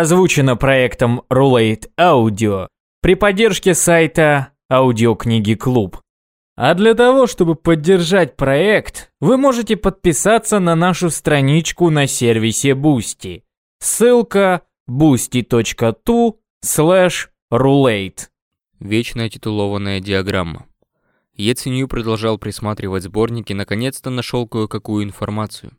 Озвучено проектом Roulette Audio при поддержке сайта Аудиокниги Клуб. А для того, чтобы поддержать проект, вы можете подписаться на нашу страничку на сервисе Boosty. Ссылка boosty.tu slash roulette. Вечная титулованная диаграмма. Еценью продолжал присматривать сборники, наконец-то нашел кое-какую информацию.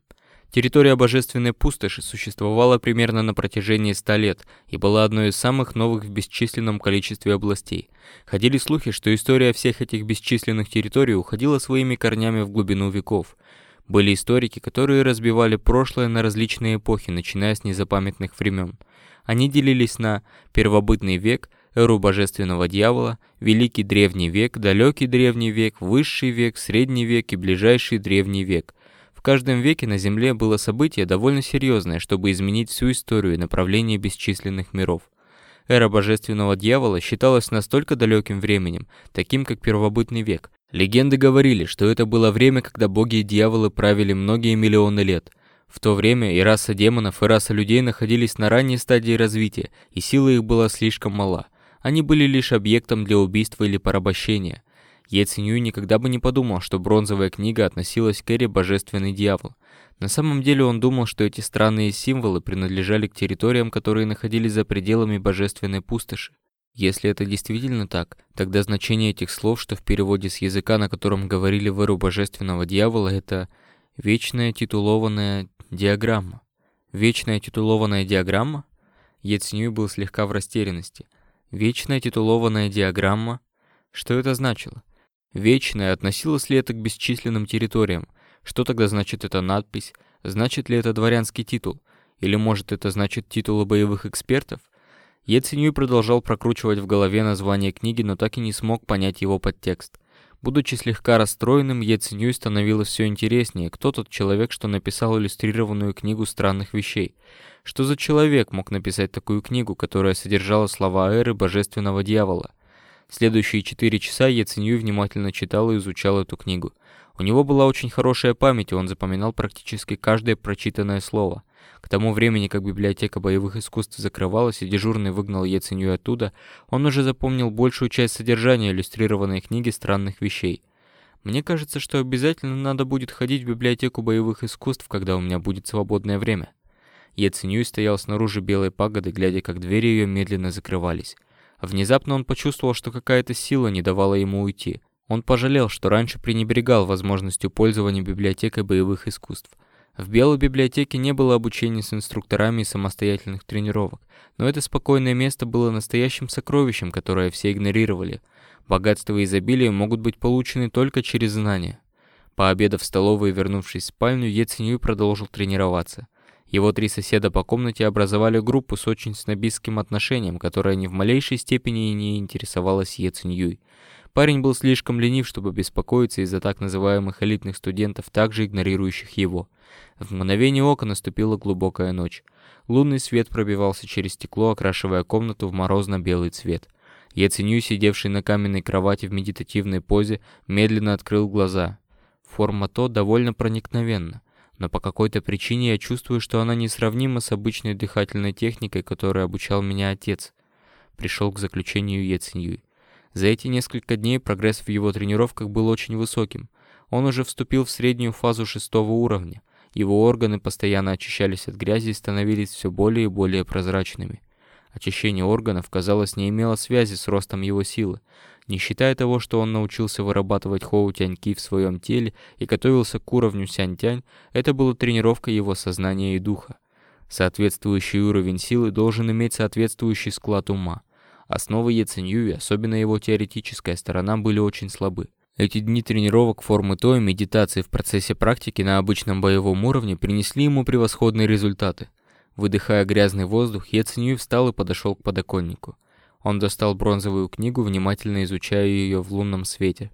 Территория Божественной Пустоши существовала примерно на протяжении ста лет и была одной из самых новых в бесчисленном количестве областей. Ходили слухи, что история всех этих бесчисленных территорий уходила своими корнями в глубину веков. Были историки, которые разбивали прошлое на различные эпохи, начиная с незапамятных времен. Они делились на первобытный век, эру божественного дьявола, великий древний век, далекий древний век, высший век, средний век и ближайший древний век – каждом веке на Земле было событие довольно серьезное, чтобы изменить всю историю и направление бесчисленных миров. Эра божественного дьявола считалась настолько далеким временем, таким как первобытный век. Легенды говорили, что это было время, когда боги и дьяволы правили многие миллионы лет. В то время и раса демонов, и раса людей находились на ранней стадии развития, и сила их была слишком мала. Они были лишь объектом для убийства или порабощения – Ецинью никогда бы не подумал, что бронзовая книга относилась к эре Божественный Дьявол. На самом деле он думал, что эти странные символы принадлежали к территориям, которые находились за пределами Божественной Пустоши. Если это действительно так, тогда значение этих слов, что в переводе с языка, на котором говорили в эру Божественного Дьявола, это «вечная титулованная диаграмма». Вечная титулованная диаграмма? Ецинью был слегка в растерянности. Вечная титулованная диаграмма? Что это значило? Вечное, относилось ли это к бесчисленным территориям? Что тогда значит эта надпись? Значит ли это дворянский титул? Или может это значит титулы боевых экспертов? Ецинюй продолжал прокручивать в голове название книги, но так и не смог понять его подтекст. Будучи слегка расстроенным, Ецинюй становилось все интереснее, кто тот человек, что написал иллюстрированную книгу странных вещей. Что за человек мог написать такую книгу, которая содержала слова эры божественного дьявола? Следующие четыре часа Яценюй внимательно читал и изучал эту книгу. У него была очень хорошая память, и он запоминал практически каждое прочитанное слово. К тому времени, как библиотека боевых искусств закрывалась и дежурный выгнал Яценюй оттуда, он уже запомнил большую часть содержания иллюстрированной книги странных вещей. Мне кажется, что обязательно надо будет ходить в библиотеку боевых искусств, когда у меня будет свободное время. Яценюй стоял снаружи белой пагоды, глядя, как двери ее медленно закрывались. Внезапно он почувствовал, что какая-то сила не давала ему уйти. Он пожалел, что раньше пренебрегал возможностью пользования библиотекой боевых искусств. В Белой библиотеке не было обучения с инструкторами и самостоятельных тренировок, но это спокойное место было настоящим сокровищем, которое все игнорировали. Богатство и изобилие могут быть получены только через знания. Пообедав в столовой и вернувшись в спальню, Ецинюй продолжил тренироваться. Его три соседа по комнате образовали группу с очень снобистским отношением, которая ни в малейшей степени не интересовалась Е Циньюй. Парень был слишком ленив, чтобы беспокоиться из-за так называемых элитных студентов, также игнорирующих его. В мгновение ока наступила глубокая ночь. Лунный свет пробивался через стекло, окрашивая комнату в морозно-белый цвет. Я ценю, сидевший на каменной кровати в медитативной позе, медленно открыл глаза. Форма то довольно проникновенна но по какой-то причине я чувствую, что она несравнима с обычной дыхательной техникой, которой обучал меня отец. Пришел к заключению Ециньюй. За эти несколько дней прогресс в его тренировках был очень высоким. Он уже вступил в среднюю фазу шестого уровня. Его органы постоянно очищались от грязи и становились все более и более прозрачными. Очищение органов, казалось, не имело связи с ростом его силы. Не считая того, что он научился вырабатывать хоу-тяньки в своем теле и готовился к уровню сянь-тянь, это была тренировка его сознания и духа. Соответствующий уровень силы должен иметь соответствующий склад ума. Основы Яциньюи, особенно его теоретическая сторона, были очень слабы. Эти дни тренировок формы то и медитации в процессе практики на обычном боевом уровне принесли ему превосходные результаты. Выдыхая грязный воздух, Яциньюй встал и подошел к подоконнику. Он достал бронзовую книгу, внимательно изучая ее в лунном свете.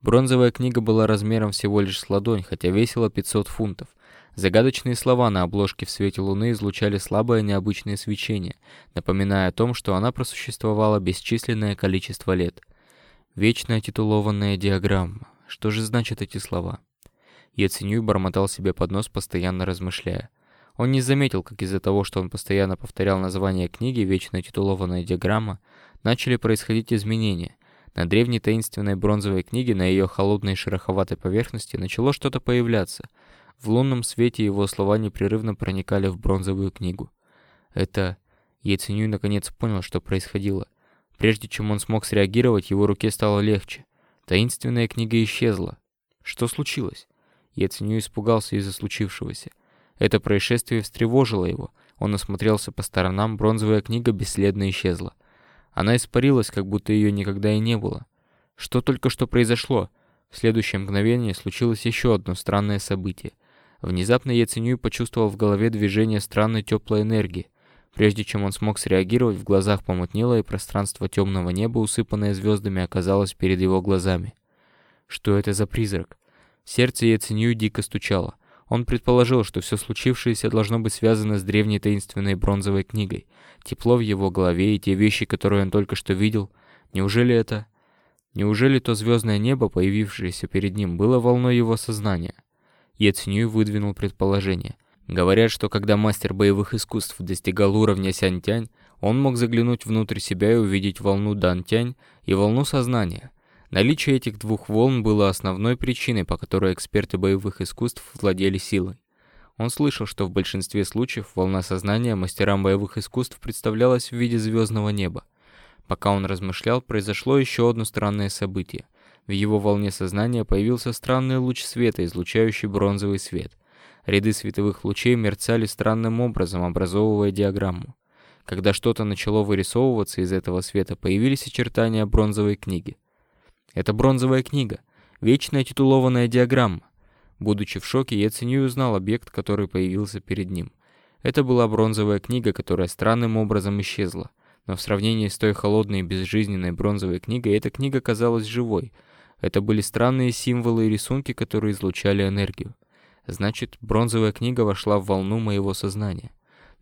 Бронзовая книга была размером всего лишь с ладонь, хотя весила 500 фунтов. Загадочные слова на обложке в свете луны излучали слабое необычное свечение, напоминая о том, что она просуществовала бесчисленное количество лет. Вечная титулованная диаграмма. Что же значат эти слова? Я ценю и бормотал себе под нос, постоянно размышляя. Он не заметил, как из-за того, что он постоянно повторял название книги, вечно титулованная диаграмма, начали происходить изменения. На древней таинственной бронзовой книге, на ее холодной шероховатой поверхности, начало что-то появляться. В лунном свете его слова непрерывно проникали в бронзовую книгу. Это... Яйценюй наконец понял, что происходило. Прежде чем он смог среагировать, его руке стало легче. Таинственная книга исчезла. Что случилось? Яценю испугался из-за случившегося. Это происшествие встревожило его. Он осмотрелся по сторонам, бронзовая книга бесследно исчезла. Она испарилась, как будто ее никогда и не было. Что только что произошло? В следующее мгновение случилось еще одно странное событие. Внезапно Яценюй почувствовал в голове движение странной теплой энергии. Прежде чем он смог среагировать, в глазах помутнело, и пространство темного неба, усыпанное звездами, оказалось перед его глазами. Что это за призрак? Сердце Яценью дико стучало. Он предположил, что все случившееся должно быть связано с древней таинственной бронзовой книгой. Тепло в его голове и те вещи, которые он только что видел. Неужели это... Неужели то звездное небо, появившееся перед ним, было волной его сознания? Яценью выдвинул предположение. Говорят, что когда мастер боевых искусств достигал уровня Сянь-Тянь, он мог заглянуть внутрь себя и увидеть волну Дан-Тянь и волну сознания. Наличие этих двух волн было основной причиной, по которой эксперты боевых искусств владели силой. Он слышал, что в большинстве случаев волна сознания мастерам боевых искусств представлялась в виде звездного неба. Пока он размышлял, произошло еще одно странное событие. В его волне сознания появился странный луч света, излучающий бронзовый свет. Ряды световых лучей мерцали странным образом, образовывая диаграмму. Когда что-то начало вырисовываться из этого света, появились очертания бронзовой книги. Это бронзовая книга, вечная титулованная диаграмма. Будучи в шоке, Яценюй узнал объект, который появился перед ним. Это была бронзовая книга, которая странным образом исчезла. Но в сравнении с той холодной и безжизненной бронзовой книгой, эта книга казалась живой. Это были странные символы и рисунки, которые излучали энергию. Значит, бронзовая книга вошла в волну моего сознания.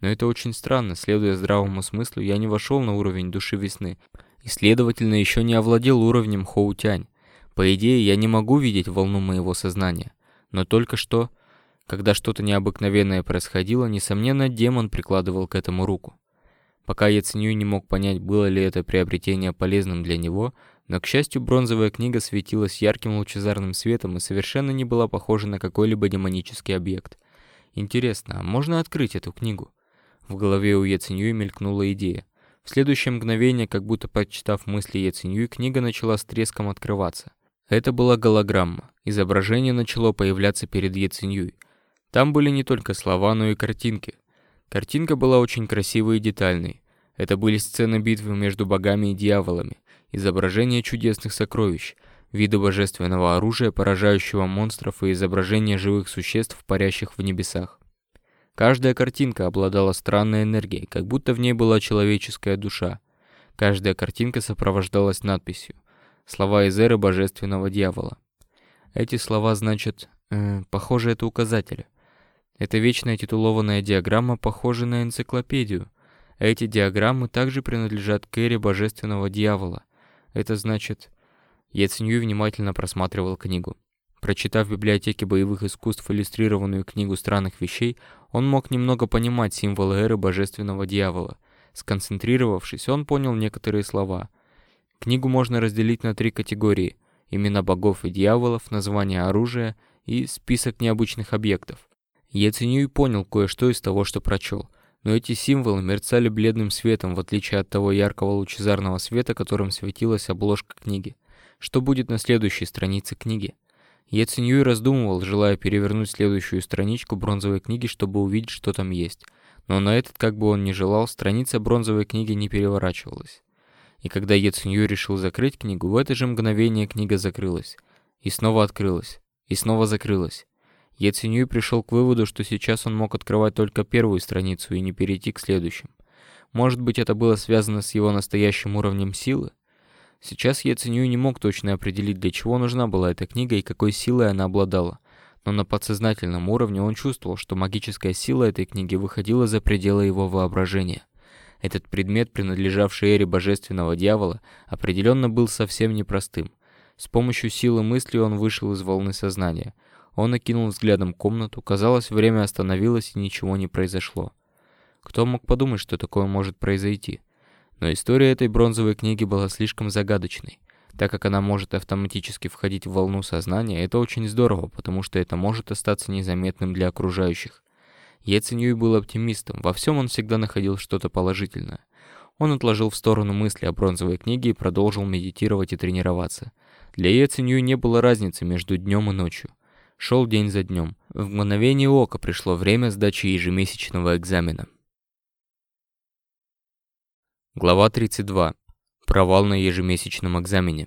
Но это очень странно, следуя здравому смыслу, я не вошел на уровень души весны, и, следовательно, еще не овладел уровнем Хоутянь. По идее, я не могу видеть волну моего сознания. Но только что, когда что-то необыкновенное происходило, несомненно, демон прикладывал к этому руку. Пока Яценю не мог понять, было ли это приобретение полезным для него, но, к счастью, бронзовая книга светилась ярким лучезарным светом и совершенно не была похожа на какой-либо демонический объект. Интересно, а можно открыть эту книгу? В голове у Яценюи мелькнула идея. В следующее мгновение, как будто прочитав мысли Яценюи, книга начала с треском открываться. Это была голограмма. Изображение начало появляться перед Яценюй. Там были не только слова, но и картинки. Картинка была очень красивой и детальной. Это были сцены битвы между богами и дьяволами изображения чудесных сокровищ, виды божественного оружия, поражающего монстров и изображения живых существ, парящих в небесах. Каждая картинка обладала странной энергией, как будто в ней была человеческая душа. Каждая картинка сопровождалась надписью «Слова из эры божественного дьявола». Эти слова значат... Э, похоже, это указатели. Эта вечная титулованная диаграмма похожа на энциклопедию. Эти диаграммы также принадлежат к эре божественного дьявола. Это значит... Яценюй внимательно просматривал книгу. Прочитав в библиотеке боевых искусств иллюстрированную книгу странных вещей, он мог немного понимать символы эры божественного дьявола. Сконцентрировавшись, он понял некоторые слова. Книгу можно разделить на три категории. Имена богов и дьяволов, название оружия и список необычных объектов. Яценюй понял кое-что из того, что прочел – но эти символы мерцали бледным светом, в отличие от того яркого лучезарного света, которым светилась обложка книги. Что будет на следующей странице книги? Я ценю и раздумывал, желая перевернуть следующую страничку бронзовой книги, чтобы увидеть, что там есть. Но на этот, как бы он ни желал, страница бронзовой книги не переворачивалась. И когда Ецунью решил закрыть книгу, в это же мгновение книга закрылась. И снова открылась. И снова закрылась. Яценюй пришел к выводу, что сейчас он мог открывать только первую страницу и не перейти к следующим. Может быть, это было связано с его настоящим уровнем силы? Сейчас Яценюй не мог точно определить, для чего нужна была эта книга и какой силой она обладала. Но на подсознательном уровне он чувствовал, что магическая сила этой книги выходила за пределы его воображения. Этот предмет, принадлежавший эре божественного дьявола, определенно был совсем непростым. С помощью силы мысли он вышел из волны сознания – Он окинул взглядом комнату, казалось, время остановилось и ничего не произошло. Кто мог подумать, что такое может произойти? Но история этой бронзовой книги была слишком загадочной. Так как она может автоматически входить в волну сознания, это очень здорово, потому что это может остаться незаметным для окружающих. Яценюй был оптимистом, во всем он всегда находил что-то положительное. Он отложил в сторону мысли о бронзовой книге и продолжил медитировать и тренироваться. Для Яценюй не было разницы между днем и ночью. Шел день за днем. В мгновение ока пришло время сдачи ежемесячного экзамена. Глава 32. Провал на ежемесячном экзамене.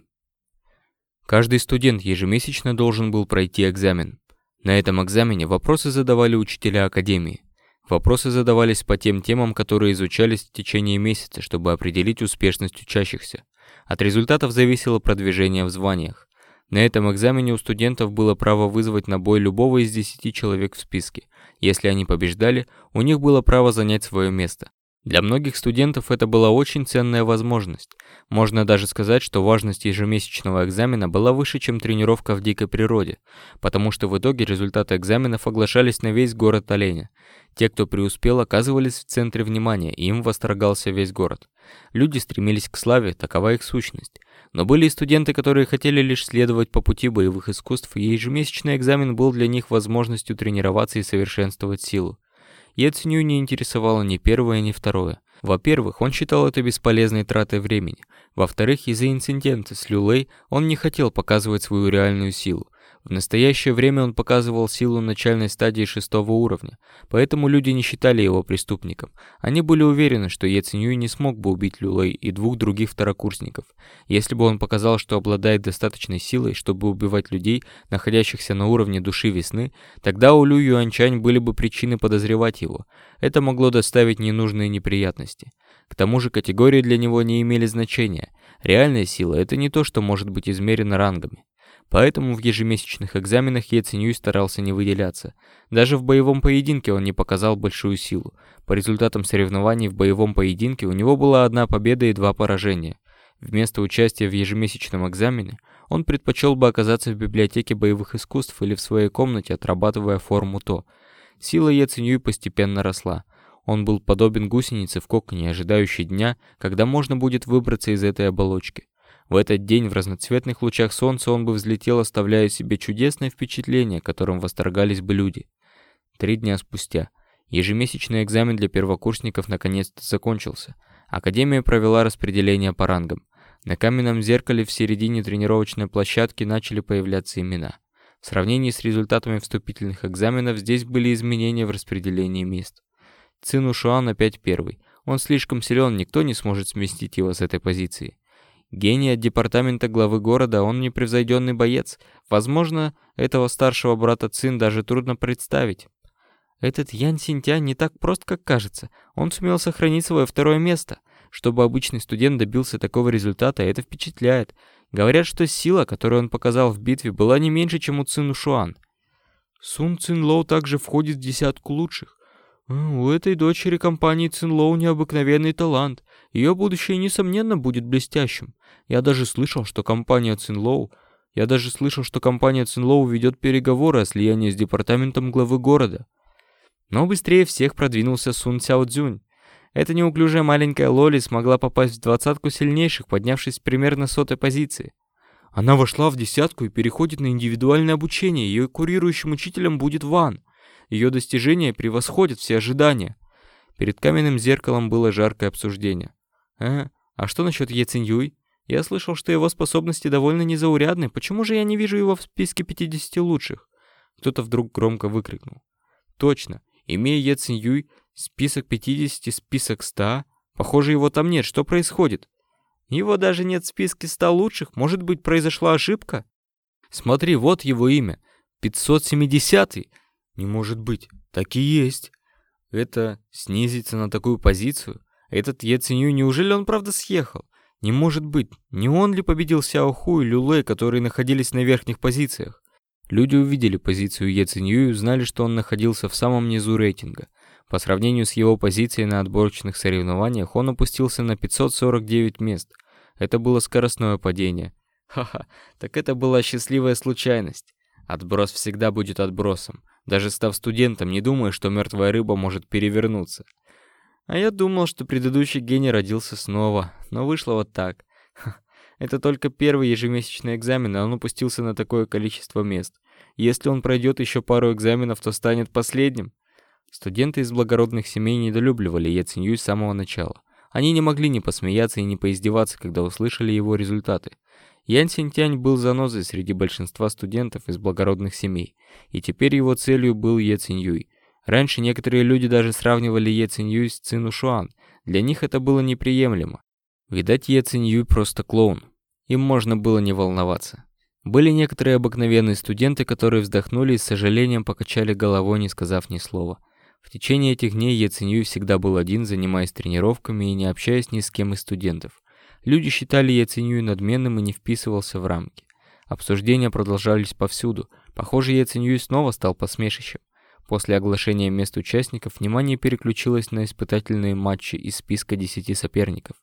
Каждый студент ежемесячно должен был пройти экзамен. На этом экзамене вопросы задавали учителя академии. Вопросы задавались по тем темам, которые изучались в течение месяца, чтобы определить успешность учащихся. От результатов зависело продвижение в званиях. На этом экзамене у студентов было право вызвать на бой любого из 10 человек в списке. Если они побеждали, у них было право занять свое место. Для многих студентов это была очень ценная возможность. Можно даже сказать, что важность ежемесячного экзамена была выше, чем тренировка в дикой природе, потому что в итоге результаты экзаменов оглашались на весь город Оленя. Те, кто преуспел, оказывались в центре внимания, и им восторгался весь город. Люди стремились к славе, такова их сущность. Но были и студенты, которые хотели лишь следовать по пути боевых искусств, и ежемесячный экзамен был для них возможностью тренироваться и совершенствовать силу. Яценю не интересовало ни первое, ни второе. Во-первых, он считал это бесполезной тратой времени. Во-вторых, из-за инцидента с Люлей он не хотел показывать свою реальную силу. В настоящее время он показывал силу начальной стадии шестого уровня, поэтому люди не считали его преступником. Они были уверены, что Е Цинюй не смог бы убить Люлей и двух других второкурсников. Если бы он показал, что обладает достаточной силой, чтобы убивать людей, находящихся на уровне души весны, тогда у Лю Юанчань были бы причины подозревать его. Это могло доставить ненужные неприятности. К тому же категории для него не имели значения. Реальная сила — это не то, что может быть измерено рангами. Поэтому в ежемесячных экзаменах Яценюй старался не выделяться. Даже в боевом поединке он не показал большую силу. По результатам соревнований в боевом поединке у него была одна победа и два поражения. Вместо участия в ежемесячном экзамене он предпочел бы оказаться в библиотеке боевых искусств или в своей комнате, отрабатывая форму То. Сила Яценюй постепенно росла. Он был подобен гусенице в коконе, ожидающей дня, когда можно будет выбраться из этой оболочки. В этот день в разноцветных лучах солнца он бы взлетел, оставляя себе чудесное впечатление, которым восторгались бы люди. Три дня спустя. Ежемесячный экзамен для первокурсников наконец-то закончился. Академия провела распределение по рангам. На каменном зеркале в середине тренировочной площадки начали появляться имена. В сравнении с результатами вступительных экзаменов здесь были изменения в распределении мест. Цин Ушуан опять первый. Он слишком силен, никто не сможет сместить его с этой позиции. Гений от департамента главы города, он непревзойденный боец. Возможно, этого старшего брата Цин даже трудно представить. Этот Ян Синтя не так прост, как кажется. Он сумел сохранить свое второе место. Чтобы обычный студент добился такого результата, это впечатляет. Говорят, что сила, которую он показал в битве, была не меньше, чем у Цин Шуан. Сун Цин Лоу также входит в десятку лучших. У этой дочери компании Цин Лоу необыкновенный талант. Ее будущее, несомненно, будет блестящим. Я даже слышал, что компания Цинлоу... Я даже слышал, что компания Цинлоу ведет переговоры о слиянии с департаментом главы города. Но быстрее всех продвинулся Сун Цяо Цзюнь. Эта неуклюжая маленькая Лоли смогла попасть в двадцатку сильнейших, поднявшись примерно сотой позиции. Она вошла в десятку и переходит на индивидуальное обучение. Ее курирующим учителем будет Ван. Ее достижения превосходят все ожидания. Перед каменным зеркалом было жаркое обсуждение. «А, а что насчет Е Циньюй? Я слышал, что его способности довольно незаурядны. Почему же я не вижу его в списке 50 лучших?» Кто-то вдруг громко выкрикнул. «Точно. Имея Е Циньюй, список 50, список 100. Похоже, его там нет. Что происходит?» «Его даже нет в списке 100 лучших. Может быть, произошла ошибка?» «Смотри, вот его имя. 570-й. Не может быть. Так и есть. Это снизиться на такую позицию? Этот Я Цинью, неужели он правда съехал? Не может быть, не он ли победил Сяо Ху и Люле, которые находились на верхних позициях? Люди увидели позицию Е Цинью и узнали, что он находился в самом низу рейтинга. По сравнению с его позицией на отборочных соревнованиях, он опустился на 549 мест. Это было скоростное падение. Ха-ха, так это была счастливая случайность. Отброс всегда будет отбросом. Даже став студентом, не думая, что мертвая рыба может перевернуться. А я думал, что предыдущий гений родился снова, но вышло вот так. Это только первый ежемесячный экзамен, а он упустился на такое количество мест. Если он пройдет еще пару экзаменов, то станет последним. Студенты из благородных семей недолюбливали Е Цинью с самого начала. Они не могли не посмеяться и не поиздеваться, когда услышали его результаты. Ян Синтянь был занозой среди большинства студентов из благородных семей, и теперь его целью был Е Цинюй. Раньше некоторые люди даже сравнивали Е Цинюй с Цину Шуан. Для них это было неприемлемо. Видать, Е Цинюй просто клоун. Им можно было не волноваться. Были некоторые обыкновенные студенты, которые вздохнули и с сожалением покачали головой, не сказав ни слова. В течение этих дней я ценю всегда был один, занимаясь тренировками и не общаясь ни с кем из студентов. Люди считали я ценю надменным и не вписывался в рамки. Обсуждения продолжались повсюду. Похоже, я ценю снова стал посмешищем. После оглашения мест участников внимание переключилось на испытательные матчи из списка 10 соперников.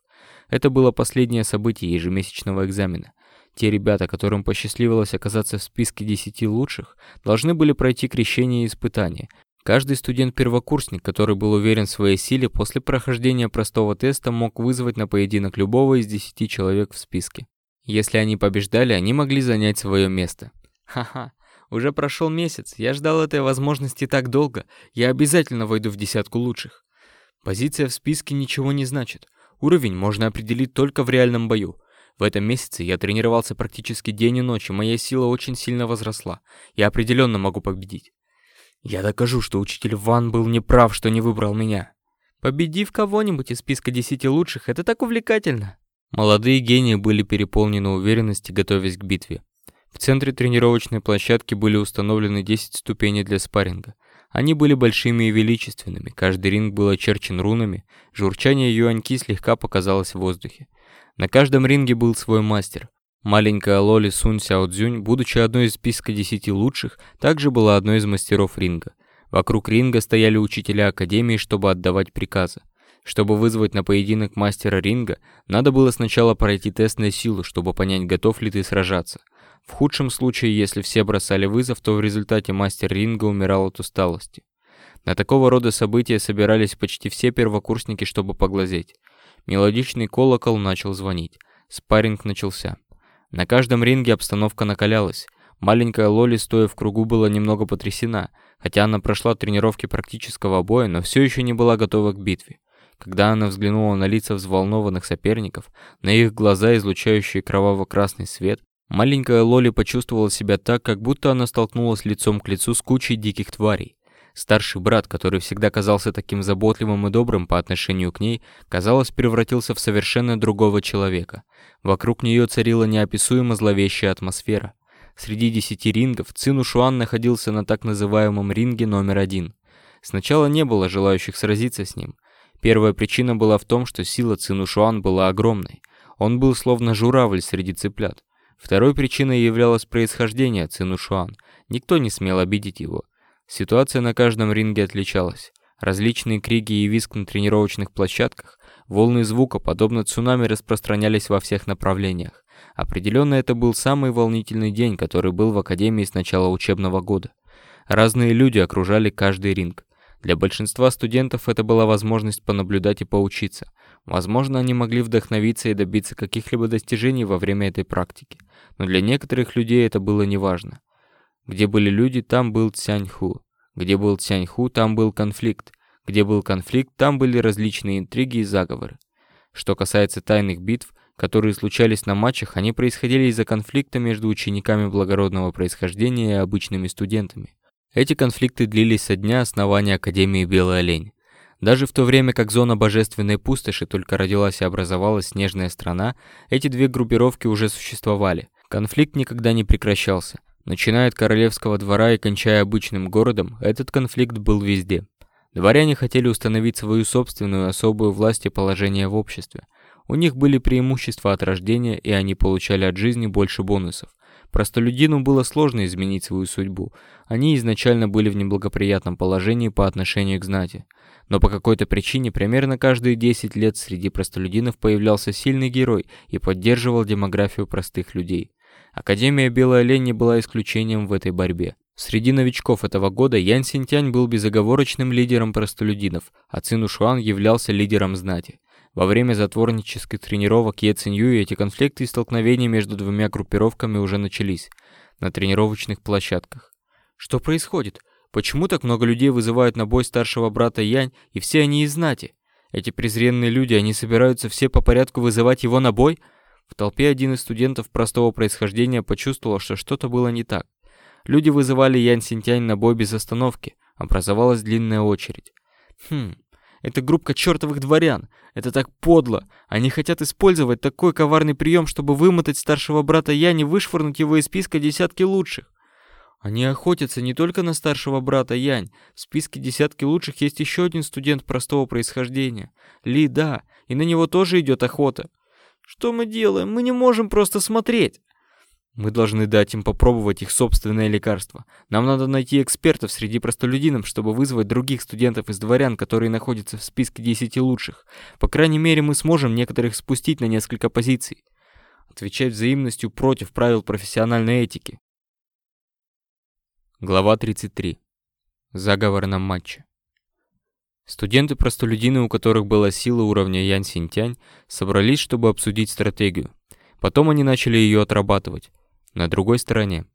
Это было последнее событие ежемесячного экзамена. Те ребята, которым посчастливилось оказаться в списке 10 лучших, должны были пройти крещение и испытания. Каждый студент-первокурсник, который был уверен в своей силе, после прохождения простого теста мог вызвать на поединок любого из 10 человек в списке. Если они побеждали, они могли занять свое место. Ха-ха, уже прошел месяц, я ждал этой возможности так долго, я обязательно войду в десятку лучших. Позиция в списке ничего не значит. Уровень можно определить только в реальном бою. В этом месяце я тренировался практически день и ночь, и моя сила очень сильно возросла. Я определенно могу победить. Я докажу, что учитель Ван был неправ, что не выбрал меня. Победив кого-нибудь из списка десяти лучших, это так увлекательно. Молодые гении были переполнены уверенностью, готовясь к битве. В центре тренировочной площадки были установлены 10 ступеней для спарринга. Они были большими и величественными, каждый ринг был очерчен рунами, журчание юаньки слегка показалось в воздухе. На каждом ринге был свой мастер. Маленькая Лоли Сун Сяо Цзюнь, будучи одной из списка десяти лучших, также была одной из мастеров ринга. Вокруг ринга стояли учителя академии, чтобы отдавать приказы. Чтобы вызвать на поединок мастера ринга, надо было сначала пройти тест на силу, чтобы понять, готов ли ты сражаться. В худшем случае, если все бросали вызов, то в результате мастер ринга умирал от усталости. На такого рода события собирались почти все первокурсники, чтобы поглазеть. Мелодичный колокол начал звонить. Спарринг начался. На каждом ринге обстановка накалялась. Маленькая Лоли, стоя в кругу, была немного потрясена, хотя она прошла тренировки практического боя, но все еще не была готова к битве. Когда она взглянула на лица взволнованных соперников, на их глаза, излучающие кроваво-красный свет, Маленькая Лоли почувствовала себя так, как будто она столкнулась лицом к лицу с кучей диких тварей. Старший брат, который всегда казался таким заботливым и добрым по отношению к ней, казалось, превратился в совершенно другого человека. Вокруг нее царила неописуемо зловещая атмосфера. Среди десяти рингов Цину Шуан находился на так называемом ринге номер один. Сначала не было желающих сразиться с ним. Первая причина была в том, что сила Цину Шуан была огромной. Он был словно журавль среди цыплят. Второй причиной являлось происхождение Цинушуан. Никто не смел обидеть его. Ситуация на каждом ринге отличалась. Различные криги и визг на тренировочных площадках, волны звука, подобно цунами, распространялись во всех направлениях. Определенно это был самый волнительный день, который был в Академии с начала учебного года. Разные люди окружали каждый ринг. Для большинства студентов это была возможность понаблюдать и поучиться. Возможно, они могли вдохновиться и добиться каких-либо достижений во время этой практики но для некоторых людей это было неважно. Где были люди, там был Цяньху. Где был Цяньху, там был конфликт. Где был конфликт, там были различные интриги и заговоры. Что касается тайных битв, которые случались на матчах, они происходили из-за конфликта между учениками благородного происхождения и обычными студентами. Эти конфликты длились со дня основания Академии Белый Олень. Даже в то время как зона Божественной Пустоши только родилась и образовалась снежная страна, эти две группировки уже существовали – Конфликт никогда не прекращался. Начиная от королевского двора и кончая обычным городом, этот конфликт был везде. Дворяне хотели установить свою собственную особую власть и положение в обществе. У них были преимущества от рождения, и они получали от жизни больше бонусов. Простолюдину было сложно изменить свою судьбу. Они изначально были в неблагоприятном положении по отношению к знати. Но по какой-то причине примерно каждые 10 лет среди простолюдинов появлялся сильный герой и поддерживал демографию простых людей. Академия Белой Олень не была исключением в этой борьбе. Среди новичков этого года Ян Синтянь был безоговорочным лидером простолюдинов, а Цин Ушуан являлся лидером знати. Во время затворнических тренировок Е Цинью эти конфликты и столкновения между двумя группировками уже начались на тренировочных площадках. Что происходит? Почему так много людей вызывают на бой старшего брата Янь, и все они из знати? Эти презренные люди, они собираются все по порядку вызывать его на бой? В толпе один из студентов простого происхождения почувствовал, что что-то было не так. Люди вызывали Ян Синтянь на бой без остановки. Образовалась длинная очередь. Хм, это группа чертовых дворян. Это так подло. Они хотят использовать такой коварный прием, чтобы вымотать старшего брата Яни вышвырнуть его из списка десятки лучших. Они охотятся не только на старшего брата Янь. В списке десятки лучших есть еще один студент простого происхождения. Ли Да, и на него тоже идет охота. Что мы делаем? Мы не можем просто смотреть. Мы должны дать им попробовать их собственное лекарство. Нам надо найти экспертов среди простолюдинов, чтобы вызвать других студентов из дворян, которые находятся в списке 10 лучших. По крайней мере, мы сможем некоторых спустить на несколько позиций. Отвечать взаимностью против правил профессиональной этики. Глава 33. Заговор на матче. Студенты-простолюдины, у которых была сила уровня Ян Синтянь, собрались, чтобы обсудить стратегию. Потом они начали ее отрабатывать. На другой стороне.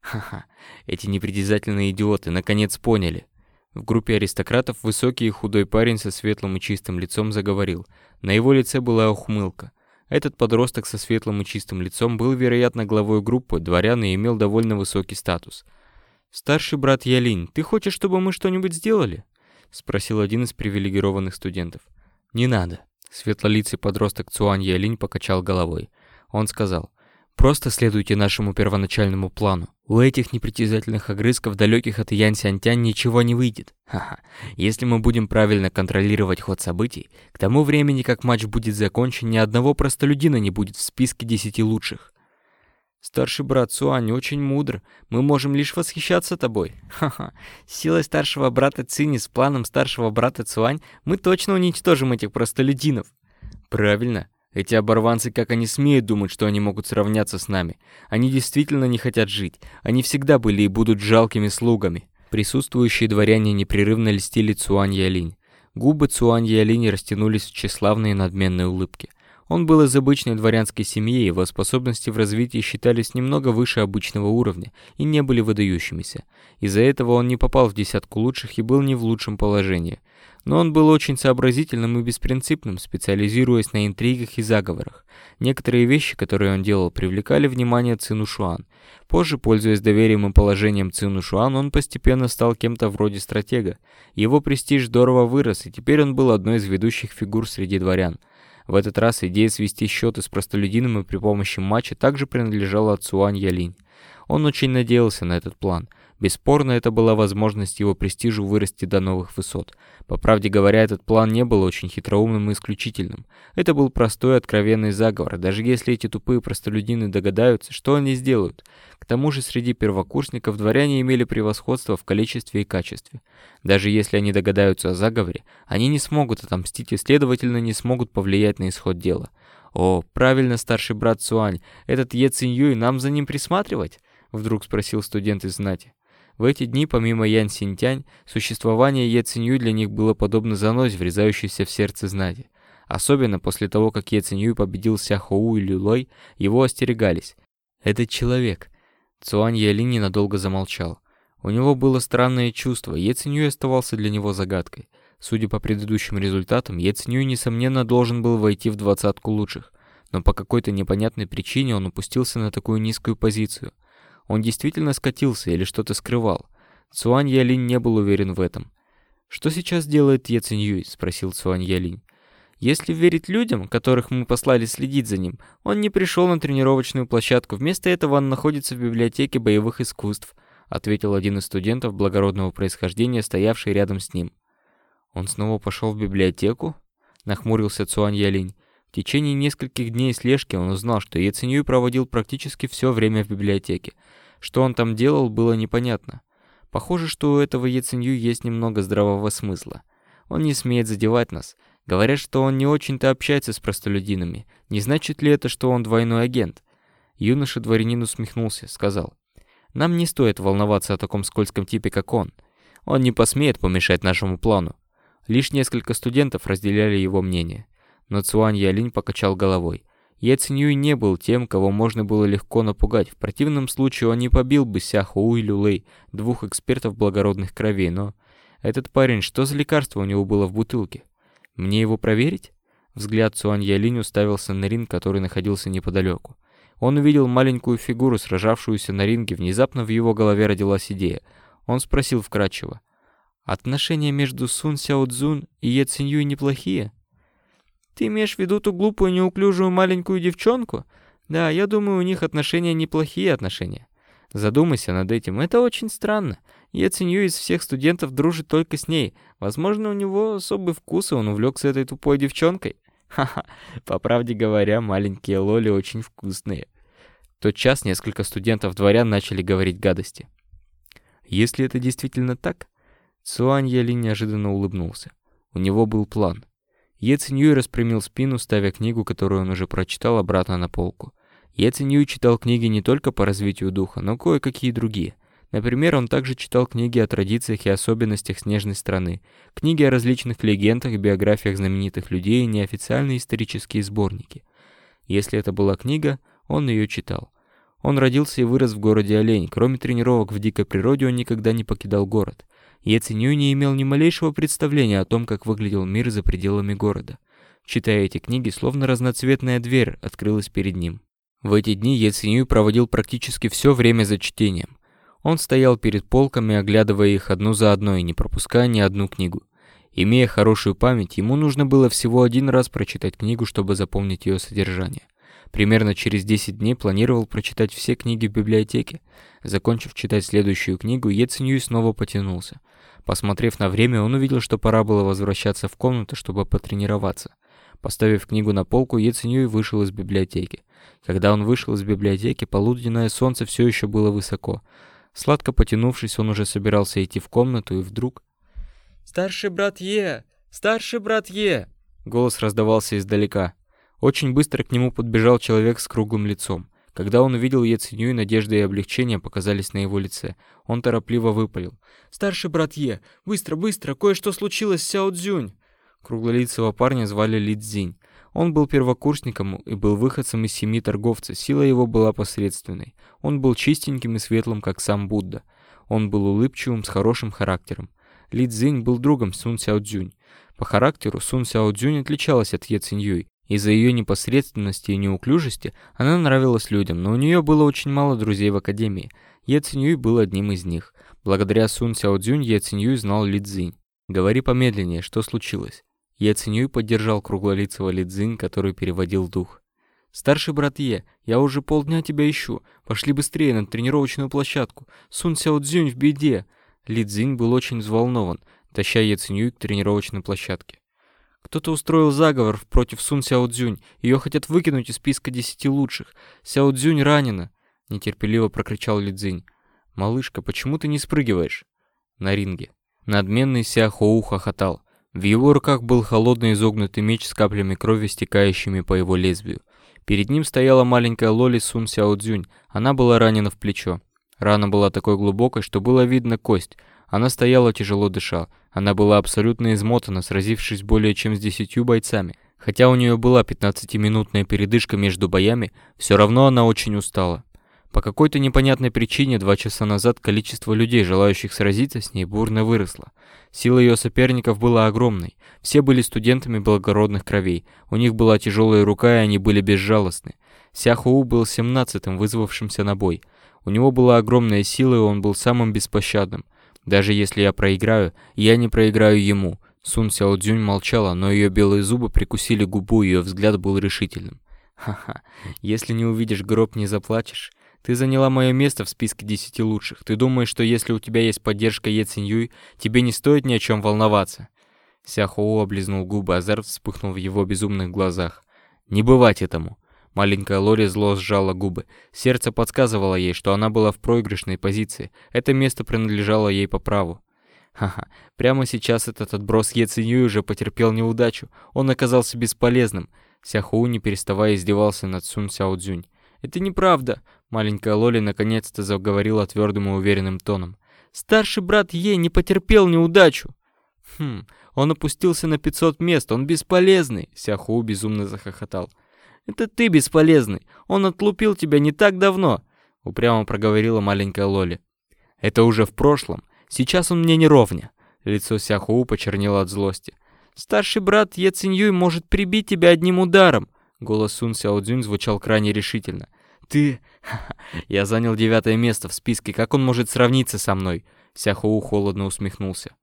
Ха-ха, эти непритязательные идиоты наконец поняли. В группе аристократов высокий и худой парень со светлым и чистым лицом заговорил. На его лице была ухмылка. Этот подросток со светлым и чистым лицом был, вероятно, главой группы дворян и имел довольно высокий статус. «Старший брат Ялинь, ты хочешь, чтобы мы что-нибудь сделали?» — спросил один из привилегированных студентов. «Не надо». Светлолицый подросток Цуань Ялинь покачал головой. Он сказал, Просто следуйте нашему первоначальному плану. У этих непритязательных огрызков, далеких от Ян Сянтянь, ничего не выйдет. Ха-ха. Если мы будем правильно контролировать ход событий, к тому времени, как матч будет закончен, ни одного простолюдина не будет в списке десяти лучших. Старший брат Суань очень мудр. Мы можем лишь восхищаться тобой. Ха-ха. Силой старшего брата Цини с планом старшего брата Цуань мы точно уничтожим этих простолюдинов. Правильно. Эти оборванцы, как они смеют думать, что они могут сравняться с нами? Они действительно не хотят жить. Они всегда были и будут жалкими слугами. Присутствующие дворяне непрерывно льстили Цуань Ялинь. Губы Цуань Ялинь растянулись в тщеславные надменные улыбки. Он был из обычной дворянской семьи, его способности в развитии считались немного выше обычного уровня и не были выдающимися. Из-за этого он не попал в десятку лучших и был не в лучшем положении. Но он был очень сообразительным и беспринципным, специализируясь на интригах и заговорах. Некоторые вещи, которые он делал, привлекали внимание Цину Шуан. Позже, пользуясь доверием и положением Цину Шуан, он постепенно стал кем-то вроде стратега. Его престиж здорово вырос, и теперь он был одной из ведущих фигур среди дворян. В этот раз идея свести счеты с простолюдинами при помощи матча также принадлежала Цуань Ялинь. Он очень надеялся на этот план – Бесспорно, это была возможность его престижу вырасти до новых высот. По правде говоря, этот план не был очень хитроумным и исключительным. Это был простой откровенный заговор, даже если эти тупые простолюдины догадаются, что они сделают. К тому же среди первокурсников дворяне имели превосходство в количестве и качестве. Даже если они догадаются о заговоре, они не смогут отомстить и, следовательно, не смогут повлиять на исход дела. «О, правильно, старший брат Суань, этот Е Цинь нам за ним присматривать?» Вдруг спросил студент из знати. В эти дни, помимо Ян Синтянь, существование Е Цинью для них было подобно занозе, врезающейся в сердце знати. Особенно после того, как Е Цинью победил Ся Хоу и Люлой, его остерегались. «Этот человек...» Цуань Ялин ненадолго замолчал. У него было странное чувство, Е Цинью оставался для него загадкой. Судя по предыдущим результатам, Е Цинью, несомненно, должен был войти в двадцатку лучших. Но по какой-то непонятной причине он упустился на такую низкую позицию. Он действительно скатился или что-то скрывал. Цуань Ялинь не был уверен в этом. «Что сейчас делает Е Цинь спросил Цуань Ялинь. «Если верить людям, которых мы послали следить за ним, он не пришел на тренировочную площадку, вместо этого он находится в библиотеке боевых искусств», ответил один из студентов благородного происхождения, стоявший рядом с ним. «Он снова пошел в библиотеку?» нахмурился Цуань Ялинь. В течение нескольких дней слежки он узнал, что Яценюй проводил практически все время в библиотеке. Что он там делал, было непонятно. Похоже, что у этого Яценью есть немного здравого смысла. Он не смеет задевать нас. Говорят, что он не очень-то общается с простолюдинами. Не значит ли это, что он двойной агент? Юноша-дворянин усмехнулся, сказал. «Нам не стоит волноваться о таком скользком типе, как он. Он не посмеет помешать нашему плану». Лишь несколько студентов разделяли его мнение. Но Цуань Ялинь покачал головой. Я Цинюй не был тем, кого можно было легко напугать. В противном случае он не побил бы Ся Ху и Люлей, двух экспертов благородных кровей, но... Этот парень, что за лекарство у него было в бутылке? Мне его проверить? Взгляд Цуань Ялинь уставился на ринг, который находился неподалеку. Он увидел маленькую фигуру, сражавшуюся на ринге, внезапно в его голове родилась идея. Он спросил вкратчиво. «Отношения между Сун Сяо Цзун и Е Циньюй неплохие?» Ты имеешь в виду ту глупую, неуклюжую маленькую девчонку? Да, я думаю, у них отношения неплохие отношения. Задумайся над этим, это очень странно. Я ценю из всех студентов дружит только с ней. Возможно, у него особый вкус, и он увлекся этой тупой девчонкой. Ха-ха, по правде говоря, маленькие лоли очень вкусные. В тот час несколько студентов-дворян начали говорить гадости. Если это действительно так, Цуань Яли неожиданно улыбнулся. У него был план. Е Циньюй распрямил спину, ставя книгу, которую он уже прочитал, обратно на полку. Е Циньюй читал книги не только по развитию духа, но кое-какие другие. Например, он также читал книги о традициях и особенностях снежной страны, книги о различных легендах биографиях знаменитых людей неофициальные исторические сборники. Если это была книга, он ее читал. Он родился и вырос в городе Олень. Кроме тренировок в дикой природе, он никогда не покидал город. Яценю не имел ни малейшего представления о том, как выглядел мир за пределами города. Читая эти книги, словно разноцветная дверь открылась перед ним. В эти дни Яценю проводил практически все время за чтением. Он стоял перед полками, оглядывая их одну за одной, не пропуская ни одну книгу. Имея хорошую память, ему нужно было всего один раз прочитать книгу, чтобы запомнить ее содержание. Примерно через 10 дней планировал прочитать все книги в библиотеке. Закончив читать следующую книгу, Ецинюй снова потянулся. Посмотрев на время, он увидел, что пора было возвращаться в комнату, чтобы потренироваться. Поставив книгу на полку, Ецинюй вышел из библиотеки. Когда он вышел из библиотеки, полуденное солнце все еще было высоко. Сладко потянувшись, он уже собирался идти в комнату, и вдруг... «Старший брат Е! Старший брат Е!» Голос раздавался издалека. Очень быстро к нему подбежал человек с круглым лицом. Когда он увидел Еценю, надежда и облегчение показались на его лице. Он торопливо выпалил. «Старший брат Е, быстро, быстро, кое-что случилось с Сяо Цзюнь!» Круглолицего парня звали Ли Цзинь. Он был первокурсником и был выходцем из семьи торговца, сила его была посредственной. Он был чистеньким и светлым, как сам Будда. Он был улыбчивым, с хорошим характером. Ли Цзинь был другом Сун Сяо Цзюнь. По характеру Сун Сяо Цзюнь отличалась от Е Циньюй. Из-за ее непосредственности и неуклюжести она нравилась людям, но у нее было очень мало друзей в академии. Е Цинюй был одним из них. Благодаря Сун Сяо Е Цинюй знал Ли Цзинь. «Говори помедленнее, что случилось?» Е Цинюй поддержал круглолицего Ли Цзинь, который переводил дух. «Старший брат Е, я уже полдня тебя ищу. Пошли быстрее на тренировочную площадку. Сун Сяо в беде!» Ли Цзинь был очень взволнован, таща Е Цинюй к тренировочной площадке. Кто-то устроил заговор против Сун Сяо Цзюнь. Ее хотят выкинуть из списка десяти лучших. Сяо Цзюнь ранена, нетерпеливо прокричал Ли Цзинь. Малышка, почему ты не спрыгиваешь? На ринге. Надменный Ся Хоу хохотал. В его руках был холодный изогнутый меч с каплями крови, стекающими по его лезвию. Перед ним стояла маленькая Лоли Сун Сяо Цзюнь. Она была ранена в плечо. Рана была такой глубокой, что было видно кость. Она стояла тяжело дыша. Она была абсолютно измотана, сразившись более чем с десятью бойцами. Хотя у нее была 15-минутная передышка между боями, все равно она очень устала. По какой-то непонятной причине два часа назад количество людей, желающих сразиться с ней, бурно выросло. Сила ее соперников была огромной. Все были студентами благородных кровей. У них была тяжелая рука, и они были безжалостны. Сяхуу был семнадцатым, вызвавшимся на бой. У него была огромная сила, и он был самым беспощадным. Даже если я проиграю, я не проиграю ему. Сун Сяо Цзюнь молчала, но ее белые зубы прикусили губу, ее взгляд был решительным. Ха-ха, если не увидишь гроб, не заплачешь. Ты заняла мое место в списке десяти лучших. Ты думаешь, что если у тебя есть поддержка Е Циньюй, тебе не стоит ни о чем волноваться? Ся Хоу облизнул губы, азарт вспыхнул в его безумных глазах. Не бывать этому. Маленькая Лори зло сжала губы. Сердце подсказывало ей, что она была в проигрышной позиции. Это место принадлежало ей по праву. Ха-ха, прямо сейчас этот отброс Е Цинюй уже потерпел неудачу. Он оказался бесполезным. Сяхоу, не переставая, издевался над Сун Сяо Цзюнь. «Это неправда!» Маленькая Лоли наконец-то заговорила твердым и уверенным тоном. «Старший брат Е не потерпел неудачу!» «Хм, он опустился на 500 мест, он бесполезный!» Сяху безумно захохотал. «Это ты бесполезный! Он отлупил тебя не так давно!» Упрямо проговорила маленькая Лоли. «Это уже в прошлом. Сейчас он мне не ровня!» Лицо Сяху почернело от злости. «Старший брат Е Циньюй может прибить тебя одним ударом!» Голос Сун Сяо Цзюнь звучал крайне решительно. «Ты...» «Я занял девятое место в списке. Как он может сравниться со мной?» Сяхоу холодно усмехнулся.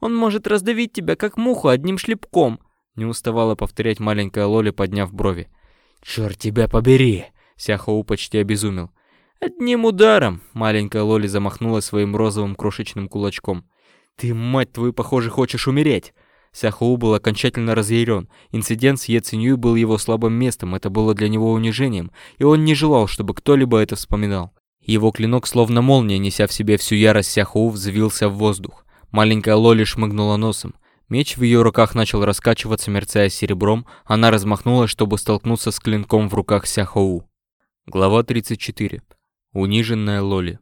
«Он может раздавить тебя, как муху, одним шлепком!» Не уставала повторять маленькая Лоли, подняв брови. «Черт тебя побери!» Сяхоу почти обезумел. «Одним ударом!» Маленькая Лоли замахнула своим розовым крошечным кулачком. «Ты, мать твою, похоже, хочешь умереть!» Сяхоу был окончательно разъярен. Инцидент с Е был его слабым местом, это было для него унижением, и он не желал, чтобы кто-либо это вспоминал. Его клинок, словно молния, неся в себе всю ярость Сяхоу, взвился в воздух. Маленькая Лоли шмыгнула носом. Меч в ее руках начал раскачиваться, мерцая серебром, она размахнулась, чтобы столкнуться с клинком в руках Сяхоу. Глава 34. Униженная Лоли.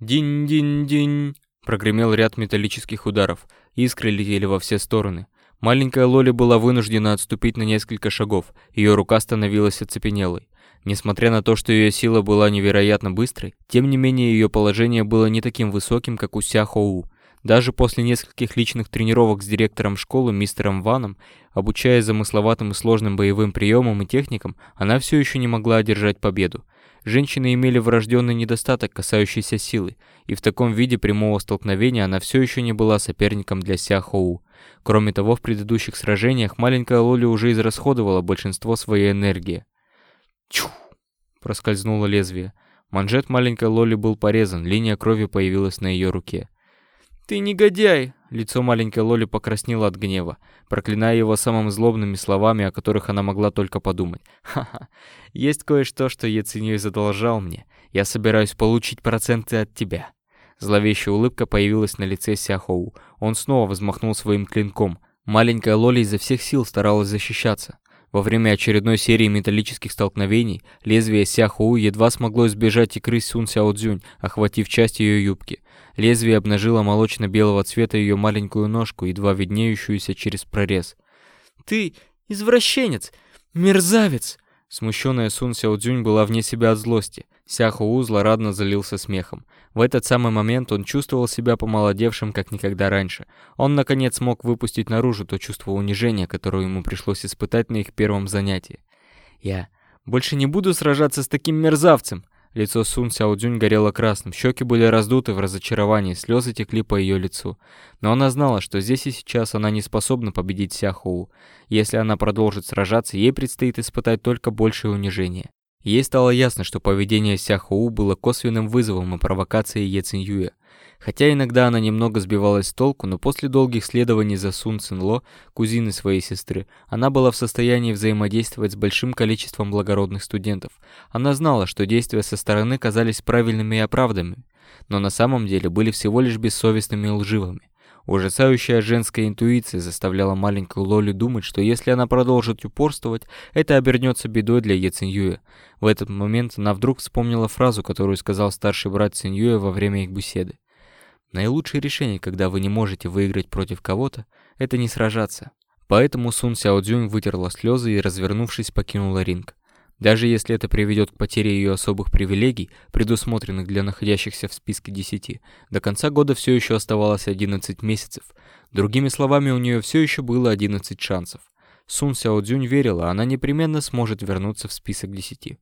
Динь-динь-динь. Прогремел ряд металлических ударов. Искры летели во все стороны. Маленькая Лоли была вынуждена отступить на несколько шагов. Ее рука становилась оцепенелой. Несмотря на то, что ее сила была невероятно быстрой, тем не менее ее положение было не таким высоким, как у Ся Хоу. Даже после нескольких личных тренировок с директором школы мистером Ваном, обучая замысловатым и сложным боевым приемам и техникам, она все еще не могла одержать победу. Женщины имели врожденный недостаток, касающийся силы, и в таком виде прямого столкновения она все еще не была соперником для Ся Хоу. Кроме того, в предыдущих сражениях маленькая Лоли уже израсходовала большинство своей энергии. Чух! проскользнуло лезвие. Манжет маленькой Лоли был порезан, линия крови появилась на ее руке. «Ты негодяй!» Лицо маленькой Лоли покраснело от гнева, проклиная его самыми злобными словами, о которых она могла только подумать. «Ха-ха, есть кое-что, что Яценюй задолжал мне. Я собираюсь получить проценты от тебя». Зловещая улыбка появилась на лице Сяхоу. Он снова взмахнул своим клинком. Маленькая Лоли изо всех сил старалась защищаться. Во время очередной серии металлических столкновений лезвие Сяхоу едва смогло избежать икры Сун Сяо Цзюнь, охватив часть ее юбки. Лезвие обнажило молочно-белого цвета ее маленькую ножку, едва виднеющуюся через прорез. «Ты извращенец! Мерзавец!» Смущенная Сун Сяо Цзюнь была вне себя от злости. Сяхо У злорадно залился смехом. В этот самый момент он чувствовал себя помолодевшим, как никогда раньше. Он, наконец, смог выпустить наружу то чувство унижения, которое ему пришлось испытать на их первом занятии. «Я больше не буду сражаться с таким мерзавцем!» Лицо Сун Сяодзюнь горело красным, щеки были раздуты в разочаровании, слезы текли по ее лицу. Но она знала, что здесь и сейчас она не способна победить Сяхоу. Если она продолжит сражаться, ей предстоит испытать только большее унижение. Ей стало ясно, что поведение Сяхоу было косвенным вызовом и провокацией Е Циньюя. Хотя иногда она немного сбивалась с толку, но после долгих следований за Сун Цинло, кузиной своей сестры, она была в состоянии взаимодействовать с большим количеством благородных студентов. Она знала, что действия со стороны казались правильными и оправданными, но на самом деле были всего лишь бессовестными и лживыми. Ужасающая женская интуиция заставляла маленькую Лоли думать, что если она продолжит упорствовать, это обернется бедой для Е Циньюя. В этот момент она вдруг вспомнила фразу, которую сказал старший брат Циньюя во время их беседы. Наилучшее решение, когда вы не можете выиграть против кого-то, это не сражаться. Поэтому Сун Сяо Цзюнь вытерла слезы и, развернувшись, покинула ринг. Даже если это приведет к потере ее особых привилегий, предусмотренных для находящихся в списке 10, до конца года все еще оставалось 11 месяцев. Другими словами, у нее все еще было 11 шансов. Сун Сяо Цзюнь верила, она непременно сможет вернуться в список 10.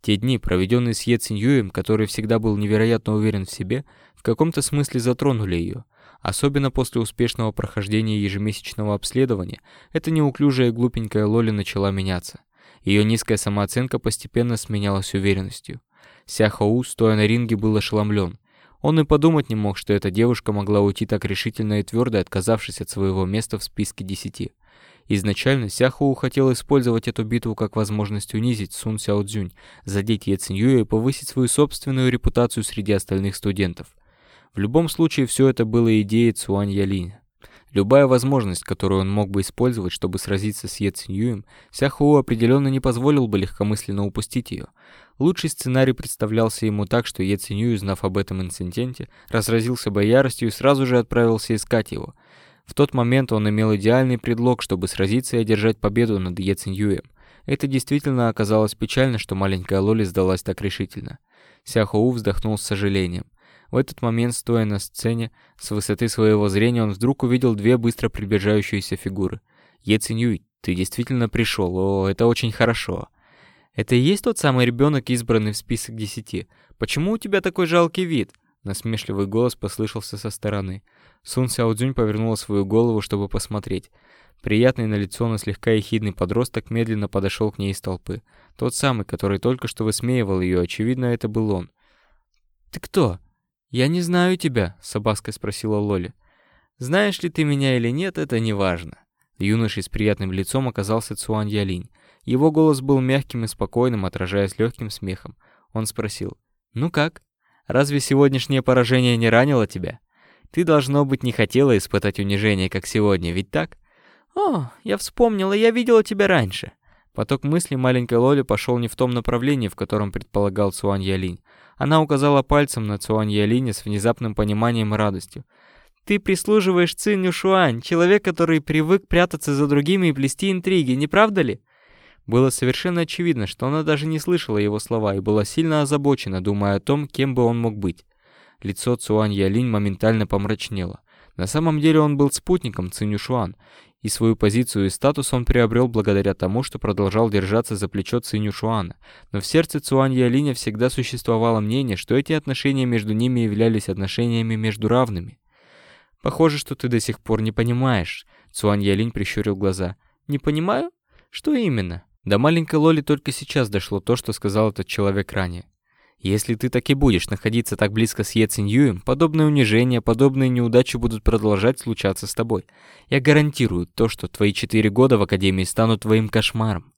Те дни, проведенные с Е Циньюем, который всегда был невероятно уверен в себе, в каком-то смысле затронули ее. Особенно после успешного прохождения ежемесячного обследования, эта неуклюжая глупенькая Лоли начала меняться. Ее низкая самооценка постепенно сменялась уверенностью. Ся Хоу, стоя на ринге, был ошеломлен. Он и подумать не мог, что эта девушка могла уйти так решительно и твердо, отказавшись от своего места в списке десяти. Изначально Сяхоу хотел использовать эту битву как возможность унизить Сун Сяо Цзюнь, задеть Е Циньюя и повысить свою собственную репутацию среди остальных студентов. В любом случае, все это было идеей Цуань Ялиня. Любая возможность, которую он мог бы использовать, чтобы сразиться с Е Циньюем, Сяхоу определенно не позволил бы легкомысленно упустить ее. Лучший сценарий представлялся ему так, что Е Цинью, узнав об этом инциденте, разразился бы яростью и сразу же отправился искать его. В тот момент он имел идеальный предлог, чтобы сразиться и одержать победу над Е Циньюем. Это действительно оказалось печально, что маленькая Лоли сдалась так решительно. Сяхоу вздохнул с сожалением. В этот момент, стоя на сцене, с высоты своего зрения он вдруг увидел две быстро приближающиеся фигуры. «Е Цинюй, ты действительно пришел, о, это очень хорошо». «Это и есть тот самый ребенок, избранный в список десяти? Почему у тебя такой жалкий вид?» Насмешливый голос послышался со стороны. Сун Сяодзюнь повернула свою голову, чтобы посмотреть. Приятный на лицо, но слегка ехидный подросток медленно подошел к ней из толпы. Тот самый, который только что высмеивал ее, очевидно, это был он. «Ты кто?» «Я не знаю тебя», — с опаской спросила Лоли. «Знаешь ли ты меня или нет, это не важно». Юноша с приятным лицом оказался Цуань Ялинь. Его голос был мягким и спокойным, отражаясь легким смехом. Он спросил, «Ну как? Разве сегодняшнее поражение не ранило тебя? Ты, должно быть, не хотела испытать унижение, как сегодня, ведь так?» «О, я вспомнила, я видела тебя раньше». Поток мыслей маленькой Лоли пошел не в том направлении, в котором предполагал Цуань Ялинь. Она указала пальцем на Цуань Ялиня с внезапным пониманием и радостью. «Ты прислуживаешь Циню Шуань, человек, который привык прятаться за другими и плести интриги, не правда ли?» Было совершенно очевидно, что она даже не слышала его слова и была сильно озабочена, думая о том, кем бы он мог быть. Лицо Цуань Ялинь моментально помрачнело. На самом деле он был спутником Циню Шуан, и свою позицию и статус он приобрел благодаря тому, что продолжал держаться за плечо Циню Шуана. Но в сердце Цуань Ялиня всегда существовало мнение, что эти отношения между ними являлись отношениями между равными. «Похоже, что ты до сих пор не понимаешь», — Цуань Ялинь прищурил глаза. «Не понимаю? Что именно?» До маленькой Лоли только сейчас дошло то, что сказал этот человек ранее. Если ты так и будешь находиться так близко с Е Циньюем, подобные унижения, подобные неудачи будут продолжать случаться с тобой. Я гарантирую то, что твои четыре года в Академии станут твоим кошмаром».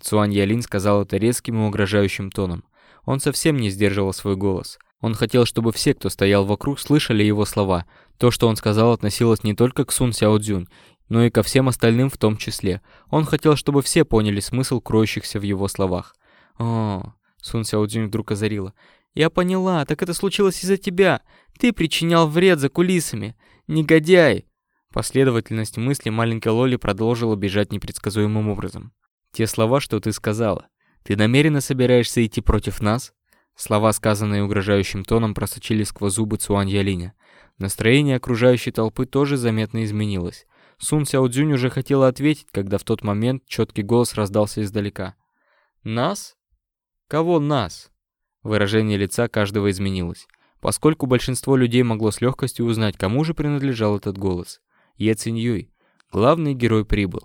Цуань Ялин сказал это резким и угрожающим тоном. Он совсем не сдерживал свой голос. Он хотел, чтобы все, кто стоял вокруг, слышали его слова. То, что он сказал, относилось не только к Сун Сяо Цзюнь, но и ко всем остальным в том числе. Он хотел, чтобы все поняли смысл кроющихся в его словах. О, Сун Сяодзюнь вдруг озарила. «Я поняла, так это случилось из-за тебя. Ты причинял вред за кулисами. Негодяй!» Последовательность мысли маленькой Лоли продолжила бежать непредсказуемым образом. «Те слова, что ты сказала. Ты намеренно собираешься идти против нас?» Слова, сказанные угрожающим тоном, просочились сквозь зубы Цуань Ялиня. Настроение окружающей толпы тоже заметно изменилось. Сун Сяодзюнь уже хотела ответить, когда в тот момент четкий голос раздался издалека. «Нас? Кого нас? Выражение лица каждого изменилось, поскольку большинство людей могло с легкостью узнать, кому же принадлежал этот голос. Е Циньюй, главный герой прибыл.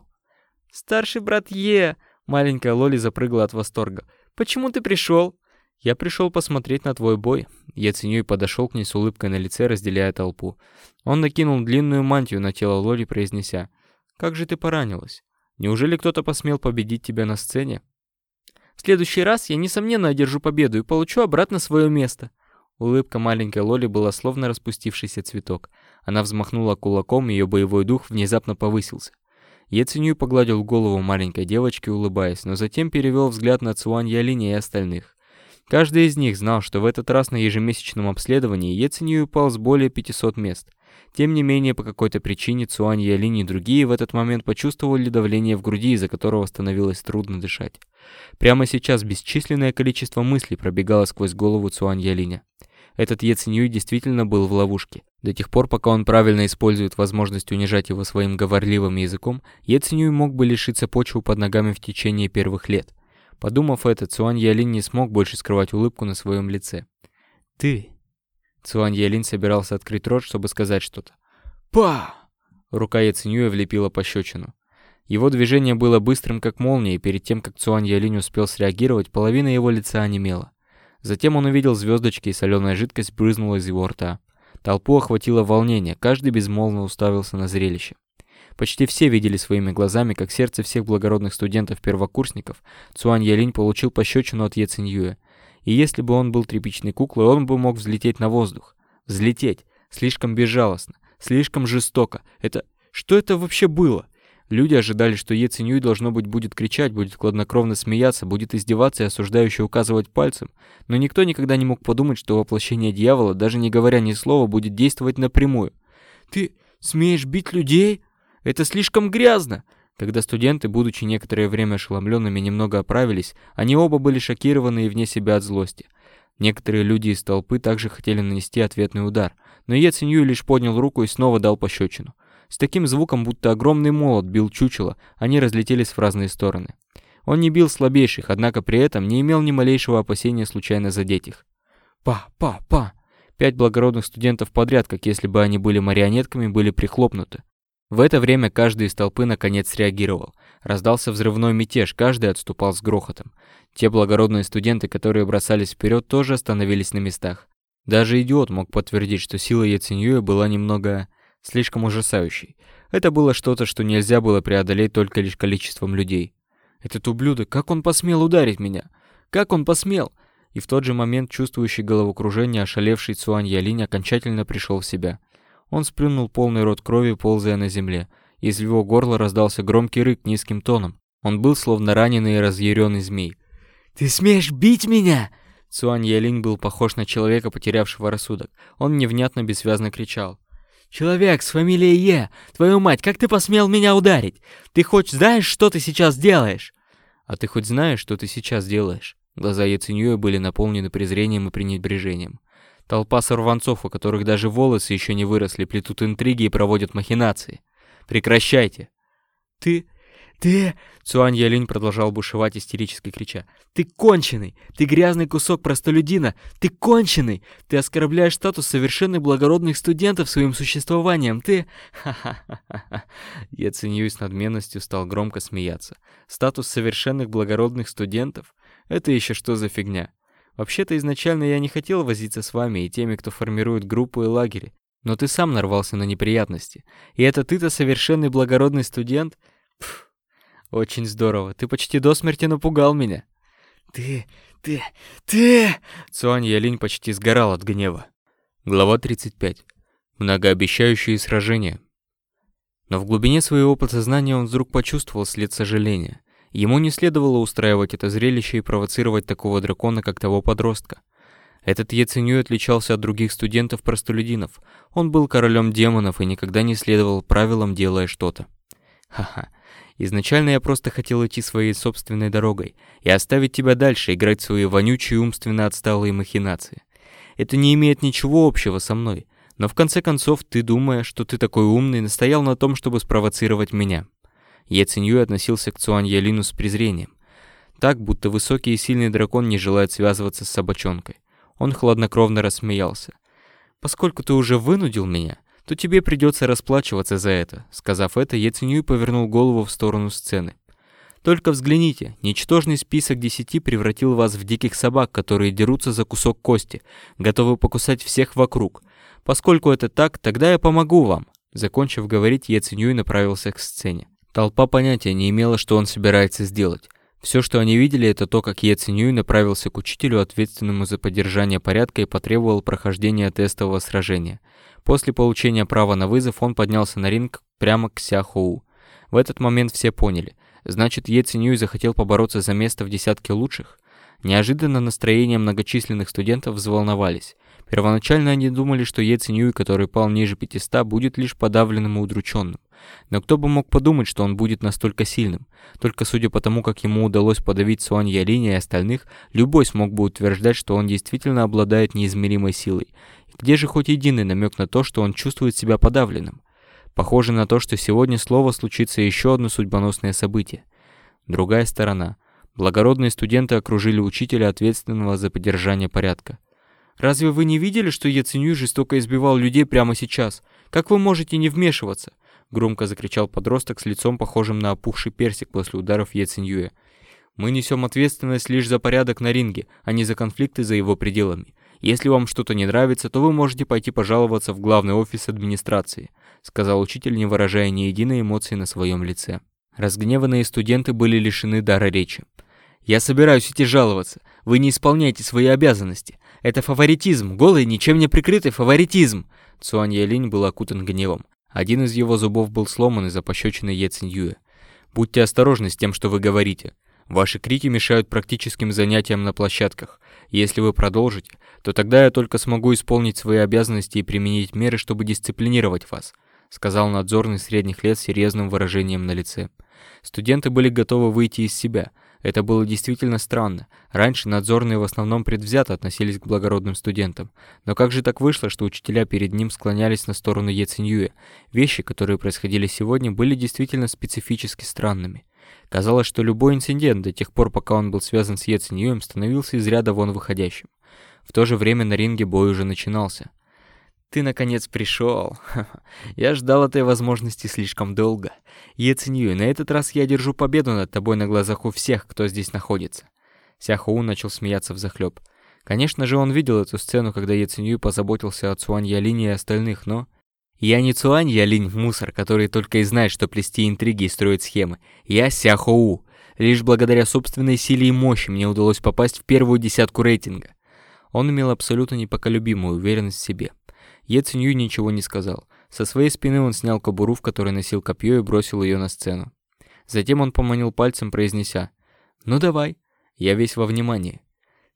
«Старший брат Е!» Маленькая Лоли запрыгала от восторга. «Почему ты пришел?» «Я пришел посмотреть на твой бой». Е Циньюй подошел к ней с улыбкой на лице, разделяя толпу. Он накинул длинную мантию на тело Лоли, произнеся. «Как же ты поранилась? Неужели кто-то посмел победить тебя на сцене?» Следующий раз я, несомненно, одержу победу и получу обратно свое место». Улыбка маленькой Лоли была словно распустившийся цветок. Она взмахнула кулаком, ее боевой дух внезапно повысился. Яценю погладил голову маленькой девочки, улыбаясь, но затем перевел взгляд на Цуань Ялиня и остальных. Каждый из них знал, что в этот раз на ежемесячном обследовании Яценю упал с более 500 мест. Тем не менее, по какой-то причине Цуань Ялинь и другие в этот момент почувствовали давление в груди, из-за которого становилось трудно дышать. Прямо сейчас бесчисленное количество мыслей пробегало сквозь голову Цуань Ялиня. Этот Е Цинюй действительно был в ловушке. До тех пор, пока он правильно использует возможность унижать его своим говорливым языком, Е Цинюй мог бы лишиться почвы под ногами в течение первых лет. Подумав это, Цуань Ялин не смог больше скрывать улыбку на своем лице. «Ты...» Цуань Ялин собирался открыть рот, чтобы сказать что-то. «Па!» Рука Яценюя влепила пощечину. Его движение было быстрым, как молния, и перед тем, как Цуань Ялинь успел среагировать, половина его лица онемела. Затем он увидел звездочки, и соленая жидкость брызнула из его рта. Толпу охватило волнение, каждый безмолвно уставился на зрелище. Почти все видели своими глазами, как сердце всех благородных студентов-первокурсников Цуань Ялинь получил пощечину от Е Циньюя. И если бы он был тряпичной куклой, он бы мог взлететь на воздух. Взлететь. Слишком безжалостно. Слишком жестоко. Это Что это вообще было? Люди ожидали, что Е должно быть будет кричать, будет хладнокровно смеяться, будет издеваться и осуждающе указывать пальцем. Но никто никогда не мог подумать, что воплощение дьявола, даже не говоря ни слова, будет действовать напрямую. «Ты смеешь бить людей? Это слишком грязно!» Когда студенты, будучи некоторое время ошеломленными, немного оправились, они оба были шокированы и вне себя от злости. Некоторые люди из толпы также хотели нанести ответный удар, но Е Цинюй лишь поднял руку и снова дал пощечину. С таким звуком, будто огромный молот бил чучело, они разлетелись в разные стороны. Он не бил слабейших, однако при этом не имел ни малейшего опасения случайно задеть их. «Па, па, па!» Пять благородных студентов подряд, как если бы они были марионетками, были прихлопнуты. В это время каждый из толпы наконец среагировал. Раздался взрывной мятеж, каждый отступал с грохотом. Те благородные студенты, которые бросались вперед, тоже остановились на местах. Даже идиот мог подтвердить, что сила Яциньюя была немного слишком ужасающей. Это было что-то, что нельзя было преодолеть только лишь количеством людей. Этот ублюдок, как он посмел ударить меня? Как он посмел? И в тот же момент чувствующий головокружение ошалевший Цуань Ялинь окончательно пришел в себя. Он сплюнул полный рот крови, ползая на земле. Из его горла раздался громкий рык низким тоном. Он был словно раненый и разъяренный змей. «Ты смеешь бить меня?» Цуань Ялинь был похож на человека, потерявшего рассудок. Он невнятно бессвязно кричал. «Человек с фамилией Е! Твою мать, как ты посмел меня ударить? Ты хоть знаешь, что ты сейчас делаешь?» «А ты хоть знаешь, что ты сейчас делаешь?» Глаза Яциньюя были наполнены презрением и пренебрежением. Толпа сорванцов, у которых даже волосы еще не выросли, плетут интриги и проводят махинации. Прекращайте. Ты... «Ты...» — Цуань Ялинь продолжал бушевать, истерически крича. «Ты конченый! Ты грязный кусок простолюдина! Ты конченый! Ты оскорбляешь статус совершенно благородных студентов своим существованием! Ты...» Ха-ха-ха-ха! Я ценю с надменностью стал громко смеяться. «Статус совершенных благородных студентов? Это еще что за фигня? Вообще-то изначально я не хотел возиться с вами и теми, кто формирует группы и лагеря. Но ты сам нарвался на неприятности. И это ты-то совершенный благородный студент? Пф, очень здорово. Ты почти до смерти напугал меня. Ты, ты, ты... Цуань Ялинь почти сгорал от гнева. Глава 35. Многообещающие сражения. Но в глубине своего подсознания он вдруг почувствовал след сожаления. Ему не следовало устраивать это зрелище и провоцировать такого дракона, как того подростка. Этот Яценю отличался от других студентов-простолюдинов. Он был королем демонов и никогда не следовал правилам, делая что-то. Ха-ха. Изначально я просто хотел идти своей собственной дорогой и оставить тебя дальше играть свои вонючие умственно отсталые махинации. Это не имеет ничего общего со мной. Но в конце концов, ты, думая, что ты такой умный, настоял на том, чтобы спровоцировать меня. Я ценю относился к Цуань Ялину с презрением. Так, будто высокий и сильный дракон не желает связываться с собачонкой. Он хладнокровно рассмеялся. «Поскольку ты уже вынудил меня, то тебе придется расплачиваться за это», сказав это, Яценюй повернул голову в сторону сцены. «Только взгляните, ничтожный список десяти превратил вас в диких собак, которые дерутся за кусок кости, готовы покусать всех вокруг. Поскольку это так, тогда я помогу вам». Закончив говорить, Яценюй направился к сцене. Толпа понятия не имела, что он собирается сделать. Все, что они видели, это то, как Е Цинюй направился к учителю, ответственному за поддержание порядка, и потребовал прохождения тестового сражения. После получения права на вызов он поднялся на ринг прямо к Ся Хоу. В этот момент все поняли. Значит, Е Цинюй захотел побороться за место в десятке лучших? Неожиданно настроение многочисленных студентов взволновались. Первоначально они думали, что Е Цинюй, который пал ниже 500, будет лишь подавленным и удрученным. Но кто бы мог подумать, что он будет настолько сильным? Только судя по тому, как ему удалось подавить Суань Ялиня и остальных, любой смог бы утверждать, что он действительно обладает неизмеримой силой. Где же хоть единый намек на то, что он чувствует себя подавленным? Похоже на то, что сегодня слово случится еще одно судьбоносное событие. Другая сторона. Благородные студенты окружили учителя, ответственного за поддержание порядка. «Разве вы не видели, что Яценюй жестоко избивал людей прямо сейчас? Как вы можете не вмешиваться? Громко закричал подросток с лицом похожим на опухший персик после ударов Ециньюя. Мы несем ответственность лишь за порядок на ринге, а не за конфликты за его пределами. Если вам что-то не нравится, то вы можете пойти пожаловаться в главный офис администрации, сказал учитель, не выражая ни единой эмоции на своем лице. Разгневанные студенты были лишены дара речи. «Я собираюсь идти жаловаться. Вы не исполняете свои обязанности. Это фаворитизм, голый, ничем не прикрытый фаворитизм!» Цуань Ялинь был окутан гневом. Один из его зубов был сломан из-за пощечины Е Циньюя. «Будьте осторожны с тем, что вы говорите. Ваши крики мешают практическим занятиям на площадках. Если вы продолжите, то тогда я только смогу исполнить свои обязанности и применить меры, чтобы дисциплинировать вас», сказал надзорный средних лет с серьезным выражением на лице. Студенты были готовы выйти из себя – это было действительно странно. Раньше надзорные в основном предвзято относились к благородным студентам. Но как же так вышло, что учителя перед ним склонялись на сторону Е Циньюя? Вещи, которые происходили сегодня, были действительно специфически странными. Казалось, что любой инцидент до тех пор, пока он был связан с Е Циньюем, становился из ряда вон выходящим. В то же время на ринге бой уже начинался. Ты наконец пришел. Я ждал этой возможности слишком долго. Я ценю, и на этот раз я держу победу над тобой на глазах у всех, кто здесь находится. Сяхоу начал смеяться взахлёб. Конечно же, он видел эту сцену, когда Яценюй позаботился о Цуань Ялине и остальных, но... Я не Цуань Ялинь, мусор, который только и знает, что плести интриги и строить схемы. Я Сяхоу. Лишь благодаря собственной силе и мощи мне удалось попасть в первую десятку рейтинга. Он имел абсолютно непоколебимую уверенность в себе. Е Цинью ничего не сказал. Со своей спины он снял кобуру, в которой носил копье, и бросил ее на сцену. Затем он поманил пальцем, произнеся «Ну давай, я весь во внимании».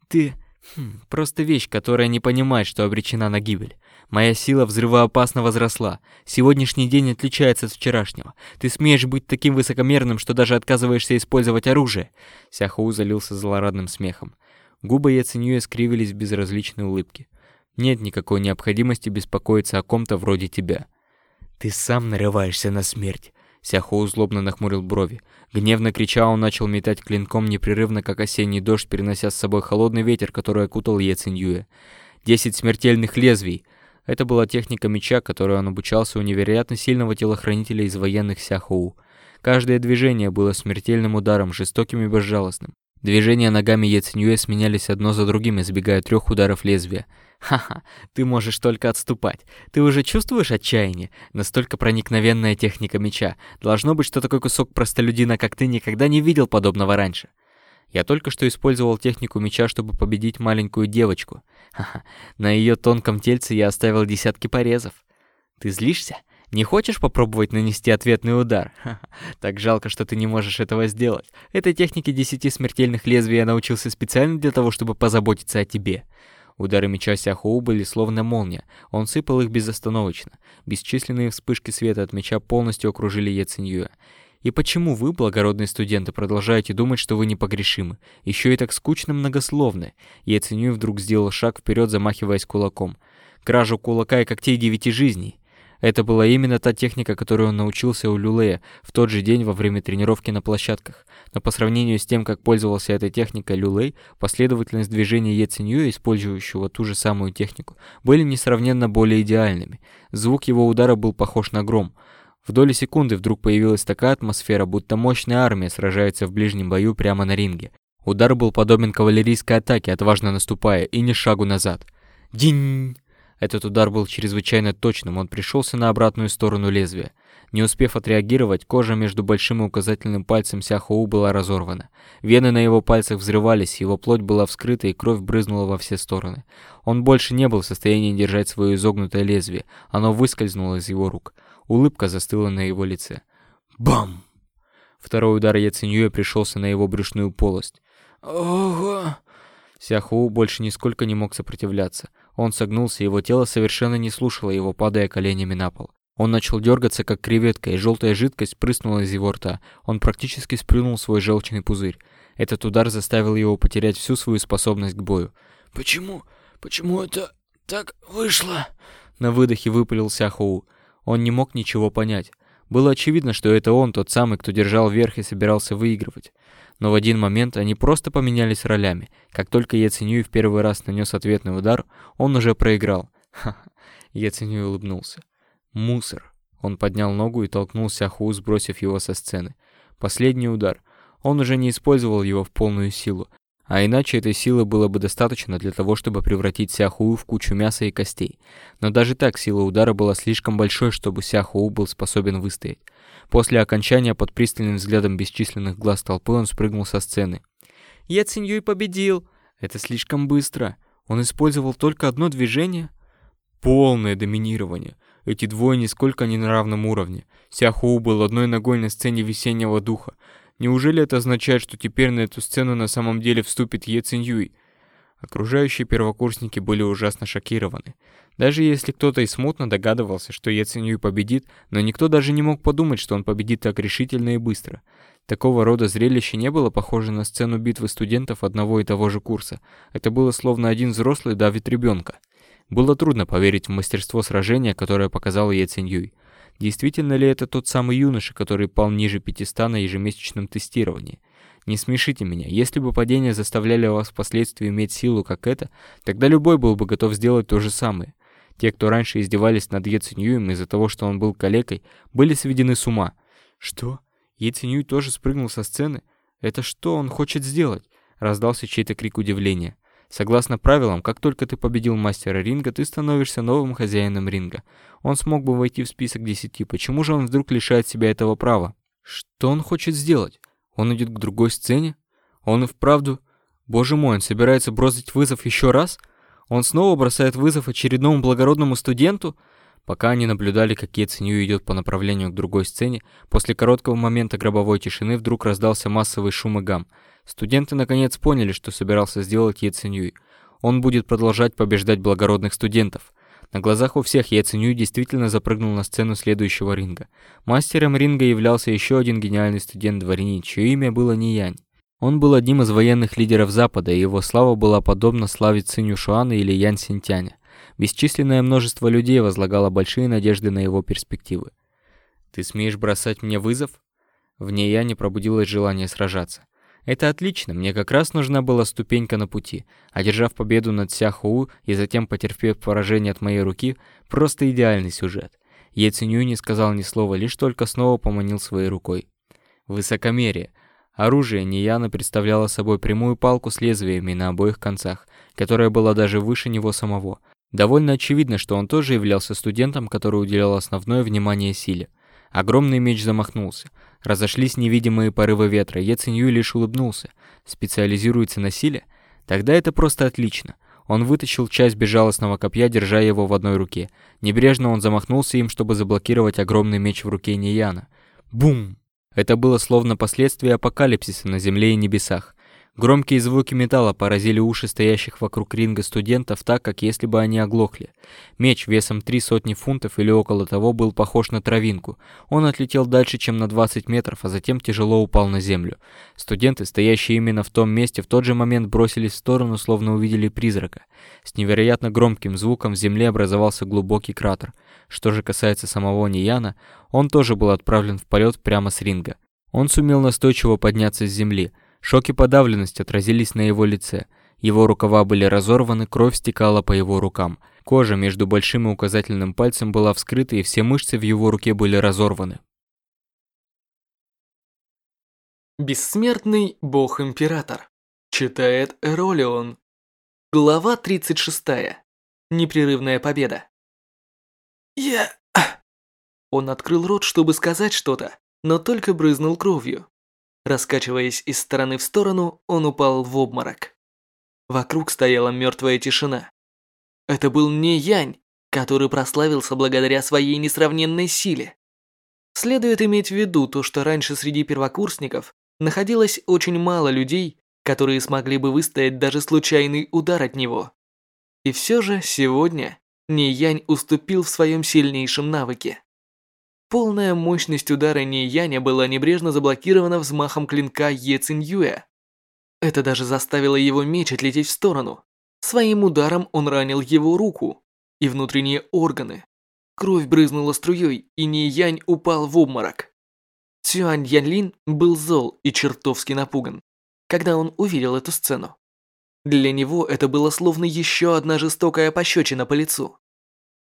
«Ты... Хм, просто вещь, которая не понимает, что обречена на гибель. Моя сила взрывоопасно возросла. Сегодняшний день отличается от вчерашнего. Ты смеешь быть таким высокомерным, что даже отказываешься использовать оружие?» Сяхоу залился злорадным смехом. Губы Яценюя скривились в безразличной улыбке. Нет никакой необходимости беспокоиться о ком-то вроде тебя. Ты сам нарываешься на смерть. Сяхоу злобно нахмурил брови. Гневно крича, он начал метать клинком непрерывно, как осенний дождь, перенося с собой холодный ветер, который окутал Е Циньюя. Десять смертельных лезвий. Это была техника меча, которую он обучался у невероятно сильного телохранителя из военных Сяхоу. Каждое движение было смертельным ударом, жестоким и безжалостным. Движения ногами Е Циньюя сменялись одно за другим, избегая трех ударов лезвия. Ха-ха, ты можешь только отступать. Ты уже чувствуешь отчаяние? Настолько проникновенная техника меча. Должно быть, что такой кусок простолюдина, как ты, никогда не видел подобного раньше. Я только что использовал технику меча, чтобы победить маленькую девочку. Ха-ха, на ее тонком тельце я оставил десятки порезов. Ты злишься? Не хочешь попробовать нанести ответный удар? Так жалко, что ты не можешь этого сделать. Этой технике десяти смертельных лезвий я научился специально для того, чтобы позаботиться о тебе. Удары меча Сяхоу были словно молния. Он сыпал их безостановочно. Бесчисленные вспышки света от меча полностью окружили Е Циньюя. И почему вы, благородные студенты, продолжаете думать, что вы непогрешимы? Еще и так скучно многословны. Е Циньюй вдруг сделал шаг вперед, замахиваясь кулаком. Кражу кулака и когтей девяти жизней. Это была именно та техника, которую он научился у Люлея в тот же день во время тренировки на площадках. Но по сравнению с тем, как пользовался этой техникой Люлей, последовательность движений Е Цинью, использующего ту же самую технику, были несравненно более идеальными. Звук его удара был похож на гром. В доли секунды вдруг появилась такая атмосфера, будто мощная армия сражается в ближнем бою прямо на ринге. Удар был подобен кавалерийской атаке, отважно наступая, и ни шагу назад. Динь! Этот удар был чрезвычайно точным, он пришелся на обратную сторону лезвия. Не успев отреагировать, кожа между большим и указательным пальцем Сяхоу была разорвана. Вены на его пальцах взрывались, его плоть была вскрыта и кровь брызнула во все стороны. Он больше не был в состоянии держать свое изогнутое лезвие, оно выскользнуло из его рук. Улыбка застыла на его лице. Бам! Второй удар Яценюя пришелся на его брюшную полость. Ого! Сяхоу больше нисколько не мог сопротивляться. Он согнулся, его тело совершенно не слушало его, падая коленями на пол. Он начал дергаться, как креветка, и желтая жидкость прыснула из его рта. Он практически сплюнул свой желчный пузырь. Этот удар заставил его потерять всю свою способность к бою. «Почему? Почему это так вышло?» На выдохе выпалил Сяхоу. Он не мог ничего понять. Было очевидно, что это он, тот самый, кто держал верх и собирался выигрывать но в один момент они просто поменялись ролями. Как только Яценюй в первый раз нанес ответный удар, он уже проиграл. Ха-ха. Яценюй улыбнулся. Мусор. Он поднял ногу и толкнул Сяху, сбросив его со сцены. Последний удар. Он уже не использовал его в полную силу, а иначе этой силы было бы достаточно для того, чтобы превратить Сяхуу в кучу мяса и костей. Но даже так сила удара была слишком большой, чтобы Сяхуу был способен выстоять. После окончания под пристальным взглядом бесчисленных глаз толпы он спрыгнул со сцены. «Я Циньюй победил!» «Это слишком быстро. Он использовал только одно движение?» «Полное доминирование. Эти двое нисколько не на равном уровне. Сяхоу был одной ногой на сцене весеннего духа. Неужели это означает, что теперь на эту сцену на самом деле вступит Е Циньюй? Окружающие первокурсники были ужасно шокированы. Даже если кто-то и смутно догадывался, что Е Циньюй победит, но никто даже не мог подумать, что он победит так решительно и быстро. Такого рода зрелище не было похоже на сцену битвы студентов одного и того же курса. Это было словно один взрослый давит ребенка. Было трудно поверить в мастерство сражения, которое показал Е Циньюй. Действительно ли это тот самый юноша, который пал ниже 500 на ежемесячном тестировании? Не смешите меня, если бы падения заставляли вас впоследствии иметь силу, как это, тогда любой был бы готов сделать то же самое. Те, кто раньше издевались над Е Циньюем из-за того, что он был калекой, были сведены с ума. Что? Е Циньюй тоже спрыгнул со сцены? Это что он хочет сделать? Раздался чей-то крик удивления. Согласно правилам, как только ты победил мастера ринга, ты становишься новым хозяином ринга. Он смог бы войти в список десяти. Почему же он вдруг лишает себя этого права? Что он хочет сделать? Он идет к другой сцене? Он и вправду... Боже мой, он собирается бросить вызов еще раз? Он снова бросает вызов очередному благородному студенту? Пока они наблюдали, как Еценью идет по направлению к другой сцене, после короткого момента гробовой тишины вдруг раздался массовый шум и гам. Студенты наконец поняли, что собирался сделать Еценюй. Он будет продолжать побеждать благородных студентов. На глазах у всех Яценюй действительно запрыгнул на сцену следующего ринга. Мастером ринга являлся еще один гениальный студент-дворянин, чье имя было Ниянь. Он был одним из военных лидеров Запада, и его слава была подобна славе Циню Шуана или Ян Синтяня. Бесчисленное множество людей возлагало большие надежды на его перспективы. «Ты смеешь бросать мне вызов?» В ней я не пробудилось желание сражаться. Это отлично, мне как раз нужна была ступенька на пути. Одержав победу над Сяхоу и затем потерпев поражение от моей руки, просто идеальный сюжет. Е Цинюй не сказал ни слова, лишь только снова поманил своей рукой. Высокомерие. Оружие Нияна представляло собой прямую палку с лезвиями на обоих концах, которая была даже выше него самого. Довольно очевидно, что он тоже являлся студентом, который уделял основное внимание силе. Огромный меч замахнулся. Разошлись невидимые порывы ветра. Е Цинью лишь улыбнулся. Специализируется на силе? Тогда это просто отлично. Он вытащил часть безжалостного копья, держа его в одной руке. Небрежно он замахнулся им, чтобы заблокировать огромный меч в руке Нияна. Бум! Это было словно последствие апокалипсиса на земле и небесах. Громкие звуки металла поразили уши стоящих вокруг ринга студентов так, как если бы они оглохли. Меч весом три сотни фунтов или около того был похож на травинку. Он отлетел дальше, чем на 20 метров, а затем тяжело упал на землю. Студенты, стоящие именно в том месте, в тот же момент бросились в сторону, словно увидели призрака. С невероятно громким звуком в земле образовался глубокий кратер. Что же касается самого Нияна, он тоже был отправлен в полет прямо с ринга. Он сумел настойчиво подняться с земли – Шок и подавленность отразились на его лице. Его рукава были разорваны, кровь стекала по его рукам. Кожа между большим и указательным пальцем была вскрыта, и все мышцы в его руке были разорваны. Бессмертный бог-император. Читает Эролион. Глава 36. Непрерывная победа. Я... Он открыл рот, чтобы сказать что-то, но только брызнул кровью. Раскачиваясь из стороны в сторону, он упал в обморок. Вокруг стояла мертвая тишина. Это был не Янь, который прославился благодаря своей несравненной силе. Следует иметь в виду то, что раньше среди первокурсников находилось очень мало людей, которые смогли бы выстоять даже случайный удар от него. И все же сегодня Янь уступил в своем сильнейшем навыке. Полная мощность удара Нияня была небрежно заблокирована взмахом клинка Е Циньюэ. Это даже заставило его меч отлететь в сторону. Своим ударом он ранил его руку и внутренние органы. Кровь брызнула струей, и Ниянь упал в обморок. Цюань Янлин был зол и чертовски напуган, когда он увидел эту сцену. Для него это было словно еще одна жестокая пощечина по лицу.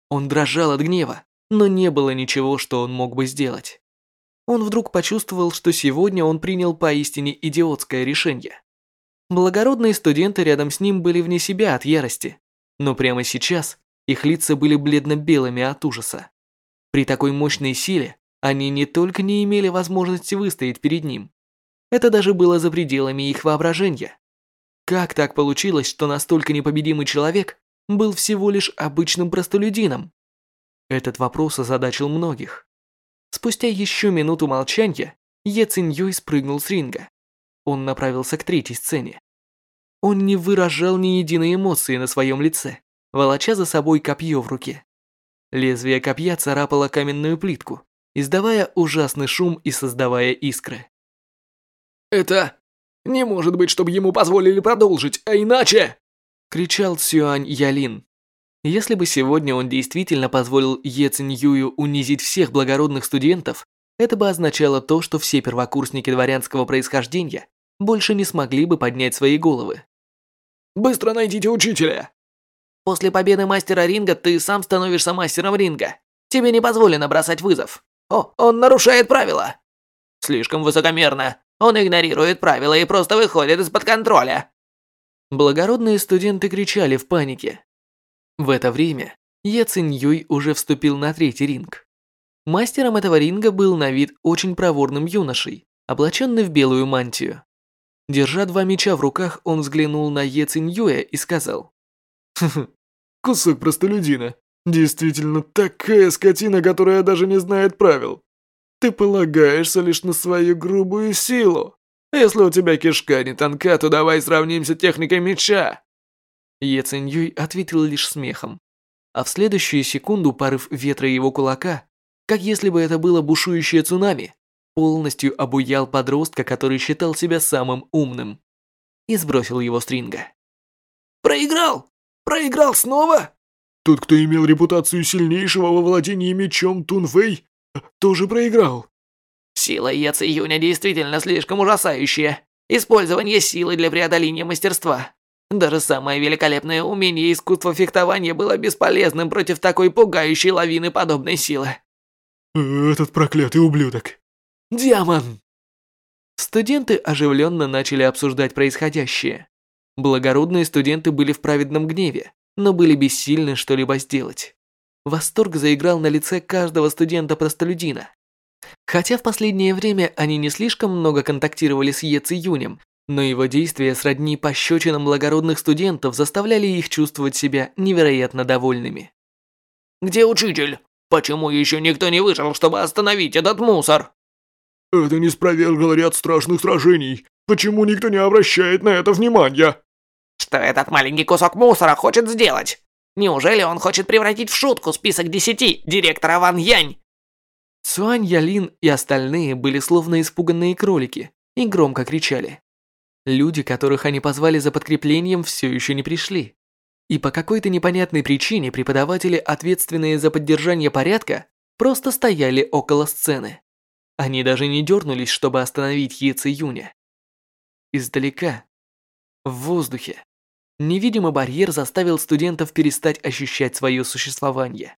Он дрожал от гнева, но не было ничего, что он мог бы сделать. Он вдруг почувствовал, что сегодня он принял поистине идиотское решение. Благородные студенты рядом с ним были вне себя от ярости, но прямо сейчас их лица были бледно-белыми от ужаса. При такой мощной силе они не только не имели возможности выстоять перед ним, это даже было за пределами их воображения. Как так получилось, что настолько непобедимый человек был всего лишь обычным простолюдином? Этот вопрос озадачил многих. Спустя еще минуту молчания Е Циньюй спрыгнул с ринга. Он направился к третьей сцене. Он не выражал ни единой эмоции на своем лице, волоча за собой копье в руке. Лезвие копья царапало каменную плитку, издавая ужасный шум и создавая искры. «Это... не может быть, чтобы ему позволили продолжить, а иначе...» кричал Сюань Ялин. Если бы сегодня он действительно позволил Е Цинь унизить всех благородных студентов, это бы означало то, что все первокурсники дворянского происхождения больше не смогли бы поднять свои головы. «Быстро найдите учителя!» После победы мастера ринга ты сам становишься мастером ринга. Тебе не позволено бросать вызов. О, он нарушает правила. Слишком высокомерно. Он игнорирует правила и просто выходит из-под контроля. Благородные студенты кричали в панике. В это время Е Цинь уже вступил на третий ринг. Мастером этого ринга был на вид очень проворным юношей, облаченный в белую мантию. Держа два меча в руках, он взглянул на Е Цинь и сказал. «Хм, кусок простолюдина. Действительно такая скотина, которая даже не знает правил. Ты полагаешься лишь на свою грубую силу. Если у тебя кишка не тонка, то давай сравнимся техникой меча. Е Циньюй ответил лишь смехом. А в следующую секунду порыв ветра его кулака, как если бы это было бушующее цунами, полностью обуял подростка, который считал себя самым умным, и сбросил его с ринга. «Проиграл! Проиграл снова?» Тот, кто имел репутацию сильнейшего во владении мечом Тунфэй, тоже проиграл. Сила Яца Юня действительно слишком ужасающая. Использование силы для преодоления мастерства. Даже самое великолепное умение искусства фехтования было бесполезным против такой пугающей лавины подобной силы. Этот проклятый ублюдок. Диамон! Студенты оживленно начали обсуждать происходящее. Благородные студенты были в праведном гневе, но были бессильны что-либо сделать. Восторг заиграл на лице каждого студента-простолюдина. Хотя в последнее время они не слишком много контактировали с Е Юнем, но его действия сродни пощечинам благородных студентов заставляли их чувствовать себя невероятно довольными. «Где учитель? Почему еще никто не вышел, чтобы остановить этот мусор?» «Это не справедливо ряд страшных сражений. Почему никто не обращает на это внимания?» Что этот маленький кусок мусора хочет сделать? Неужели он хочет превратить в шутку список десяти директора Ван Янь? Цуань Ялин и остальные были словно испуганные кролики и громко кричали. Люди, которых они позвали за подкреплением, все еще не пришли. И по какой-то непонятной причине преподаватели, ответственные за поддержание порядка, просто стояли около сцены. Они даже не дернулись, чтобы остановить Е Юня. Издалека, в воздухе, Невидимый барьер заставил студентов перестать ощущать свое существование.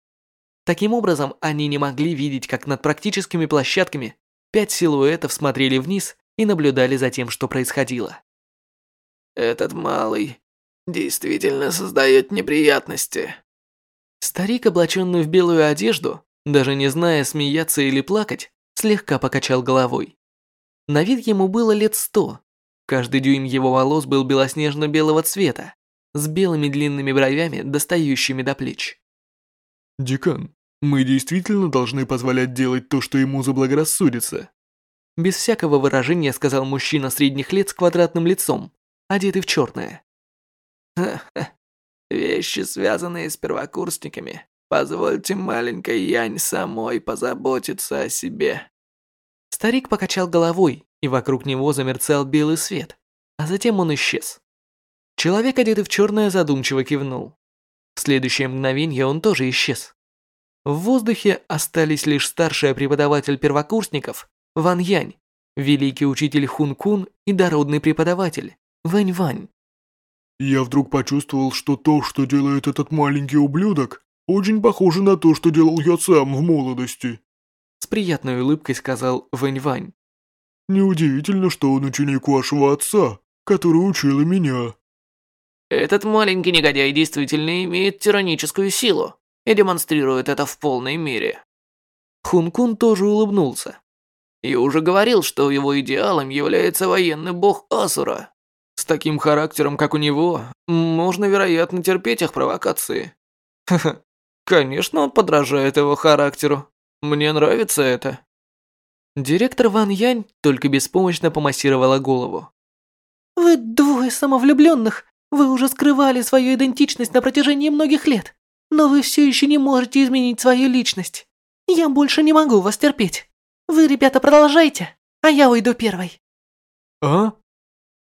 Таким образом, они не могли видеть, как над практическими площадками пять силуэтов смотрели вниз и наблюдали за тем, что происходило. «Этот малый действительно создает неприятности». Старик, облаченный в белую одежду, даже не зная, смеяться или плакать, слегка покачал головой. На вид ему было лет сто, Каждый дюйм его волос был белоснежно-белого цвета, с белыми длинными бровями, достающими до плеч. «Декан, мы действительно должны позволять делать то, что ему заблагорассудится?» Без всякого выражения сказал мужчина средних лет с квадратным лицом, одетый в черное. «Ха-ха, вещи, связанные с первокурсниками. Позвольте маленькой Янь самой позаботиться о себе». Старик покачал головой, и вокруг него замерцал белый свет, а затем он исчез. Человек, одетый в черное, задумчиво кивнул. В следующее мгновение он тоже исчез. В воздухе остались лишь старший преподаватель первокурсников Ван Янь, великий учитель Хун Кун и дородный преподаватель Вэнь Вань. Я вдруг почувствовал, что то, что делает этот маленький ублюдок, очень похоже на то, что делал я сам в молодости. С приятной улыбкой сказал Вэнь Вань. Неудивительно, что он ученик вашего отца, который учил и меня. Этот маленький негодяй действительно имеет тираническую силу и демонстрирует это в полной мере. Хун-Кун тоже улыбнулся. Я уже говорил, что его идеалом является военный бог Асура. С таким характером, как у него, можно, вероятно, терпеть их провокации. Конечно, он подражает его характеру. Мне нравится это. Директор Ван Янь только беспомощно помассировала голову. Вы двое самовлюбленных. Вы уже скрывали свою идентичность на протяжении многих лет. Но вы все еще не можете изменить свою личность. Я больше не могу вас терпеть. Вы, ребята, продолжайте, а я уйду первой. А?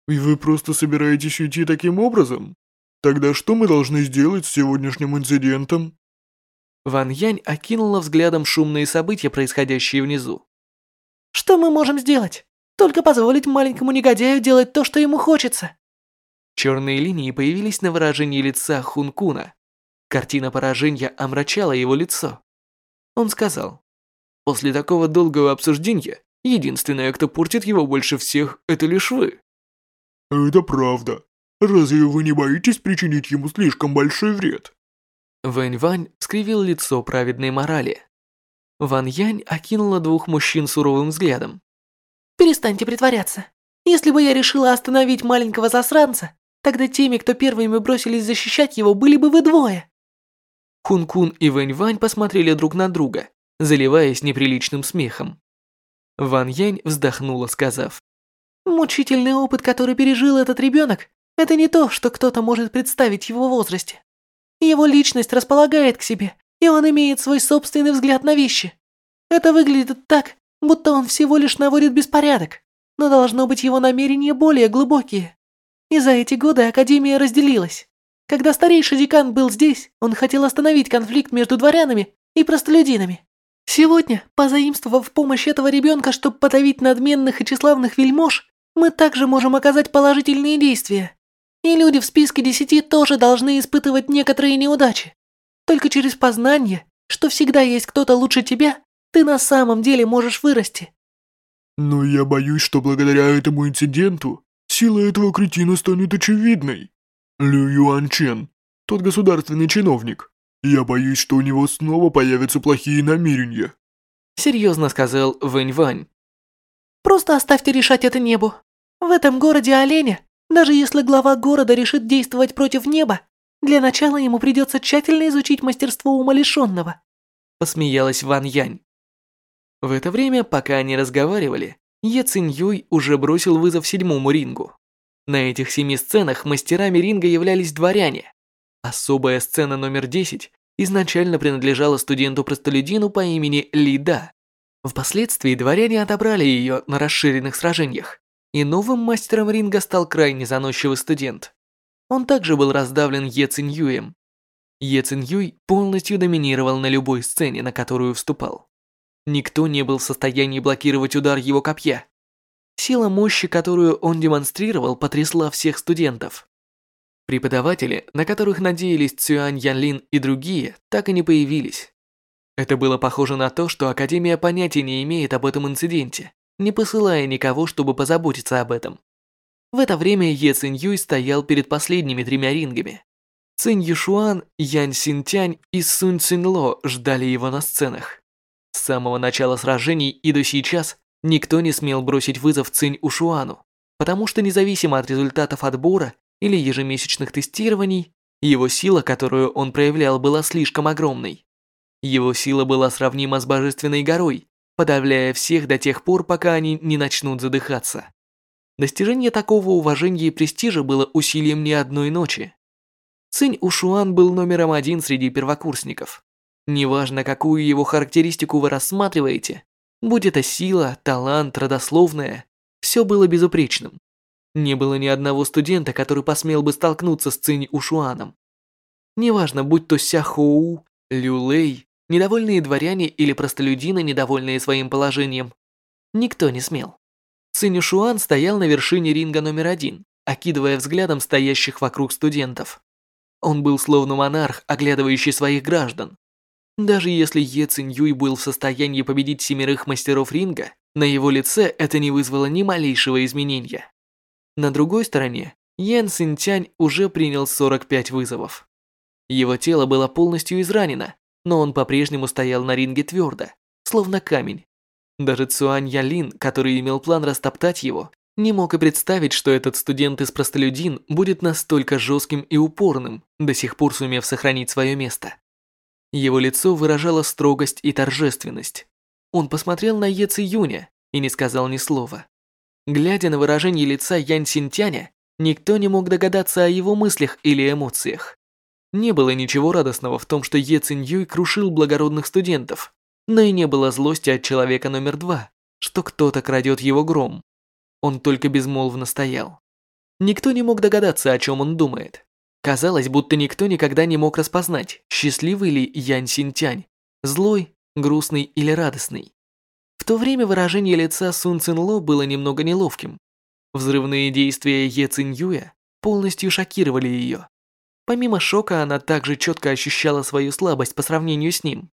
И вы просто собираетесь уйти таким образом? Тогда что мы должны сделать с сегодняшним инцидентом? Ван Янь окинула взглядом шумные события, происходящие внизу. Что мы можем сделать? Только позволить маленькому негодяю делать то, что ему хочется. Черные линии появились на выражении лица Хункуна. Картина поражения омрачала его лицо. Он сказал, «После такого долгого обсуждения, единственное, кто портит его больше всех, это лишь вы». Это правда. Разве вы не боитесь причинить ему слишком большой вред? Вэнь Вань скривил лицо праведной морали. Ван Янь окинула двух мужчин суровым взглядом. Перестаньте притворяться. Если бы я решила остановить маленького засранца, тогда теми, кто первыми бросились защищать его, были бы вы двое. Хун-Кун и Вэнь-Вань посмотрели друг на друга, заливаясь неприличным смехом. Ван Янь вздохнула, сказав. «Мучительный опыт, который пережил этот ребенок, это не то, что кто-то может представить его возрасте. Его личность располагает к себе, и он имеет свой собственный взгляд на вещи. Это выглядит так, будто он всего лишь наводит беспорядок, но должно быть его намерения более глубокие. И за эти годы Академия разделилась. Когда старейший декан был здесь, он хотел остановить конфликт между дворянами и простолюдинами. Сегодня, позаимствовав помощь этого ребенка, чтобы подавить надменных и тщеславных вельмож, мы также можем оказать положительные действия. И люди в списке десяти тоже должны испытывать некоторые неудачи. Только через познание, что всегда есть кто-то лучше тебя, ты на самом деле можешь вырасти. Но я боюсь, что благодаря этому инциденту сила этого кретина станет очевидной. Лю Юан Чен, тот государственный чиновник. Я боюсь, что у него снова появятся плохие намерения. Серьезно сказал Вэнь Вань. Просто оставьте решать это небу. В этом городе оленя, даже если глава города решит действовать против неба, для начала ему придется тщательно изучить мастерство умалишенного. Посмеялась Ван Янь. В это время, пока они разговаривали, Е Цинь Юй уже бросил вызов седьмому рингу. На этих семи сценах мастерами ринга являлись дворяне. Особая сцена номер 10 изначально принадлежала студенту-простолюдину по имени Лида. Впоследствии дворяне отобрали ее на расширенных сражениях, и новым мастером ринга стал крайне заносчивый студент. Он также был раздавлен Е Цинь Юем. Е Цинь Юй полностью доминировал на любой сцене, на которую вступал. Никто не был в состоянии блокировать удар его копья. Сила мощи, которую он демонстрировал, потрясла всех студентов. Преподаватели, на которых надеялись Цюань Янлин и другие, так и не появились. Это было похоже на то, что Академия понятия не имеет об этом инциденте, не посылая никого, чтобы позаботиться об этом. В это время Е Цинь Юй стоял перед последними тремя рингами. Цинь Юшуан, Ян Синтянь и Сунь Цинло ждали его на сценах. С самого начала сражений и до сейчас Никто не смел бросить вызов Цинь Ушуану, потому что независимо от результатов отбора или ежемесячных тестирований, его сила, которую он проявлял, была слишком огромной. Его сила была сравнима с божественной горой, подавляя всех до тех пор, пока они не начнут задыхаться. Достижение такого уважения и престижа было усилием не одной ночи. Цинь Ушуан был номером один среди первокурсников. Неважно, какую его характеристику вы рассматриваете, Будь это сила, талант, родословная, все было безупречным. Не было ни одного студента, который посмел бы столкнуться с Цинь Ушуаном. Неважно, будь то Ся Хоу, Лю Лэй, недовольные дворяне или простолюдины, недовольные своим положением. Никто не смел. Цинь Ушуан стоял на вершине ринга номер один, окидывая взглядом стоящих вокруг студентов. Он был словно монарх, оглядывающий своих граждан. Даже если Е Цинь Юй был в состоянии победить семерых мастеров ринга, на его лице это не вызвало ни малейшего изменения. На другой стороне, Ян Синтянь уже принял 45 вызовов. Его тело было полностью изранено, но он по-прежнему стоял на ринге твердо, словно камень. Даже Цуань Ялин, который имел план растоптать его, не мог и представить, что этот студент из простолюдин будет настолько жестким и упорным, до сих пор сумев сохранить свое место. Его лицо выражало строгость и торжественность. Он посмотрел на Е Юня и не сказал ни слова. Глядя на выражение лица Янь Синтяня, никто не мог догадаться о его мыслях или эмоциях. Не было ничего радостного в том, что Е Юй крушил благородных студентов, но и не было злости от человека номер два, что кто-то крадет его гром. Он только безмолвно стоял. Никто не мог догадаться, о чем он думает. Казалось, будто никто никогда не мог распознать, счастливый ли Янь Синтянь, злой, грустный или радостный. То время выражение лица Сун Цинло было немного неловким. Взрывные действия Е Циньюя полностью шокировали ее. Помимо шока, она также четко ощущала свою слабость по сравнению с ним.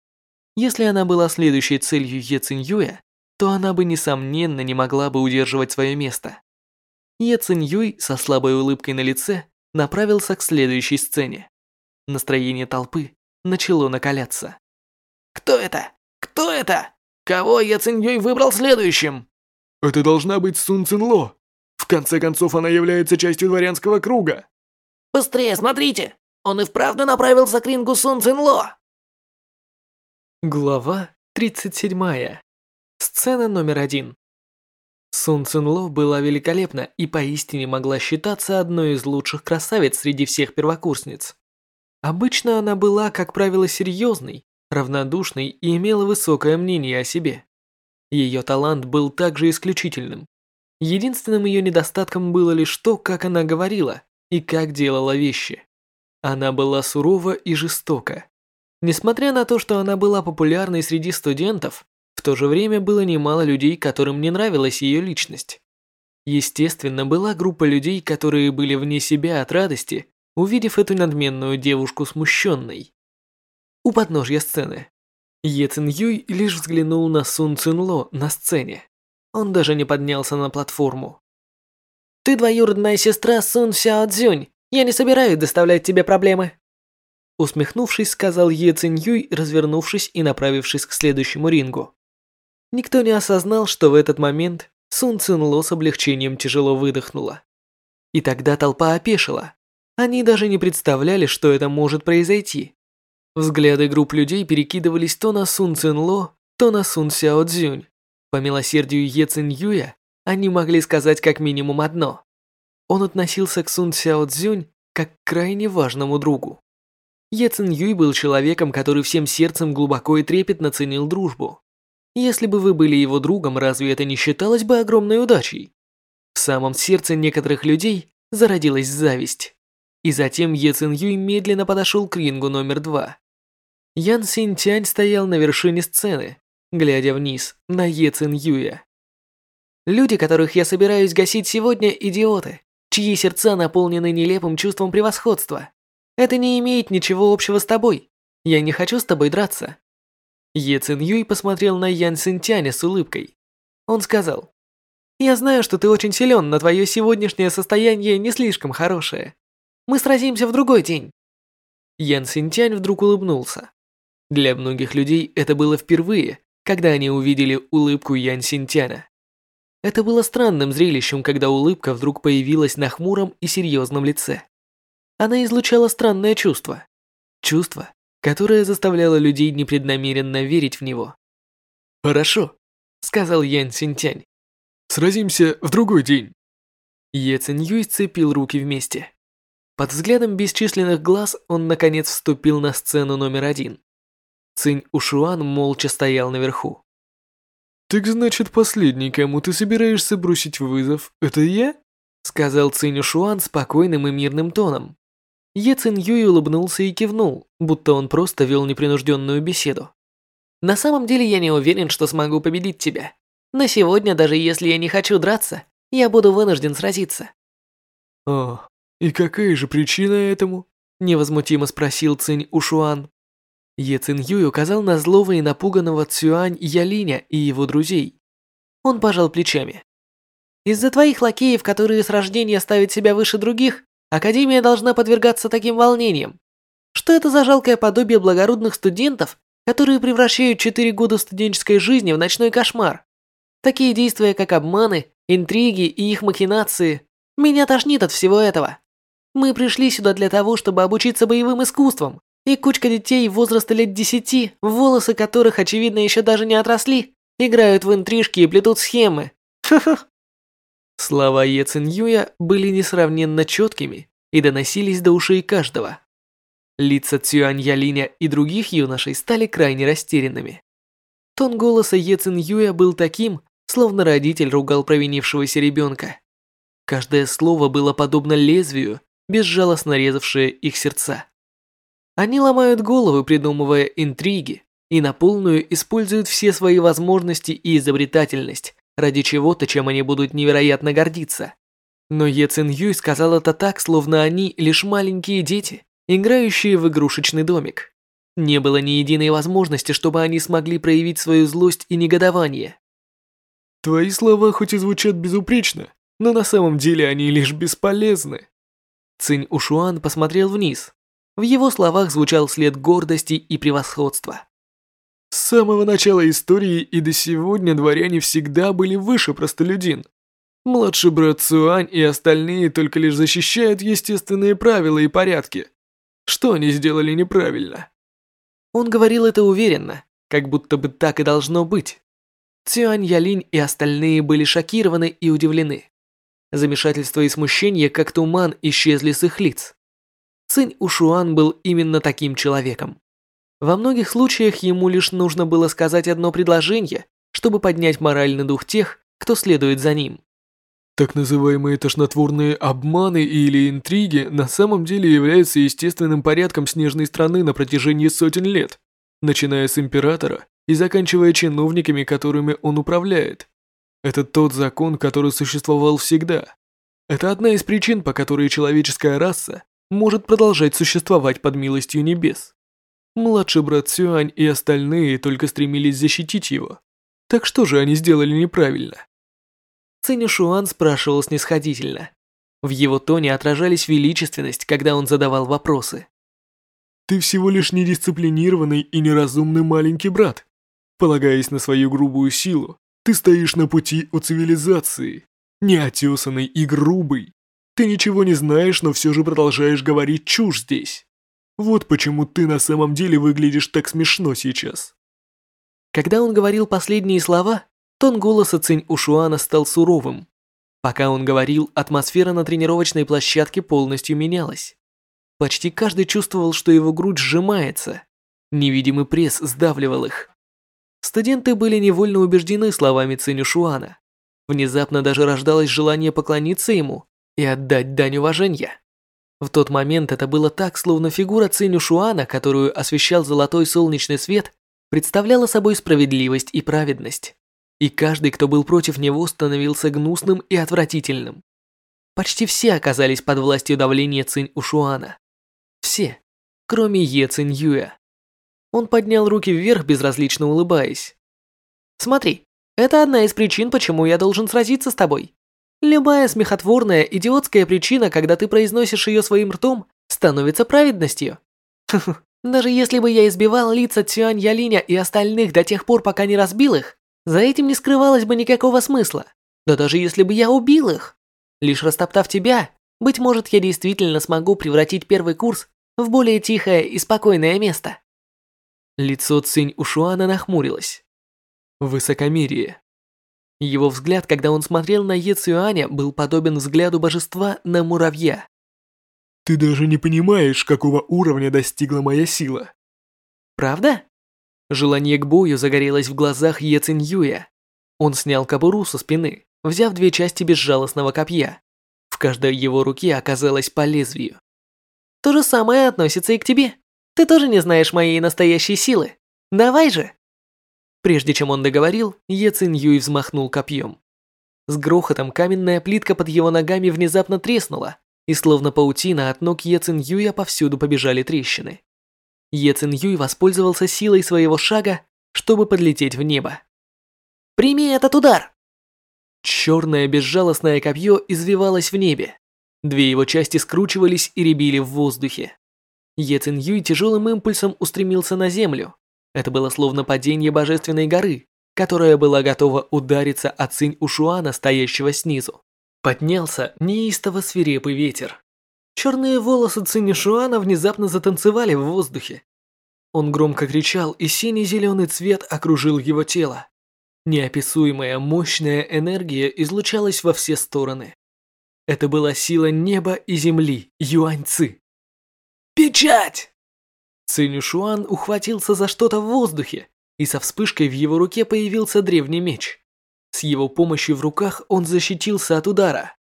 Если она была следующей целью Е Циньюя, то она бы, несомненно, не могла бы удерживать свое место. Е Циньюй со слабой улыбкой на лице направился к следующей сцене. Настроение толпы начало накаляться. «Кто это? Кто это? Кого Я Циньюй выбрал следующим?» «Это должна быть Сун Цинло. В конце концов, она является частью дворянского круга». «Быстрее, смотрите! Он и вправду направился к рингу Сун Цинло!» Глава 37. Сцена номер один. Сун Цинло была великолепна и поистине могла считаться одной из лучших красавиц среди всех первокурсниц. Обычно она была, как правило, серьезной, равнодушной и имела высокое мнение о себе. Ее талант был также исключительным. Единственным ее недостатком было лишь то, как она говорила и как делала вещи. Она была сурова и жестока. Несмотря на то, что она была популярной среди студентов, в то же время было немало людей, которым не нравилась ее личность. Естественно, была группа людей, которые были вне себя от радости, увидев эту надменную девушку смущенной. У подножья сцены. Е Цин Юй лишь взглянул на Сун Цинло на сцене. Он даже не поднялся на платформу. «Ты двоюродная сестра Сун Сяо Цзюнь. Я не собираюсь доставлять тебе проблемы». Усмехнувшись, сказал Е Цин Юй, развернувшись и направившись к следующему рингу. Никто не осознал, что в этот момент Сун Цинло с облегчением тяжело выдохнула. И тогда толпа опешила. Они даже не представляли, что это может произойти. Взгляды групп людей перекидывались то на Сун Цинло, то на Сун Сяо Цзюнь. По милосердию Е Цин Юя, они могли сказать как минимум одно. Он относился к Сун Сяо Цзюнь как к крайне важному другу. Е Цин Юй был человеком, который всем сердцем глубоко и трепетно ценил дружбу. Если бы вы были его другом, разве это не считалось бы огромной удачей? В самом сердце некоторых людей зародилась зависть. И затем Е Цин Юй медленно подошел к рингу номер два. Ян Син Тянь стоял на вершине сцены, глядя вниз на Е Цин Юя. Люди, которых я собираюсь гасить сегодня, идиоты, чьи сердца наполнены нелепым чувством превосходства. Это не имеет ничего общего с тобой. Я не хочу с тобой драться. Е Цин Юй посмотрел на Ян Синтяня с улыбкой. Он сказал, «Я знаю, что ты очень силен, но твое сегодняшнее состояние не слишком хорошее. Мы сразимся в другой день». Ян Синтянь вдруг улыбнулся. Для многих людей это было впервые, когда они увидели улыбку Ян Синтяня. Это было странным зрелищем, когда улыбка вдруг появилась на хмуром и серьезном лице. Она излучала странное чувство. Чувство, которая заставляла людей непреднамеренно верить в него. «Хорошо», — сказал Ян Синтянь. «Сразимся в другой день». Е Цинь сцепил руки вместе. Под взглядом бесчисленных глаз он наконец вступил на сцену номер один. Цинь Ушуан молча стоял наверху. «Так значит, последний, кому ты собираешься бросить вызов, это я?» Сказал Цинь Ушуан спокойным и мирным тоном. Е Цин Юй улыбнулся и кивнул, будто он просто вел непринужденную беседу. «На самом деле я не уверен, что смогу победить тебя. Но сегодня, даже если я не хочу драться, я буду вынужден сразиться». «О, и какая же причина этому?» Невозмутимо спросил Цинь Ушуан. Е Цин Юй указал на злого и напуганного Цюань Ялиня и его друзей. Он пожал плечами. «Из-за твоих лакеев, которые с рождения ставят себя выше других, Академия должна подвергаться таким волнениям. Что это за жалкое подобие благородных студентов, которые превращают четыре года студенческой жизни в ночной кошмар? Такие действия, как обманы, интриги и их махинации, меня тошнит от всего этого. Мы пришли сюда для того, чтобы обучиться боевым искусствам, И кучка детей возраста лет десяти, волосы которых, очевидно, еще даже не отросли, играют в интрижки и плетут схемы. Ха-ха. Слова Е Циньюя были несравненно четкими и доносились до ушей каждого. Лица Цюань Ялиня и других юношей стали крайне растерянными. Тон голоса Е Циньюя был таким, словно родитель ругал провинившегося ребенка. Каждое слово было подобно лезвию, безжалостно резавшее их сердца. Они ломают головы, придумывая интриги, и на полную используют все свои возможности и изобретательность ради чего-то, чем они будут невероятно гордиться. Но Е Цин Юй сказал это так, словно они лишь маленькие дети, играющие в игрушечный домик. Не было ни единой возможности, чтобы они смогли проявить свою злость и негодование. Твои слова хоть и звучат безупречно, но на самом деле они лишь бесполезны. Цинь Ушуан посмотрел вниз. В его словах звучал след гордости и превосходства. С самого начала истории и до сегодня дворяне всегда были выше простолюдин. Младший брат Цуань и остальные только лишь защищают естественные правила и порядки. Что они сделали неправильно? Он говорил это уверенно, как будто бы так и должно быть. Цюань Ялинь и остальные были шокированы и удивлены. Замешательство и смущение, как туман, исчезли с их лиц. Цинь Ушуан был именно таким человеком. Во многих случаях ему лишь нужно было сказать одно предложение, чтобы поднять моральный дух тех, кто следует за ним. Так называемые тошнотворные обманы или интриги на самом деле являются естественным порядком снежной страны на протяжении сотен лет, начиная с императора и заканчивая чиновниками, которыми он управляет. Это тот закон, который существовал всегда. Это одна из причин, по которой человеческая раса может продолжать существовать под милостью небес. Младший брат Сюань и остальные только стремились защитить его. Так что же они сделали неправильно? Цинь Шуан спрашивал снисходительно. В его тоне отражались величественность, когда он задавал вопросы. «Ты всего лишь недисциплинированный и неразумный маленький брат. Полагаясь на свою грубую силу, ты стоишь на пути у цивилизации, неотесанный и грубый. Ты ничего не знаешь, но все же продолжаешь говорить чушь здесь. Вот почему ты на самом деле выглядишь так смешно сейчас. Когда он говорил последние слова, тон голоса Цинь Ушуана стал суровым. Пока он говорил, атмосфера на тренировочной площадке полностью менялась. Почти каждый чувствовал, что его грудь сжимается. Невидимый пресс сдавливал их. Студенты были невольно убеждены словами Цинюшуана. Внезапно даже рождалось желание поклониться ему и отдать дань уважения. В тот момент это было так, словно фигура Цинюшуана, которую освещал золотой солнечный свет, представляла собой справедливость и праведность. И каждый, кто был против него, становился гнусным и отвратительным. Почти все оказались под властью давления Цинь Ушуана. Все, кроме Е Цинь Юя. Он поднял руки вверх, безразлично улыбаясь. «Смотри, это одна из причин, почему я должен сразиться с тобой. Любая смехотворная, идиотская причина, когда ты произносишь ее своим ртом, становится праведностью. Даже если бы я избивал лица Цюань Ялиня и остальных до тех пор, пока не разбил их, за этим не скрывалось бы никакого смысла. Да даже если бы я убил их. Лишь растоптав тебя, быть может, я действительно смогу превратить первый курс в более тихое и спокойное место. Лицо Цинь Ушуана нахмурилось. Высокомерие. Его взгляд, когда он смотрел на Е Цюаня, был подобен взгляду божества на муравья. «Ты даже не понимаешь, какого уровня достигла моя сила». «Правда?» Желание к бою загорелось в глазах Е Цинь Юя. Он снял кобуру со спины, взяв две части безжалостного копья. В каждой его руке оказалось по лезвию. «То же самое относится и к тебе». Ты тоже не знаешь моей настоящей силы. Давай же!» Прежде чем он договорил, Е Цин Юй взмахнул копьем. С грохотом каменная плитка под его ногами внезапно треснула, и словно паутина от ног Е Цин Юя повсюду побежали трещины. Е Цин Юй воспользовался силой своего шага, чтобы подлететь в небо. «Прими этот удар!» Черное безжалостное копье извивалось в небе. Две его части скручивались и рябили в воздухе. Е Цин Юй тяжелым импульсом устремился на землю. Это было словно падение божественной горы, которая была готова удариться о Цинь Ушуана, стоящего снизу. Поднялся неистово свирепый ветер. Черные волосы Цинишуана внезапно затанцевали в воздухе. Он громко кричал, и синий-зеленый цвет окружил его тело. Неописуемая мощная энергия излучалась во все стороны. Это была сила неба и земли, юаньцы. «Печать!» Цинюшуан ухватился за что-то в воздухе, и со вспышкой в его руке появился древний меч. С его помощью в руках он защитился от удара.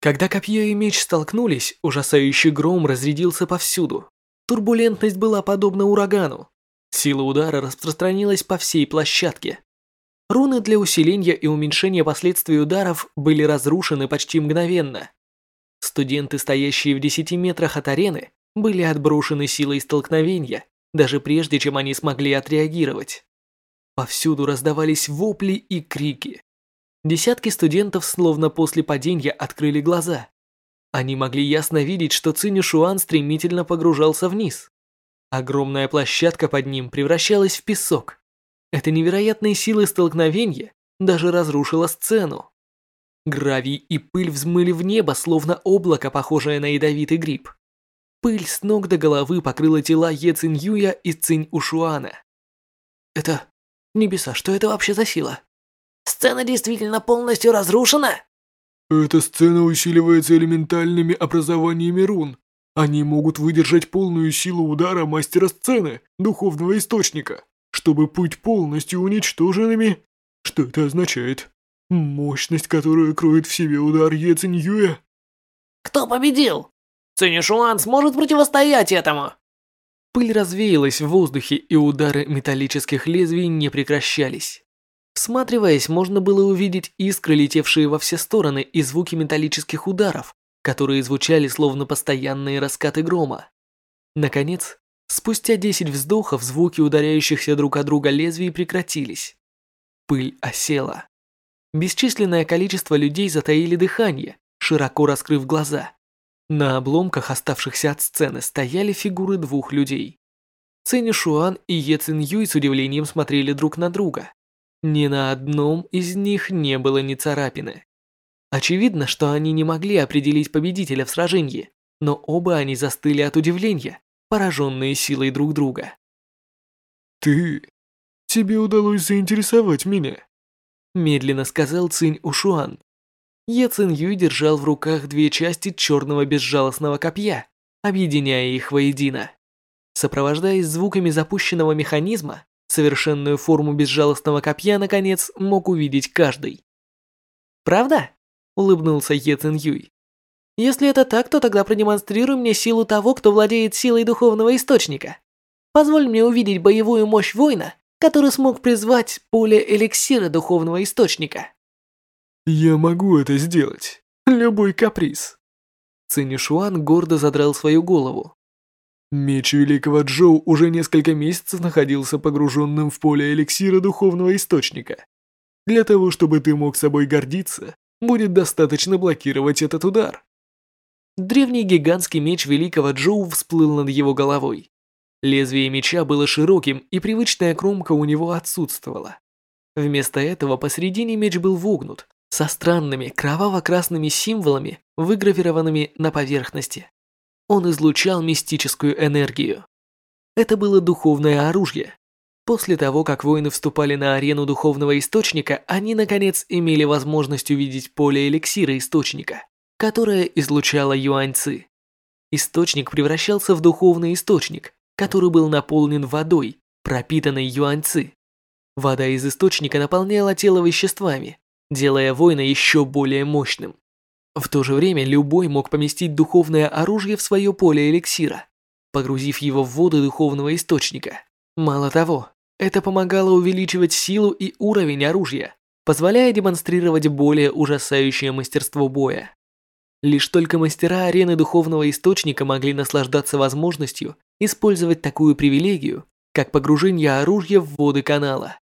Когда копье и меч столкнулись, ужасающий гром разрядился повсюду. Турбулентность была подобна урагану. Сила удара распространилась по всей площадке. Руны для усиления и уменьшения последствий ударов были разрушены почти мгновенно. Студенты, стоящие в 10 метрах от арены, были отброшены силой столкновения, даже прежде, чем они смогли отреагировать. Повсюду раздавались вопли и крики. Десятки студентов словно после падения открыли глаза. Они могли ясно видеть, что Цинь Шуан стремительно погружался вниз. Огромная площадка под ним превращалась в песок. Эта невероятной силы столкновения даже разрушила сцену. Гравий и пыль взмыли в небо, словно облако, похожее на ядовитый гриб. Пыль с ног до головы покрыла тела Е Цинь Юя и Цинь Ушуана. Это... Небеса, что это вообще за сила? Сцена действительно полностью разрушена? Эта сцена усиливается элементальными образованиями рун. Они могут выдержать полную силу удара мастера сцены, духовного источника, чтобы быть полностью уничтоженными. Что это означает? Мощность, которая кроет в себе удар Е Юэ. Кто победил? Цинишуан сможет противостоять этому? Пыль развеялась в воздухе, и удары металлических лезвий не прекращались. Всматриваясь, можно было увидеть искры, летевшие во все стороны, и звуки металлических ударов, которые звучали словно постоянные раскаты грома. Наконец, спустя 10 вздохов звуки ударяющихся друг от друга лезвий прекратились. Пыль осела. Бесчисленное количество людей затаили дыхание, широко раскрыв глаза. На обломках, оставшихся от сцены, стояли фигуры двух людей. Цинь Шуан и Е Цин Юй с удивлением смотрели друг на друга. Ни на одном из них не было ни царапины. Очевидно, что они не могли определить победителя в сражении, но оба они застыли от удивления, пораженные силой друг друга. «Ты... тебе удалось заинтересовать меня», медленно сказал Цинь Ушуан. Е Цин Юй держал в руках две части черного безжалостного копья, объединяя их воедино. Сопровождаясь звуками запущенного механизма, Совершенную форму безжалостного копья, наконец, мог увидеть каждый. «Правда?» – улыбнулся Е Цин Юй. «Если это так, то тогда продемонстрируй мне силу того, кто владеет силой духовного источника. Позволь мне увидеть боевую мощь воина, который смог призвать поле эликсира духовного источника». «Я могу это сделать. Любой каприз». Цинишуан гордо задрал свою голову. Меч Великого Джоу уже несколько месяцев находился погруженным в поле эликсира духовного источника. Для того, чтобы ты мог собой гордиться, будет достаточно блокировать этот удар. Древний гигантский меч Великого Джоу всплыл над его головой. Лезвие меча было широким, и привычная кромка у него отсутствовала. Вместо этого посередине меч был вогнут, со странными кроваво-красными символами, выгравированными на поверхности. Он излучал мистическую энергию. Это было духовное оружие. После того, как воины вступали на арену духовного источника, они, наконец, имели возможность увидеть поле эликсира источника, которое излучало юаньцы. Источник превращался в духовный источник, который был наполнен водой, пропитанной юаньцы. Вода из источника наполняла тело веществами, делая воина еще более мощным. В то же время любой мог поместить духовное оружие в свое поле эликсира, погрузив его в воду духовного источника. Мало того, это помогало увеличивать силу и уровень оружия, позволяя демонстрировать более ужасающее мастерство боя. Лишь только мастера арены духовного источника могли наслаждаться возможностью использовать такую привилегию, как погружение оружия в воды канала.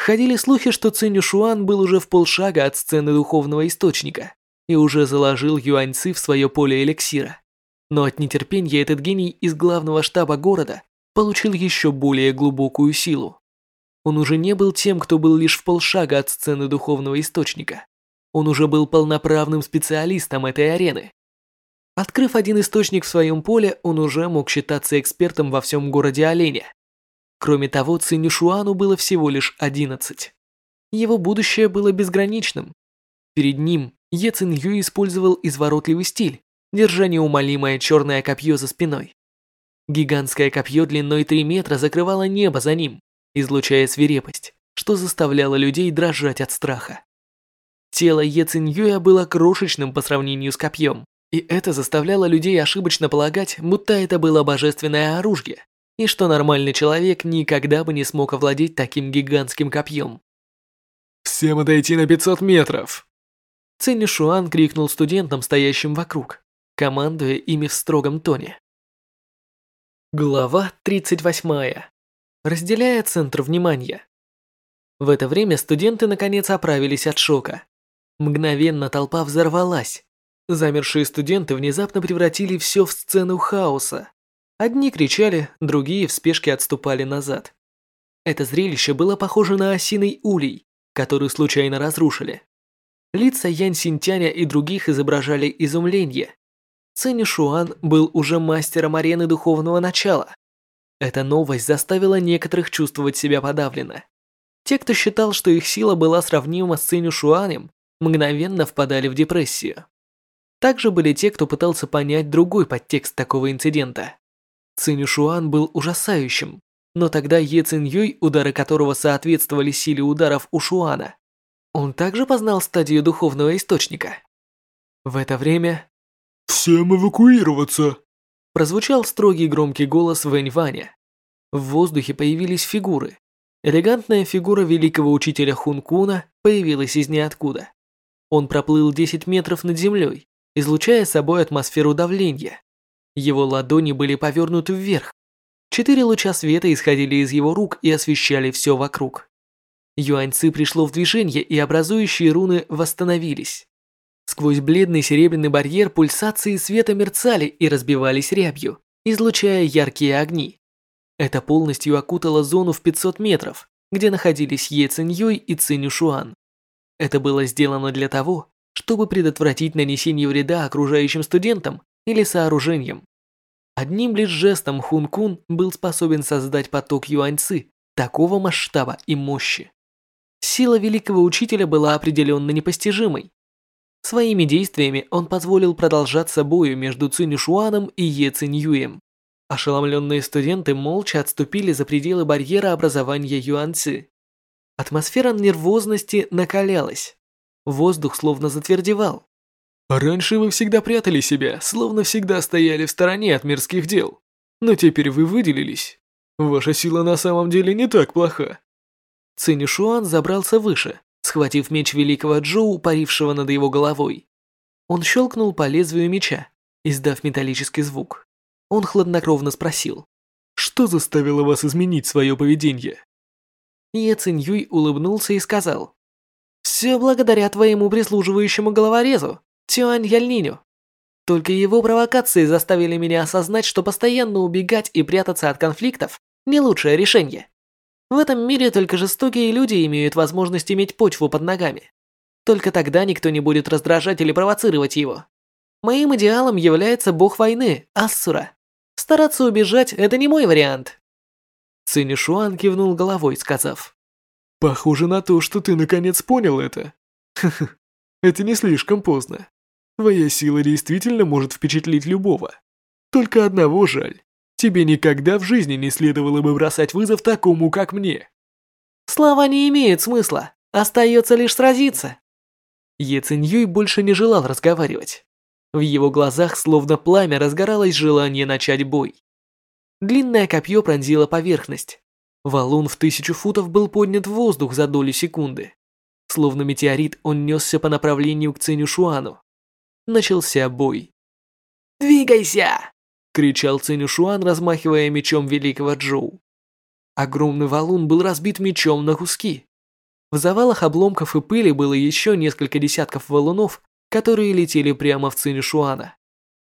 Ходили слухи, что Цинь Шуан был уже в полшага от сцены духовного источника и уже заложил юаньцы в свое поле эликсира. Но от нетерпения этот гений из главного штаба города получил еще более глубокую силу. Он уже не был тем, кто был лишь в полшага от сцены духовного источника. Он уже был полноправным специалистом этой арены. Открыв один источник в своем поле, он уже мог считаться экспертом во всем городе Оленя. Кроме того, Цинюшуану было всего лишь 11. Его будущее было безграничным. Перед ним Е Цин Ю использовал изворотливый стиль, держа неумолимое черное копье за спиной. Гигантское копье длиной 3 метра закрывало небо за ним, излучая свирепость, что заставляло людей дрожать от страха. Тело Е Цин Юя было крошечным по сравнению с копьем, и это заставляло людей ошибочно полагать, будто это было божественное оружие, и что нормальный человек никогда бы не смог овладеть таким гигантским копьем. «Всем отойти на 500 метров!» Цинь Шуан крикнул студентам, стоящим вокруг, командуя ими в строгом тоне. Глава 38. Разделяя центр внимания. В это время студенты наконец оправились от шока. Мгновенно толпа взорвалась. Замершие студенты внезапно превратили все в сцену хаоса. Одни кричали, другие в спешке отступали назад. Это зрелище было похоже на осиный улей, который случайно разрушили. Лица Ян Синтяня и других изображали изумление. Цинь Шуан был уже мастером арены духовного начала. Эта новость заставила некоторых чувствовать себя подавленно. Те, кто считал, что их сила была сравнима с Цинь Шуанем, мгновенно впадали в депрессию. Также были те, кто пытался понять другой подтекст такого инцидента. Цинь Шуан был ужасающим, но тогда Е Цин Юй, удары которого соответствовали силе ударов у Шуана, он также познал стадию духовного источника. В это время «Всем эвакуироваться!» прозвучал строгий громкий голос Вэнь Ваня. В воздухе появились фигуры. Элегантная фигура великого учителя Хун Куна появилась из ниоткуда. Он проплыл 10 метров над землей, излучая собой атмосферу давления. Его ладони были повернуты вверх. Четыре луча света исходили из его рук и освещали все вокруг. Юаньцы пришло в движение, и образующие руны восстановились. Сквозь бледный серебряный барьер пульсации света мерцали и разбивались рябью, излучая яркие огни. Это полностью окутало зону в 500 метров, где находились Е Цинь и Цинь Шуан. Это было сделано для того, чтобы предотвратить нанесение вреда окружающим студентам или сооружениям. Одним лишь жестом Хун Кун был способен создать поток юаньцы такого масштаба и мощи. Сила великого учителя была определенно непостижимой. Своими действиями он позволил продолжаться бою между Цинюшуаном и Е Циньюем. Ошеломленные студенты молча отступили за пределы барьера образования юанцы. Атмосфера нервозности накалялась. Воздух словно затвердевал. «Раньше вы всегда прятали себя, словно всегда стояли в стороне от мирских дел. Но теперь вы выделились. Ваша сила на самом деле не так плоха. Цинь Шуан забрался выше, схватив меч великого Джоу, парившего над его головой. Он щелкнул по лезвию меча, издав металлический звук. Он хладнокровно спросил. «Что заставило вас изменить свое поведение?» Е Цинь Юй улыбнулся и сказал. «Все благодаря твоему прислуживающему головорезу, Тюань Яльниню. Только его провокации заставили меня осознать, что постоянно убегать и прятаться от конфликтов – не лучшее решение. В этом мире только жестокие люди имеют возможность иметь почву под ногами. Только тогда никто не будет раздражать или провоцировать его. Моим идеалом является бог войны, Ассура. Стараться убежать – это не мой вариант. Цинишуан кивнул головой, сказав. «Похоже на то, что ты наконец понял это. Ха-ха, это не слишком поздно. Твоя сила действительно может впечатлить любого. Только одного жаль. Тебе никогда в жизни не следовало бы бросать вызов такому, как мне. Слова не имеют смысла. Остается лишь сразиться. Е Циньюй больше не желал разговаривать. В его глазах словно пламя разгоралось желание начать бой. Длинное копье пронзило поверхность. Валун в тысячу футов был поднят в воздух за долю секунды. Словно метеорит, он несся по направлению к Циню Шуану. Начался бой. «Двигайся!» — кричал Цинюшуан, размахивая мечом великого Джоу. Огромный валун был разбит мечом на куски. В завалах обломков и пыли было еще несколько десятков валунов, которые летели прямо в Цинюшуана.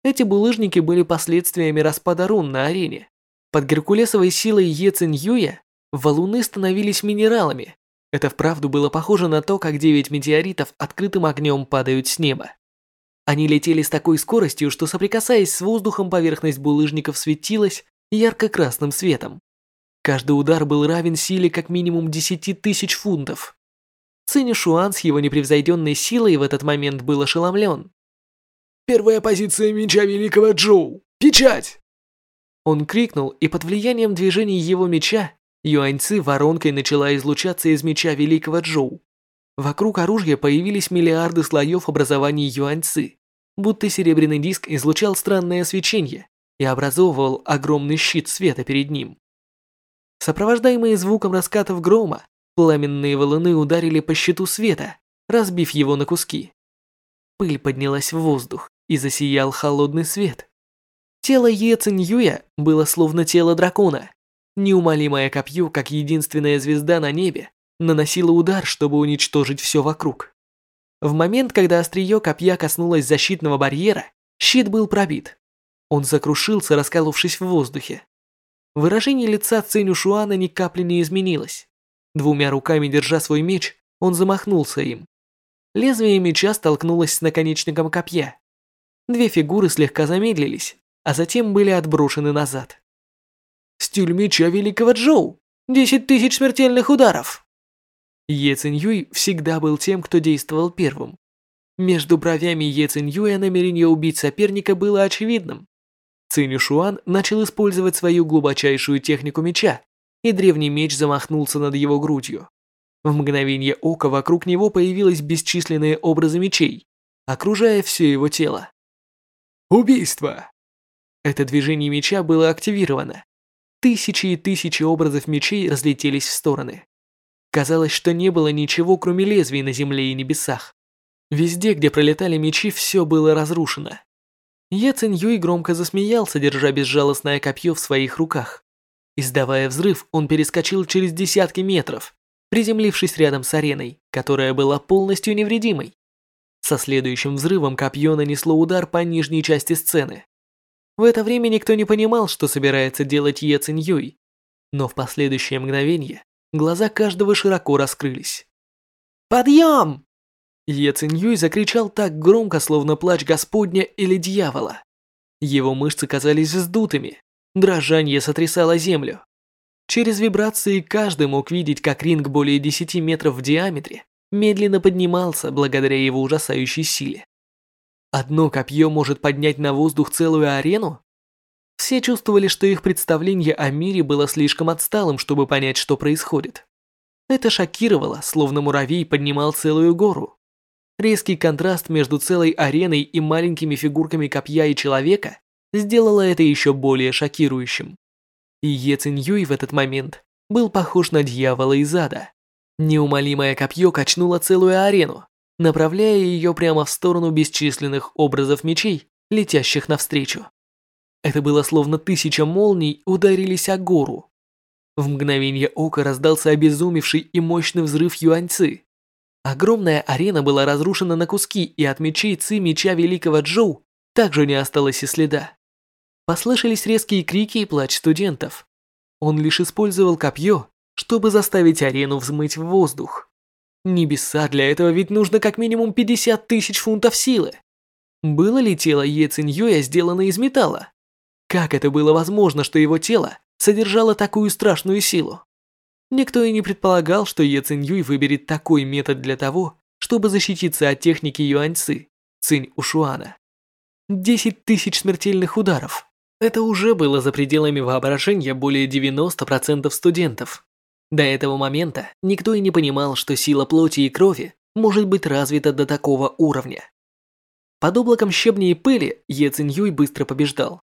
Эти булыжники были последствиями распада рун на арене. Под геркулесовой силой Е Циньюя валуны становились минералами. Это вправду было похоже на то, как девять метеоритов открытым огнем падают с неба. Они летели с такой скоростью, что соприкасаясь с воздухом, поверхность булыжников светилась ярко-красным светом. Каждый удар был равен силе как минимум 10 тысяч фунтов. Цинь Шуан с его непревзойденной силой в этот момент был ошеломлен. «Первая позиция меча Великого Джоу! Печать!» Он крикнул, и под влиянием движений его меча Юаньцы воронкой начала излучаться из меча Великого Джоу. Вокруг оружия появились миллиарды слоев образований Юаньцы, будто серебряный диск излучал странное свечение и образовывал огромный щит света перед ним. Сопровождаемые звуком раскатов грома, пламенные валуны ударили по щиту света, разбив его на куски. Пыль поднялась в воздух и засиял холодный свет. Тело Е Циньюя было словно тело дракона. Неумолимое копье, как единственная звезда на небе, наносило удар, чтобы уничтожить все вокруг. В момент, когда острие копья коснулось защитного барьера, щит был пробит. Он закрушился, расколовшись в воздухе. Выражение лица Циню Шуана ни капли не изменилось. Двумя руками держа свой меч, он замахнулся им. Лезвие меча столкнулось с наконечником копья. Две фигуры слегка замедлились, а затем были отброшены назад. Стиль меча Великого Джоу. Десять тысяч смертельных ударов. Е Цинь всегда был тем, кто действовал первым. Между бровями Е Цинь намерение убить соперника было очевидным. Цинь Шуан начал использовать свою глубочайшую технику меча, и древний меч замахнулся над его грудью. В мгновение ока вокруг него появились бесчисленные образы мечей, окружая все его тело. Убийство! Это движение меча было активировано. Тысячи и тысячи образов мечей разлетелись в стороны. Казалось, что не было ничего, кроме лезвий на земле и небесах. Везде, где пролетали мечи, все было разрушено. Е Цинь громко засмеялся, держа безжалостное копье в своих руках. Издавая взрыв, он перескочил через десятки метров, приземлившись рядом с ареной, которая была полностью невредимой. Со следующим взрывом копье нанесло удар по нижней части сцены. В это время никто не понимал, что собирается делать Е Цинь но в последующее мгновение глаза каждого широко раскрылись. «Подъем!» Е Циньюй закричал так громко, словно плач Господня или дьявола. Его мышцы казались вздутыми, дрожание сотрясало землю. Через вибрации каждый мог видеть, как ринг более 10 метров в диаметре медленно поднимался благодаря его ужасающей силе. Одно копье может поднять на воздух целую арену? Все чувствовали, что их представление о мире было слишком отсталым, чтобы понять, что происходит. Это шокировало, словно муравей поднимал целую гору. Резкий контраст между целой ареной и маленькими фигурками копья и человека сделало это еще более шокирующим. И Е Цинь в этот момент был похож на дьявола из ада. Неумолимое копье качнуло целую арену, направляя ее прямо в сторону бесчисленных образов мечей, летящих навстречу. Это было словно тысяча молний ударились о гору. В мгновение ока раздался обезумевший и мощный взрыв юаньцы. Огромная арена была разрушена на куски, и от мечей Ци меча Великого Джоу также не осталось и следа. Послышались резкие крики и плач студентов. Он лишь использовал копье, чтобы заставить арену взмыть в воздух. Небеса для этого ведь нужно как минимум 50 тысяч фунтов силы. Было ли тело Е Циньюя сделано из металла? Как это было возможно, что его тело содержало такую страшную силу? Никто и не предполагал, что Е Цинь Юй выберет такой метод для того, чтобы защититься от техники Юаньцы, Цинь Ушуана. Десять тысяч смертельных ударов. Это уже было за пределами воображения более 90% студентов. До этого момента никто и не понимал, что сила плоти и крови может быть развита до такого уровня. Под облаком щебня и пыли Е Цинь Юй быстро побеждал.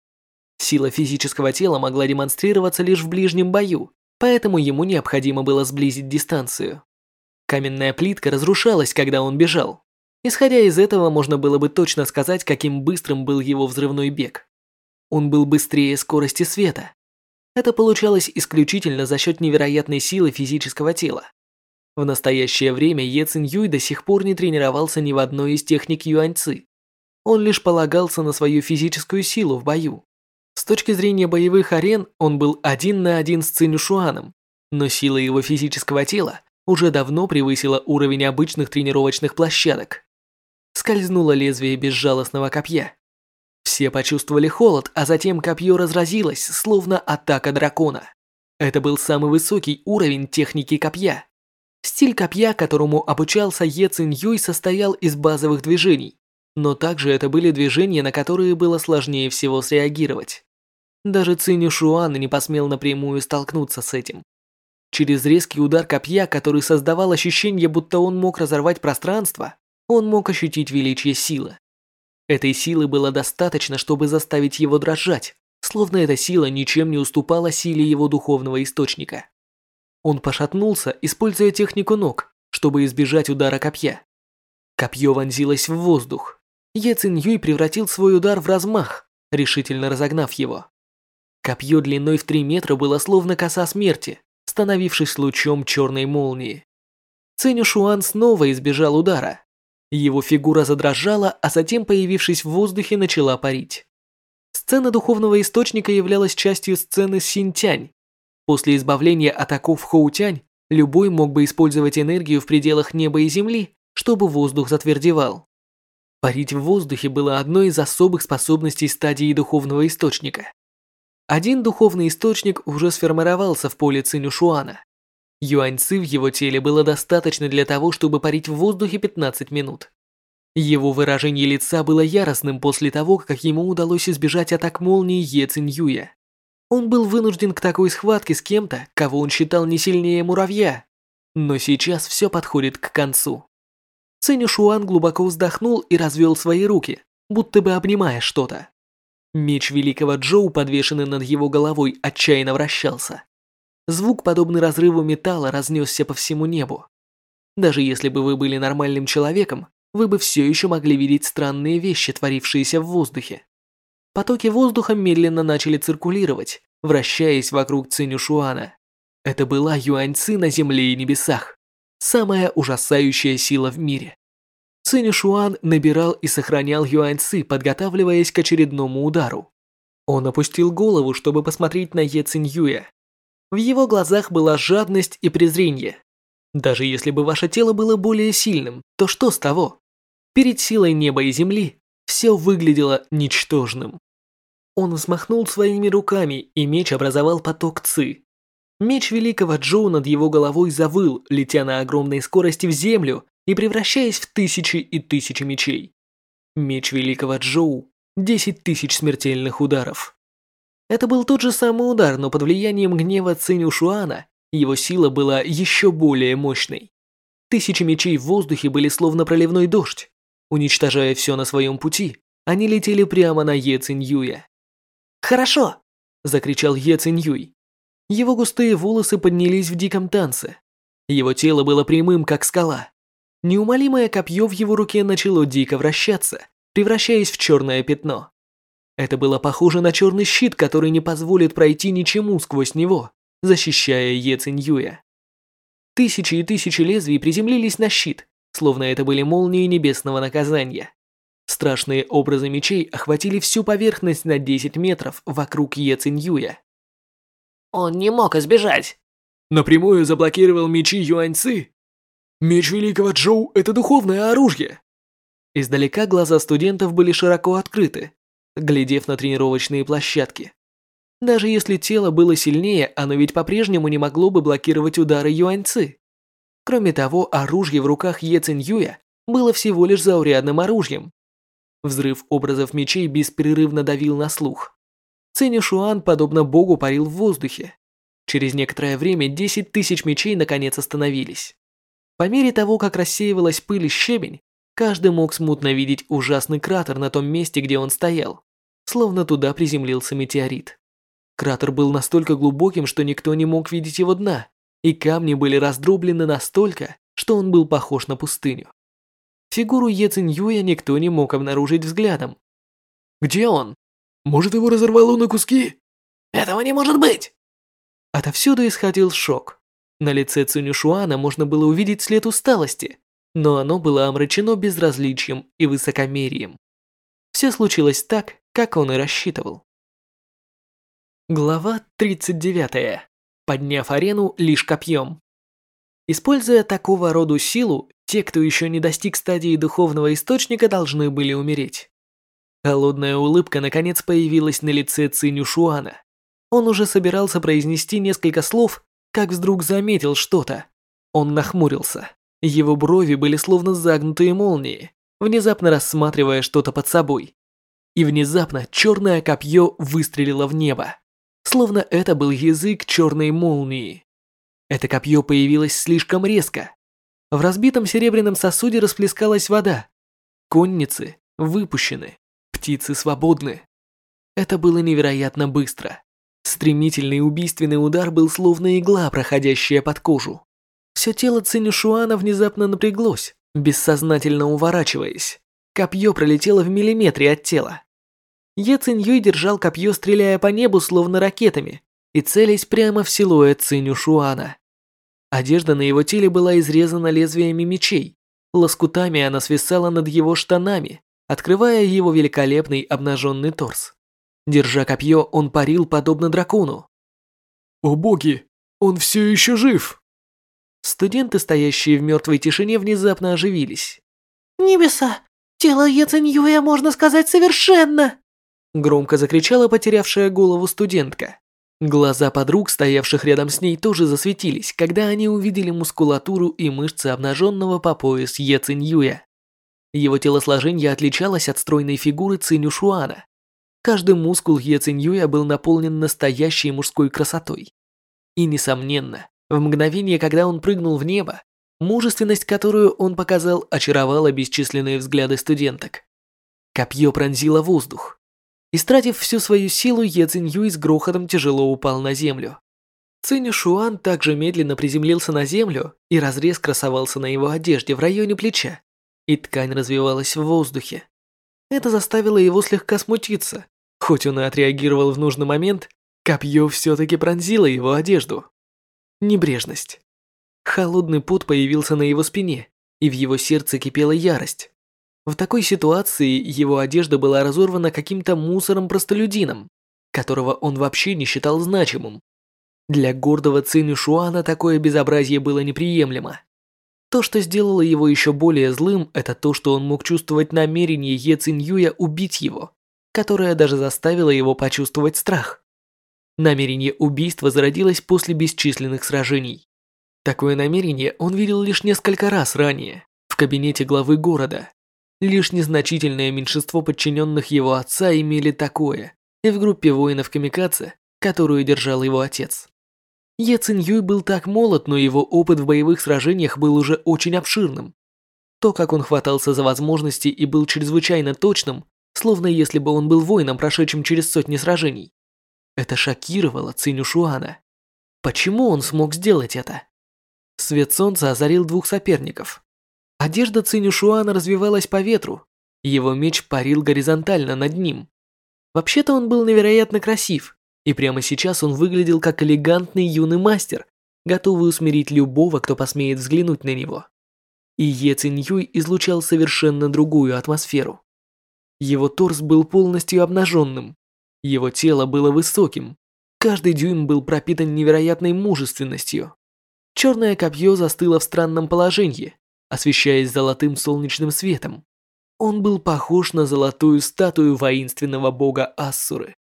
Сила физического тела могла демонстрироваться лишь в ближнем бою, поэтому ему необходимо было сблизить дистанцию. Каменная плитка разрушалась, когда он бежал. Исходя из этого, можно было бы точно сказать, каким быстрым был его взрывной бег. Он был быстрее скорости света. Это получалось исключительно за счет невероятной силы физического тела. В настоящее время Е Цин Юй до сих пор не тренировался ни в одной из техник юаньцы. Он лишь полагался на свою физическую силу в бою. С точки зрения боевых арен он был один на один с Цинюшуаном, но сила его физического тела уже давно превысила уровень обычных тренировочных площадок. Скользнуло лезвие безжалостного копья. Все почувствовали холод, а затем копье разразилось, словно атака дракона. Это был самый высокий уровень техники копья. Стиль копья, которому обучался Е Цин Юй, состоял из базовых движений, но также это были движения, на которые было сложнее всего среагировать. Даже Цинь Шуан не посмел напрямую столкнуться с этим. Через резкий удар копья, который создавал ощущение, будто он мог разорвать пространство, он мог ощутить величие силы. Этой силы было достаточно, чтобы заставить его дрожать, словно эта сила ничем не уступала силе его духовного источника. Он пошатнулся, используя технику ног, чтобы избежать удара копья. Копье вонзилось в воздух. Е Цин Юй превратил свой удар в размах, решительно разогнав его. Копье длиной в 3 метра было словно коса смерти, становившись лучом черной молнии. Цинь Шуан снова избежал удара. Его фигура задрожала, а затем, появившись в воздухе, начала парить. Сцена духовного источника являлась частью сцены Синтянь. После избавления от оков Хоутянь, любой мог бы использовать энергию в пределах неба и земли, чтобы воздух затвердевал. Парить в воздухе было одной из особых способностей стадии духовного источника. Один духовный источник уже сформировался в поле Цинюшуана. Юаньцы в его теле было достаточно для того, чтобы парить в воздухе 15 минут. Его выражение лица было яростным после того, как ему удалось избежать атак молнии Е Циньюя. Он был вынужден к такой схватке с кем-то, кого он считал не сильнее муравья. Но сейчас все подходит к концу. Цинь Шуан глубоко вздохнул и развел свои руки, будто бы обнимая что-то. Меч великого Джоу, подвешенный над его головой, отчаянно вращался. Звук, подобный разрыву металла, разнесся по всему небу. Даже если бы вы были нормальным человеком, вы бы все еще могли видеть странные вещи, творившиеся в воздухе. Потоки воздуха медленно начали циркулировать, вращаясь вокруг Цинюшуана. Это была Юаньцы на земле и небесах. Самая ужасающая сила в мире. Цинюшуан набирал и сохранял Юаньцы, подготавливаясь к очередному удару. Он опустил голову, чтобы посмотреть на Е Циньюя. В его глазах была жадность и презрение. Даже если бы ваше тело было более сильным, то что с того? Перед силой неба и земли все выглядело ничтожным. Он взмахнул своими руками, и меч образовал поток ци. Меч великого Джоу над его головой завыл, летя на огромной скорости в землю и превращаясь в тысячи и тысячи мечей. Меч великого Джоу – десять тысяч смертельных ударов. Это был тот же самый удар, но под влиянием гнева Циню Шуана его сила была еще более мощной. Тысячи мечей в воздухе были словно проливной дождь. Уничтожая все на своем пути, они летели прямо на Е Циньюя. «Хорошо!» – закричал Е Циньюй. Его густые волосы поднялись в диком танце. Его тело было прямым, как скала. Неумолимое копье в его руке начало дико вращаться, превращаясь в черное пятно. Это было похоже на черный щит, который не позволит пройти ничему сквозь него, защищая Е Циньюя. Тысячи и тысячи лезвий приземлились на щит, словно это были молнии небесного наказания. Страшные образы мечей охватили всю поверхность на 10 метров вокруг Е Циньюя. Он не мог избежать. Напрямую заблокировал мечи Юаньцы. Меч Великого Джоу – это духовное оружие. Издалека глаза студентов были широко открыты, глядев на тренировочные площадки. Даже если тело было сильнее, оно ведь по-прежнему не могло бы блокировать удары Юаньцы. Кроме того, оружие в руках Е Циньюя было всего лишь заурядным оружием. Взрыв образов мечей беспрерывно давил на слух. Цинь Шуан, подобно богу, парил в воздухе. Через некоторое время 10 тысяч мечей наконец остановились. По мере того, как рассеивалась пыль и щебень, каждый мог смутно видеть ужасный кратер на том месте, где он стоял, словно туда приземлился метеорит. Кратер был настолько глубоким, что никто не мог видеть его дна, и камни были раздроблены настолько, что он был похож на пустыню. Фигуру Е Циньюя никто не мог обнаружить взглядом. Где он? Может, его разорвало на куски? Этого не может быть! Отовсюду исходил шок. На лице Цинюшуана можно было увидеть след усталости, но оно было омрачено безразличием и высокомерием. Все случилось так, как он и рассчитывал. Глава 39 подняв арену лишь копьем. Используя такого рода силу, те, кто еще не достиг стадии духовного источника, должны были умереть. Холодная улыбка наконец появилась на лице Циню Шуана. Он уже собирался произнести несколько слов, как вдруг заметил что-то. Он нахмурился. Его брови были словно загнутые молнии, внезапно рассматривая что-то под собой. И внезапно черное копье выстрелило в небо, словно это был язык черной молнии. Это копье появилось слишком резко. В разбитом серебряном сосуде расплескалась вода. Конницы выпущены, птицы свободны. Это было невероятно быстро. Стремительный убийственный удар был словно игла, проходящая под кожу. Все тело Цинюшуана внезапно напряглось, бессознательно уворачиваясь. Копье пролетело в миллиметре от тела. Е Циньюй держал копье, стреляя по небу словно ракетами, и целясь прямо в силуэт Цинюшуана. Одежда на его теле была изрезана лезвиями мечей. Лоскутами она свисала над его штанами, открывая его великолепный обнаженный торс. Держа копье, он парил подобно дракону. «О боги, он все еще жив!» Студенты, стоящие в мертвой тишине, внезапно оживились. «Небеса! Тело Яциньюя, можно сказать, совершенно!» Громко закричала потерявшая голову студентка. Глаза подруг, стоявших рядом с ней, тоже засветились, когда они увидели мускулатуру и мышцы обнаженного по пояс Е Циньюя. Его телосложение отличалось от стройной фигуры Циню Шуана. Каждый мускул Е Циньюя был наполнен настоящей мужской красотой. И, несомненно, в мгновение, когда он прыгнул в небо, мужественность, которую он показал, очаровала бесчисленные взгляды студенток. Копье пронзило воздух. Истратив всю свою силу, Е Циньюй с грохотом тяжело упал на землю. Цинь Шуан также медленно приземлился на землю, и разрез красовался на его одежде в районе плеча, и ткань развивалась в воздухе. Это заставило его слегка смутиться. Хоть он и отреагировал в нужный момент, копье все-таки пронзило его одежду. Небрежность. Холодный пот появился на его спине, и в его сердце кипела ярость. В такой ситуации его одежда была разорвана каким-то мусором-простолюдином, которого он вообще не считал значимым. Для гордого Циню Шуана такое безобразие было неприемлемо. То, что сделало его еще более злым, это то, что он мог чувствовать намерение Е Циньюя убить его, которое даже заставило его почувствовать страх. Намерение убийства зародилось после бесчисленных сражений. Такое намерение он видел лишь несколько раз ранее, в кабинете главы города. Лишь незначительное меньшинство подчиненных его отца имели такое, и в группе воинов Камикадзе, которую держал его отец. Е Цинь был так молод, но его опыт в боевых сражениях был уже очень обширным. То, как он хватался за возможности и был чрезвычайно точным, словно если бы он был воином, прошедшим через сотни сражений. Это шокировало Циню Шуана. Почему он смог сделать это? Свет солнца озарил двух соперников. Одежда Циню Шуана развивалась по ветру. Его меч парил горизонтально над ним. Вообще-то он был невероятно красив, и прямо сейчас он выглядел как элегантный юный мастер, готовый усмирить любого, кто посмеет взглянуть на него. И Е Цинь Юй излучал совершенно другую атмосферу. Его торс был полностью обнаженным, его тело было высоким. Каждый дюйм был пропитан невероятной мужественностью. Черное копье застыло в странном положении, освещаясь золотым солнечным светом. Он был похож на золотую статую воинственного бога Ассуры.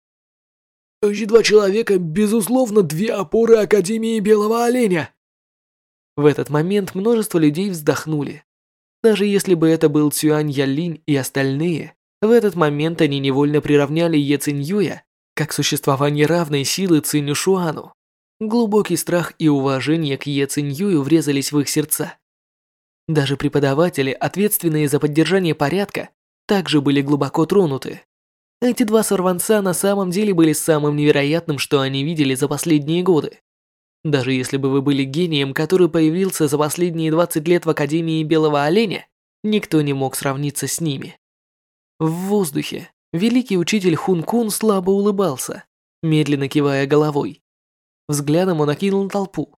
Эти два человека, безусловно, две опоры Академии Белого Оленя. В этот момент множество людей вздохнули. Даже если бы это был Цюань Ялинь и остальные, в этот момент они невольно приравняли Е Циньюя как существование равной силы Циню Шуану. Глубокий страх и уважение к Е Циньюю врезались в их сердца. Даже преподаватели, ответственные за поддержание порядка, также были глубоко тронуты. Эти два сорванца на самом деле были самым невероятным, что они видели за последние годы. Даже если бы вы были гением, который появился за последние 20 лет в Академии Белого Оленя, никто не мог сравниться с ними. В воздухе великий учитель Хун Кун слабо улыбался, медленно кивая головой. Взглядом он окинул толпу.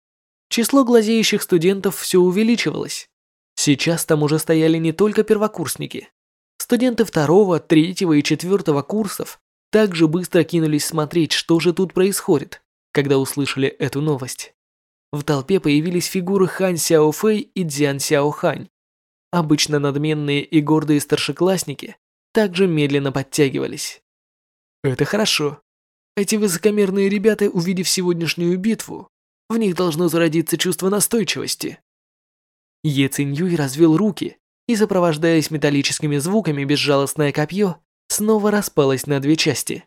Число глазеющих студентов все увеличивалось. Сейчас там уже стояли не только первокурсники. Студенты второго, третьего и четвертого курсов также быстро кинулись смотреть, что же тут происходит, когда услышали эту новость. В толпе появились фигуры Хан Сяо Фэй и Дзян Сяо Хань. обычно надменные и гордые старшеклассники, также медленно подтягивались. Это хорошо. Эти высокомерные ребята, увидев сегодняшнюю битву, в них должно зародиться чувство настойчивости. Е Циньюй развел руки, и, сопровождаясь металлическими звуками, безжалостное копье снова распалось на две части.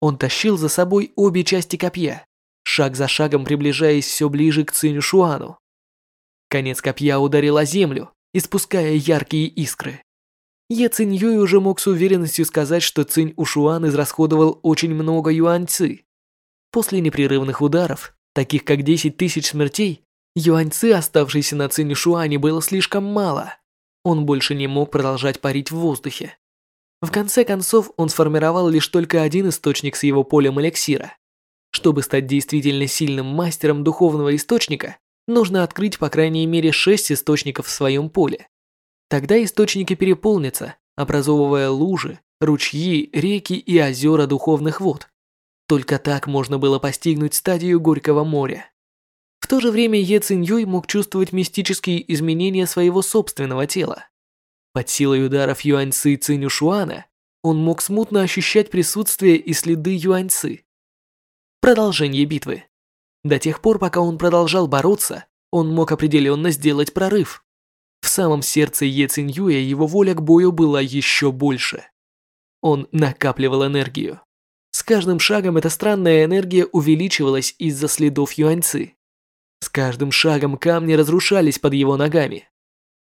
Он тащил за собой обе части копья, шаг за шагом приближаясь все ближе к Циню Шуану. Конец копья ударил о землю, испуская яркие искры. Е Цинь Юй уже мог с уверенностью сказать, что Цинь Ушуан израсходовал очень много юаньцы. После непрерывных ударов, таких как 10 тысяч смертей, юаньцы, оставшейся на Цинь Ушуане, было слишком мало. Он больше не мог продолжать парить в воздухе. В конце концов, он сформировал лишь только один источник с его полем эликсира. Чтобы стать действительно сильным мастером духовного источника, нужно открыть по крайней мере шесть источников в своем поле. Тогда источники переполнятся, образовывая лужи, ручьи, реки и озера духовных вод. Только так можно было постигнуть стадию Горького моря. В то же время Е Цинь Юй мог чувствовать мистические изменения своего собственного тела. Под силой ударов Юаньцы Цинюшуана он мог смутно ощущать присутствие и следы Юаньцы. Продолжение битвы. До тех пор, пока он продолжал бороться, он мог определенно сделать прорыв. В самом сердце Е Циньюя его воля к бою была еще больше. Он накапливал энергию. С каждым шагом эта странная энергия увеличивалась из-за следов Юаньцы. С каждым шагом камни разрушались под его ногами.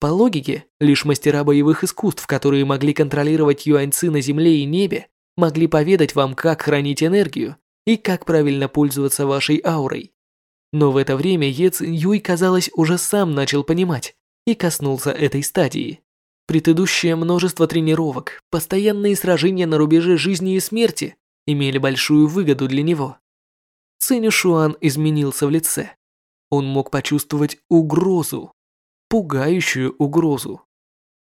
По логике, лишь мастера боевых искусств, которые могли контролировать юаньцы на земле и небе, могли поведать вам, как хранить энергию и как правильно пользоваться вашей аурой. Но в это время Е Юй, казалось, уже сам начал понимать и коснулся этой стадии. Предыдущее множество тренировок, постоянные сражения на рубеже жизни и смерти имели большую выгоду для него. Цинь Шуан изменился в лице. Он мог почувствовать угрозу пугающую угрозу.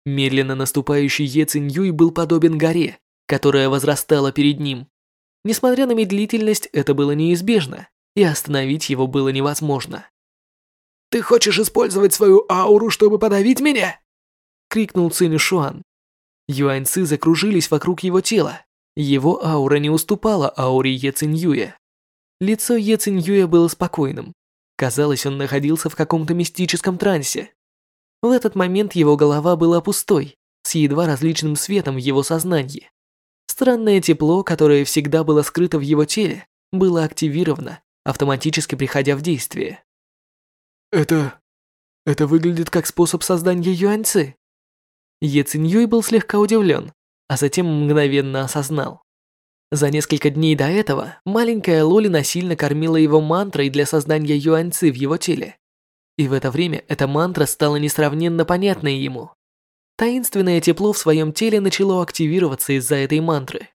Медленно наступающий Е Цинь был подобен горе, которая возрастала перед ним. Несмотря на медлительность, это было неизбежно, и остановить его было невозможно. «Ты хочешь использовать свою ауру, чтобы подавить меня?» — крикнул Цинь Шуан. Юаньцы закружились вокруг его тела. Его аура не уступала ауре Е Циньюя. Лицо Е Циньюя было спокойным. Казалось, он находился в каком-то мистическом трансе. В этот момент его голова была пустой, с едва различным светом в его сознании. Странное тепло, которое всегда было скрыто в его теле, было активировано, автоматически приходя в действие. «Это... это выглядит как способ создания юаньцы». Е Циньюй был слегка удивлен, а затем мгновенно осознал. За несколько дней до этого маленькая Лоли насильно кормила его мантрой для создания юаньцы в его теле. И в это время эта мантра стала несравненно понятной ему. Таинственное тепло в своем теле начало активироваться из-за этой мантры.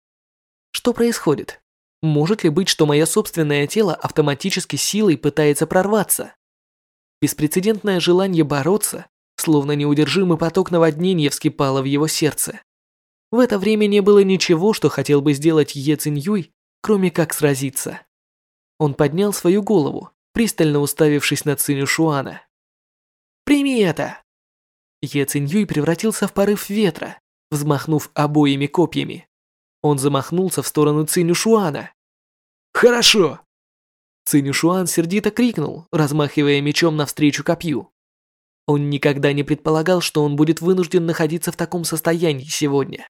Что происходит? Может ли быть, что мое собственное тело автоматически силой пытается прорваться? Беспрецедентное желание бороться, словно неудержимый поток наводнения вскипало в его сердце. В это время не было ничего, что хотел бы сделать Е Цинь кроме как сразиться. Он поднял свою голову пристально уставившись на Циню Шуана. «Прими это!» Е Цинь превратился в порыв ветра, взмахнув обоими копьями. Он замахнулся в сторону Циню Шуана. «Хорошо!» Циню Шуан сердито крикнул, размахивая мечом навстречу копью. Он никогда не предполагал, что он будет вынужден находиться в таком состоянии сегодня.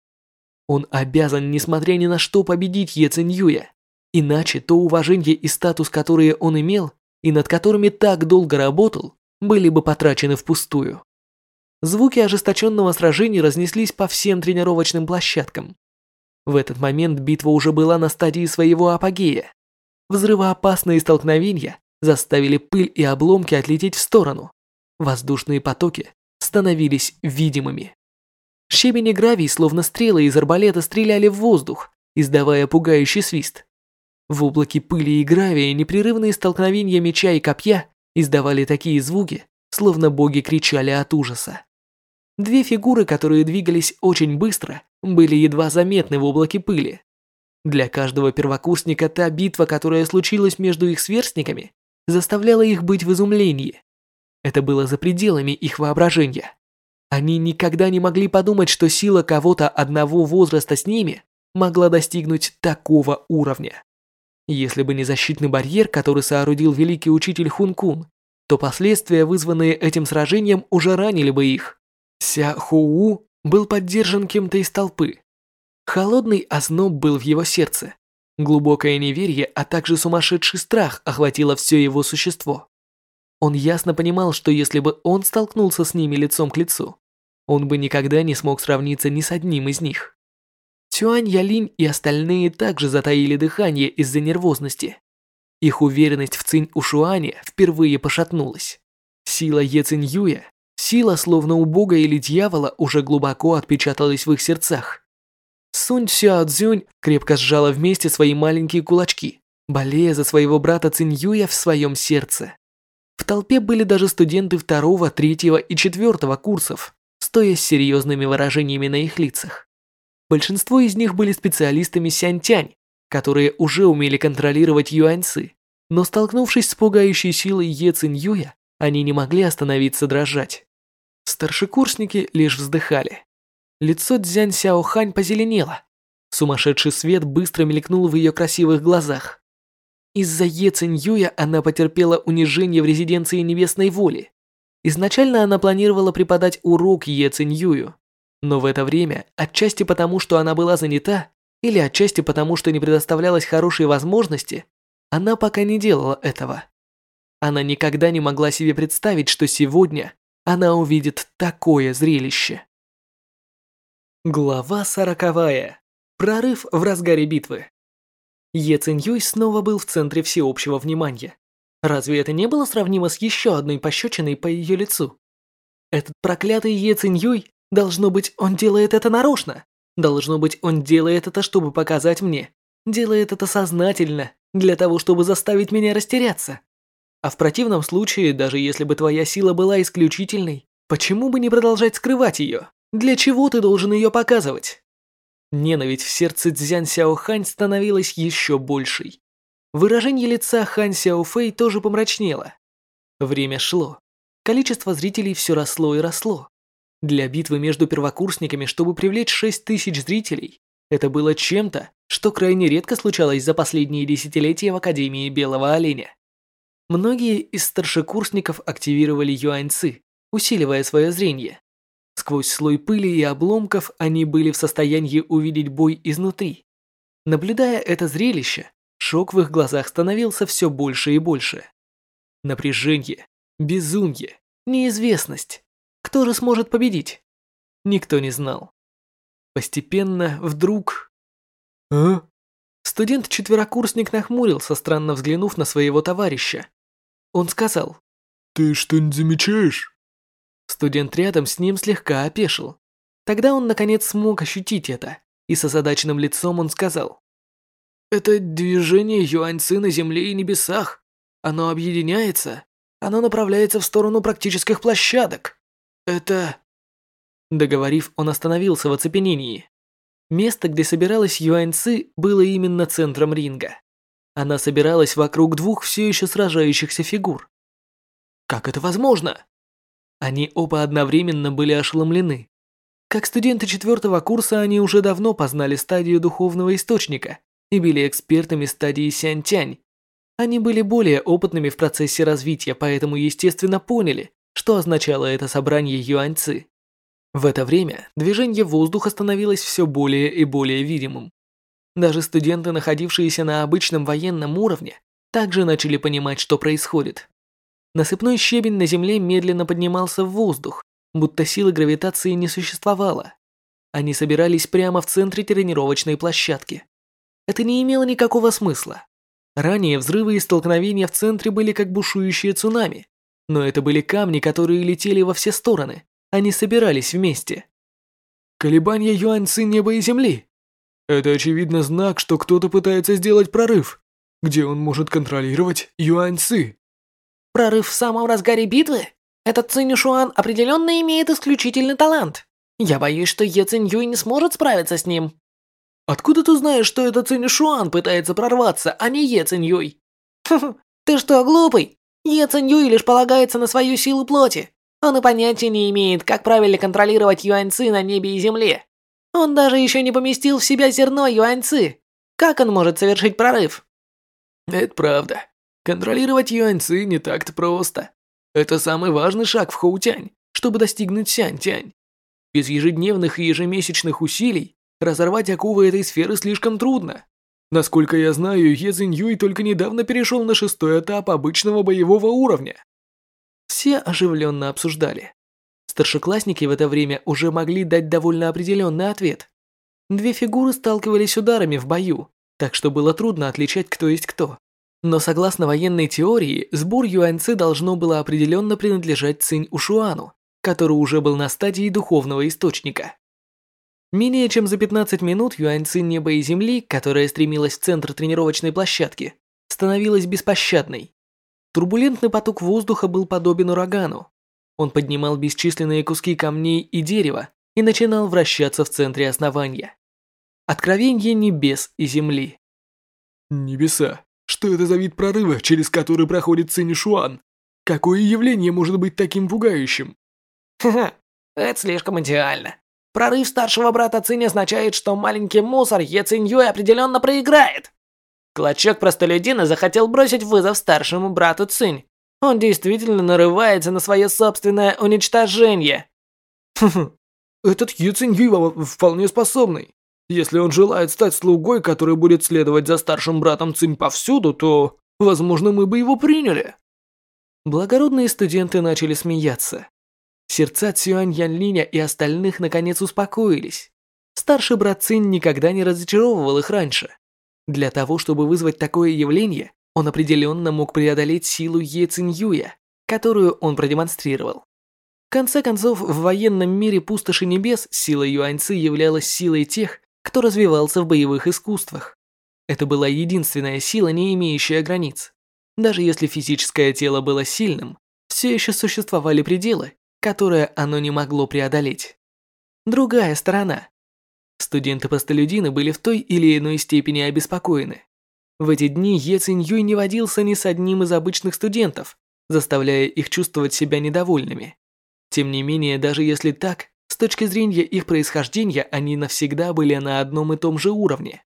Он обязан, несмотря ни на что, победить Е Циньюя. Иначе то уважение и статус, которые он имел, и над которыми так долго работал, были бы потрачены впустую. Звуки ожесточенного сражения разнеслись по всем тренировочным площадкам. В этот момент битва уже была на стадии своего апогея. Взрывоопасные столкновения заставили пыль и обломки отлететь в сторону. Воздушные потоки становились видимыми. Щебень и гравий, словно стрелы из арбалета, стреляли в воздух, издавая пугающий свист. В облаке пыли и гравия непрерывные столкновения меча и копья издавали такие звуки, словно боги кричали от ужаса. Две фигуры, которые двигались очень быстро, были едва заметны в облаке пыли. Для каждого первокурсника та битва, которая случилась между их сверстниками, заставляла их быть в изумлении. Это было за пределами их воображения. Они никогда не могли подумать, что сила кого-то одного возраста с ними могла достигнуть такого уровня. Если бы не защитный барьер, который соорудил великий учитель Хун-Кун, то последствия, вызванные этим сражением, уже ранили бы их. Ся Хоу был поддержан кем-то из толпы. Холодный озноб был в его сердце. Глубокое неверие, а также сумасшедший страх охватило все его существо. Он ясно понимал, что если бы он столкнулся с ними лицом к лицу, он бы никогда не смог сравниться ни с одним из них. Цюань Ялинь и остальные также затаили дыхание из-за нервозности. Их уверенность в Цинь Ушуане впервые пошатнулась. Сила Е Цинь Юя, сила словно у бога или дьявола уже глубоко отпечаталась в их сердцах. Сунь Сюа Цзюнь крепко сжала вместе свои маленькие кулачки, болея за своего брата Цинь Юя в своем сердце. В толпе были даже студенты второго, третьего и четвертого курсов, стоя с серьезными выражениями на их лицах. Большинство из них были специалистами Сянтянь, которые уже умели контролировать юаньцы, но столкнувшись с пугающей силой Е Цинь Юя, они не могли остановиться дрожать. Старшекурсники лишь вздыхали. Лицо Цзянь Сяохань позеленело. Сумасшедший свет быстро мелькнул в ее красивых глазах. Из-за Е Цинь Юя она потерпела унижение в резиденции Небесной Воли. Изначально она планировала преподать урок Е Цинь Юю, но в это время, отчасти потому, что она была занята, или отчасти потому, что не предоставлялось хорошей возможности, она пока не делала этого. Она никогда не могла себе представить, что сегодня она увидит такое зрелище. Глава сороковая. Прорыв в разгаре битвы. Е Циньюй снова был в центре всеобщего внимания. Разве это не было сравнимо с еще одной пощечиной по ее лицу? Этот проклятый Е Циньюй Должно быть, он делает это нарочно. Должно быть, он делает это, чтобы показать мне. Делает это сознательно, для того, чтобы заставить меня растеряться. А в противном случае, даже если бы твоя сила была исключительной, почему бы не продолжать скрывать ее? Для чего ты должен ее показывать? Ненависть в сердце Цзян Сяо Хань становилась еще большей. Выражение лица Хан Сяо Фэй тоже помрачнело. Время шло. Количество зрителей все росло и росло. Для битвы между первокурсниками, чтобы привлечь 6 тысяч зрителей, это было чем-то, что крайне редко случалось за последние десятилетия в Академии Белого Оленя. Многие из старшекурсников активировали юаньцы, усиливая свое зрение. Сквозь слой пыли и обломков они были в состоянии увидеть бой изнутри. Наблюдая это зрелище, шок в их глазах становился все больше и больше. Напряжение, безумие, неизвестность. Кто же сможет победить? Никто не знал. Постепенно, вдруг... А? Студент-четверокурсник нахмурился, странно взглянув на своего товарища. Он сказал. «Ты что-нибудь замечаешь?» Студент рядом с ним слегка опешил. Тогда он наконец смог ощутить это, и с озадаченным лицом он сказал. «Это движение юаньцы на земле и небесах. Оно объединяется. Оно направляется в сторону практических площадок. Это...» Договорив, он остановился в оцепенении. Место, где собиралась Юаньцы, было именно центром ринга. Она собиралась вокруг двух все еще сражающихся фигур. Как это возможно? Они оба одновременно были ошеломлены. Как студенты четвертого курса они уже давно познали стадию духовного источника и были экспертами стадии Сянтянь. Они были более опытными в процессе развития, поэтому естественно поняли, что означало это собрание юаньцы. В это время движение воздуха становилось все более и более видимым. Даже студенты, находившиеся на обычном военном уровне, также начали понимать, что происходит. Насыпной щебень на земле медленно поднимался в воздух, будто силы гравитации не существовало. Они собирались прямо в центре тренировочной площадки. Это не имело никакого смысла. Ранее взрывы и столкновения в центре были как бушующие цунами, но это были камни, которые летели во все стороны. Они собирались вместе. Колебания юаньцы неба и земли. Это очевидно знак, что кто-то пытается сделать прорыв, где он может контролировать юаньцы. Прорыв в самом разгаре битвы? Этот Цинюшуан определенно имеет исключительный талант. Я боюсь, что Е Циньюй не сможет справиться с ним. Откуда ты знаешь, что этот Цинюшуан пытается прорваться, а не Е Циньюй? Ты что, глупый? Е Циньюй лишь полагается на свою силу плоти. Он и понятия не имеет, как правильно контролировать юаньцы на небе и земле. Он даже еще не поместил в себя зерно юаньцы. Как он может совершить прорыв? Это правда. Контролировать юаньцы не так-то просто. Это самый важный шаг в Хоутянь, чтобы достигнуть Сянь-Тянь. Без ежедневных и ежемесячных усилий разорвать оковы этой сферы слишком трудно. Насколько я знаю, Е Цзинь Юй только недавно перешел на шестой этап обычного боевого уровня. Все оживленно обсуждали. Старшеклассники в это время уже могли дать довольно определенный ответ. Две фигуры сталкивались ударами в бою, так что было трудно отличать, кто есть кто. Но согласно военной теории, сбор юаньцы должно было определенно принадлежать Цинь Ушуану, который уже был на стадии духовного источника. Менее чем за 15 минут юаньцы неба и земли, которая стремилась в центр тренировочной площадки, становилась беспощадной. Турбулентный поток воздуха был подобен урагану. Он поднимал бесчисленные куски камней и дерева и начинал вращаться в центре основания. Откровение небес и земли. Небеса. Что это за вид прорыва, через который проходит Цинишуан? Какое явление может быть таким пугающим? Ха-ха, это слишком идеально. Прорыв старшего брата Цинь означает, что маленький мусор Е Цинь Юй определенно проиграет. Клочок простолюдина захотел бросить вызов старшему брату Цинь. Он действительно нарывается на свое собственное уничтожение. Хм, этот Е Цинь Юй вполне способный. Если он желает стать слугой, который будет следовать за старшим братом Цинь повсюду, то, возможно, мы бы его приняли. Благородные студенты начали смеяться. Сердца Цюань Янлиня и остальных наконец успокоились. Старший брат Цинь никогда не разочаровывал их раньше. Для того, чтобы вызвать такое явление, он определенно мог преодолеть силу Е Циньюя, которую он продемонстрировал. В конце концов, в военном мире пустоши небес сила Юаньцы являлась силой тех, кто развивался в боевых искусствах. Это была единственная сила, не имеющая границ. Даже если физическое тело было сильным, все еще существовали пределы, которые оно не могло преодолеть. Другая сторона. Студенты-простолюдины были в той или иной степени обеспокоены. В эти дни Е Цинь Юй не водился ни с одним из обычных студентов, заставляя их чувствовать себя недовольными. Тем не менее, даже если так, с точки зрения их происхождения, они навсегда были на одном и том же уровне.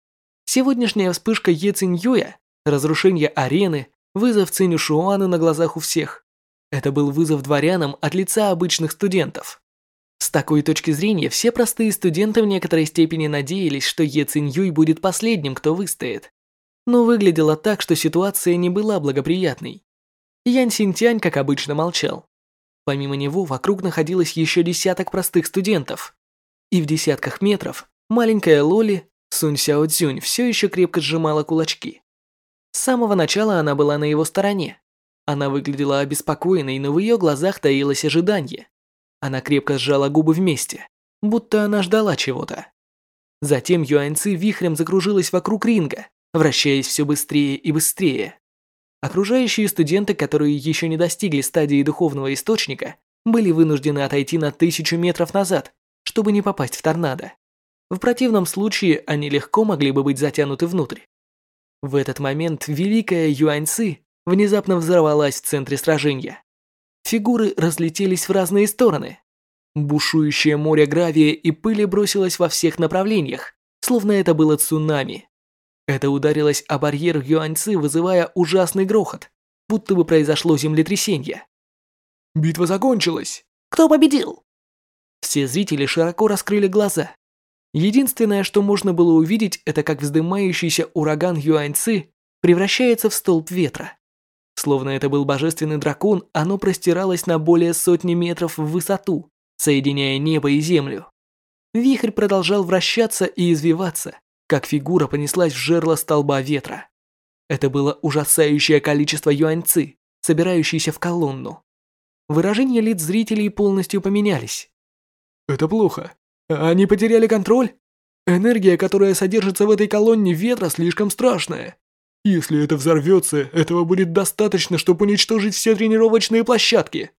Сегодняшняя вспышка Е Цинь Юя, разрушение арены, вызов Цинь Шуана на глазах у всех. Это был вызов дворянам от лица обычных студентов. С такой точки зрения, все простые студенты в некоторой степени надеялись, что Е Цинь Юй будет последним, кто выстоит. Но выглядело так, что ситуация не была благоприятной. Ян Синтянь, как обычно, молчал. Помимо него вокруг находилось еще десяток простых студентов. И в десятках метров маленькая Лоли, Сунь Сяо Цзюнь, все еще крепко сжимала кулачки. С самого начала она была на его стороне. Она выглядела обеспокоенной, но в ее глазах таилось ожидание. Она крепко сжала губы вместе, будто она ждала чего-то. Затем Юаньцы вихрем закружилась вокруг ринга, вращаясь все быстрее и быстрее. Окружающие студенты, которые еще не достигли стадии духовного источника, были вынуждены отойти на тысячу метров назад, чтобы не попасть в торнадо. В противном случае они легко могли бы быть затянуты внутрь. В этот момент Великая Юаньцы внезапно взорвалась в центре сражения. Фигуры разлетелись в разные стороны. Бушующее море гравия и пыли бросилось во всех направлениях, словно это было цунами. Это ударилось о барьер Юаньцы, вызывая ужасный грохот, будто бы произошло землетрясение. Битва закончилась. Кто победил? Все зрители широко раскрыли глаза. Единственное, что можно было увидеть, это как вздымающийся ураган Юаньцы превращается в столб ветра. Словно это был божественный дракон, оно простиралось на более сотни метров в высоту, соединяя небо и землю. Вихрь продолжал вращаться и извиваться, как фигура понеслась в жерло столба ветра. Это было ужасающее количество юаньцы, собирающиеся в колонну. Выражения лиц зрителей полностью поменялись. Это плохо. Они потеряли контроль? Энергия, которая содержится в этой колонне ветра, слишком страшная. Если это взорвется, этого будет достаточно, чтобы уничтожить все тренировочные площадки.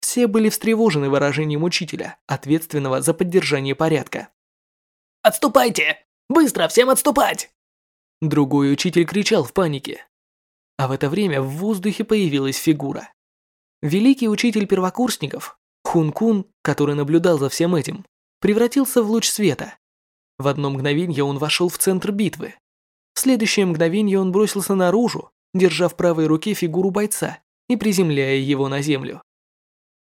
Все были встревожены выражением учителя, ответственного за поддержание порядка. «Отступайте! Быстро, всем отступать!» Другой учитель кричал в панике. А в это время в воздухе появилась фигура. Великий учитель первокурсников, Хун Кун, который наблюдал за всем этим, превратился в луч света. В одно мгновение он вошел в центр битвы. В следующее мгновение он бросился наружу, держа в правой руке фигуру бойца и приземляя его на землю.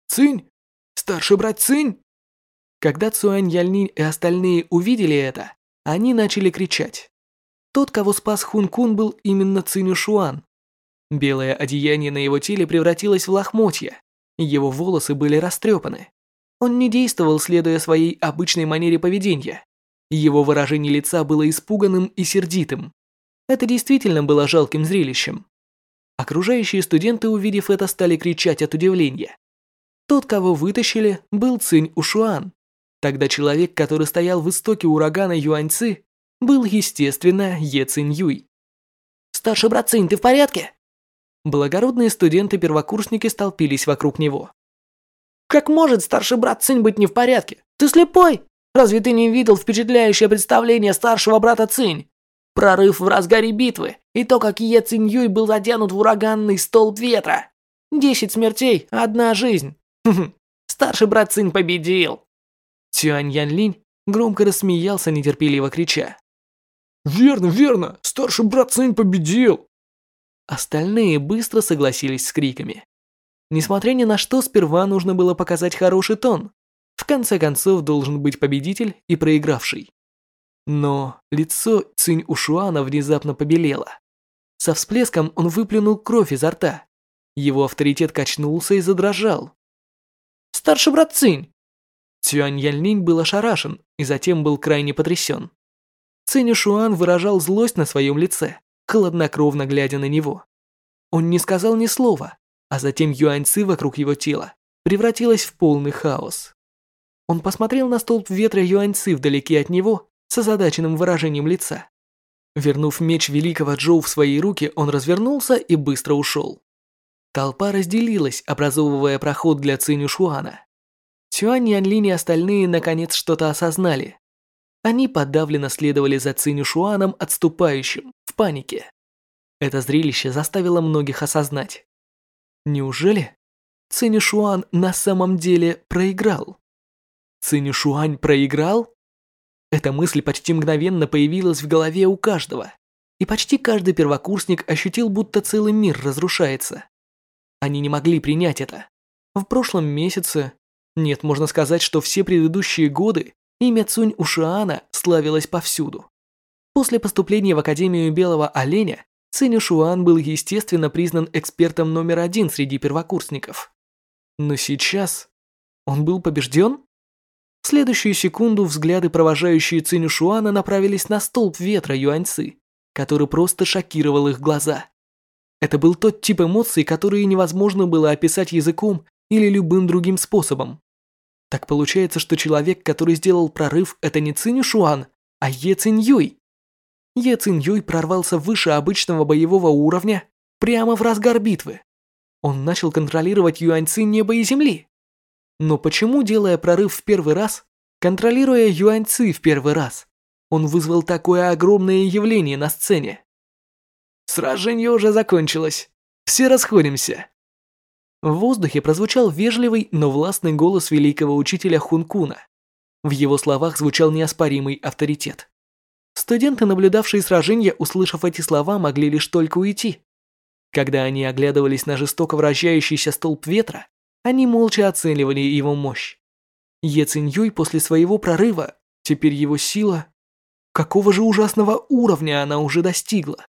«Цинь! Старший брат Цинь!» Когда Цуань Яльнинь и остальные увидели это, они начали кричать. Тот, кого спас Хун Кун, был именно Циню Шуан. Белое одеяние на его теле превратилось в лохмотья, его волосы были растрепаны. Он не действовал, следуя своей обычной манере поведения. Его выражение лица было испуганным и сердитым. Это действительно было жалким зрелищем. Окружающие студенты, увидев это, стали кричать от удивления. Тот, кого вытащили, был Цинь Ушуан. Тогда человек, который стоял в истоке урагана Юаньцы, был, естественно, Е Цинь Юй. «Старший брат Цинь, ты в порядке?» Благородные студенты-первокурсники столпились вокруг него. «Как может старший брат Цинь быть не в порядке? Ты слепой? Разве ты не видел впечатляющее представление старшего брата Цинь? Прорыв в разгаре битвы и то, как Е Цинь Юй был затянут в ураганный столб ветра. Десять смертей, одна жизнь. Старший брат Цинь победил. Цюань Ян Линь громко рассмеялся, нетерпеливо крича. «Верно, верно! Старший брат Цинь победил!» Остальные быстро согласились с криками. Несмотря ни на что, сперва нужно было показать хороший тон. В конце концов, должен быть победитель и проигравший. Но лицо Цинь Ушуана внезапно побелело. Со всплеском он выплюнул кровь изо рта. Его авторитет качнулся и задрожал. «Старший брат Цинь!» Цюань Яльнинь был ошарашен и затем был крайне потрясен. Цинь Ушуан выражал злость на своем лице, хладнокровно глядя на него. Он не сказал ни слова, а затем юаньцы вокруг его тела превратилась в полный хаос. Он посмотрел на столб ветра юаньцы вдалеке от него с озадаченным выражением лица. Вернув меч великого Джоу в свои руки, он развернулся и быстро ушел. Толпа разделилась, образовывая проход для Циню Шуана. Цюань Янлин и остальные наконец что-то осознали. Они подавленно следовали за Циню Шуаном, отступающим, в панике. Это зрелище заставило многих осознать. Неужели Циню Шуан на самом деле проиграл? Циню Шуань проиграл? Эта мысль почти мгновенно появилась в голове у каждого, и почти каждый первокурсник ощутил, будто целый мир разрушается. Они не могли принять это. В прошлом месяце, нет, можно сказать, что все предыдущие годы имя Цунь Ушиана славилось повсюду. После поступления в Академию Белого Оленя Цинь Ушуан был естественно признан экспертом номер один среди первокурсников. Но сейчас он был побежден? В следующую секунду взгляды, провожающие Цинь Шуана, направились на столб ветра Юаньцы, который просто шокировал их глаза. Это был тот тип эмоций, которые невозможно было описать языком или любым другим способом. Так получается, что человек, который сделал прорыв, это не Цинь Шуан, а Е Цинь Юй. Е Цинь Юй прорвался выше обычного боевого уровня прямо в разгар битвы. Он начал контролировать Юаньцы неба и земли. Но почему, делая прорыв в первый раз, контролируя юаньцы в первый раз, он вызвал такое огромное явление на сцене? Сражение уже закончилось. Все расходимся. В воздухе прозвучал вежливый, но властный голос великого учителя Хункуна. В его словах звучал неоспоримый авторитет. Студенты, наблюдавшие сражение, услышав эти слова, могли лишь только уйти. Когда они оглядывались на жестоко вращающийся столб ветра, они молча оценивали его мощь. Е Циньюй после своего прорыва, теперь его сила... Какого же ужасного уровня она уже достигла?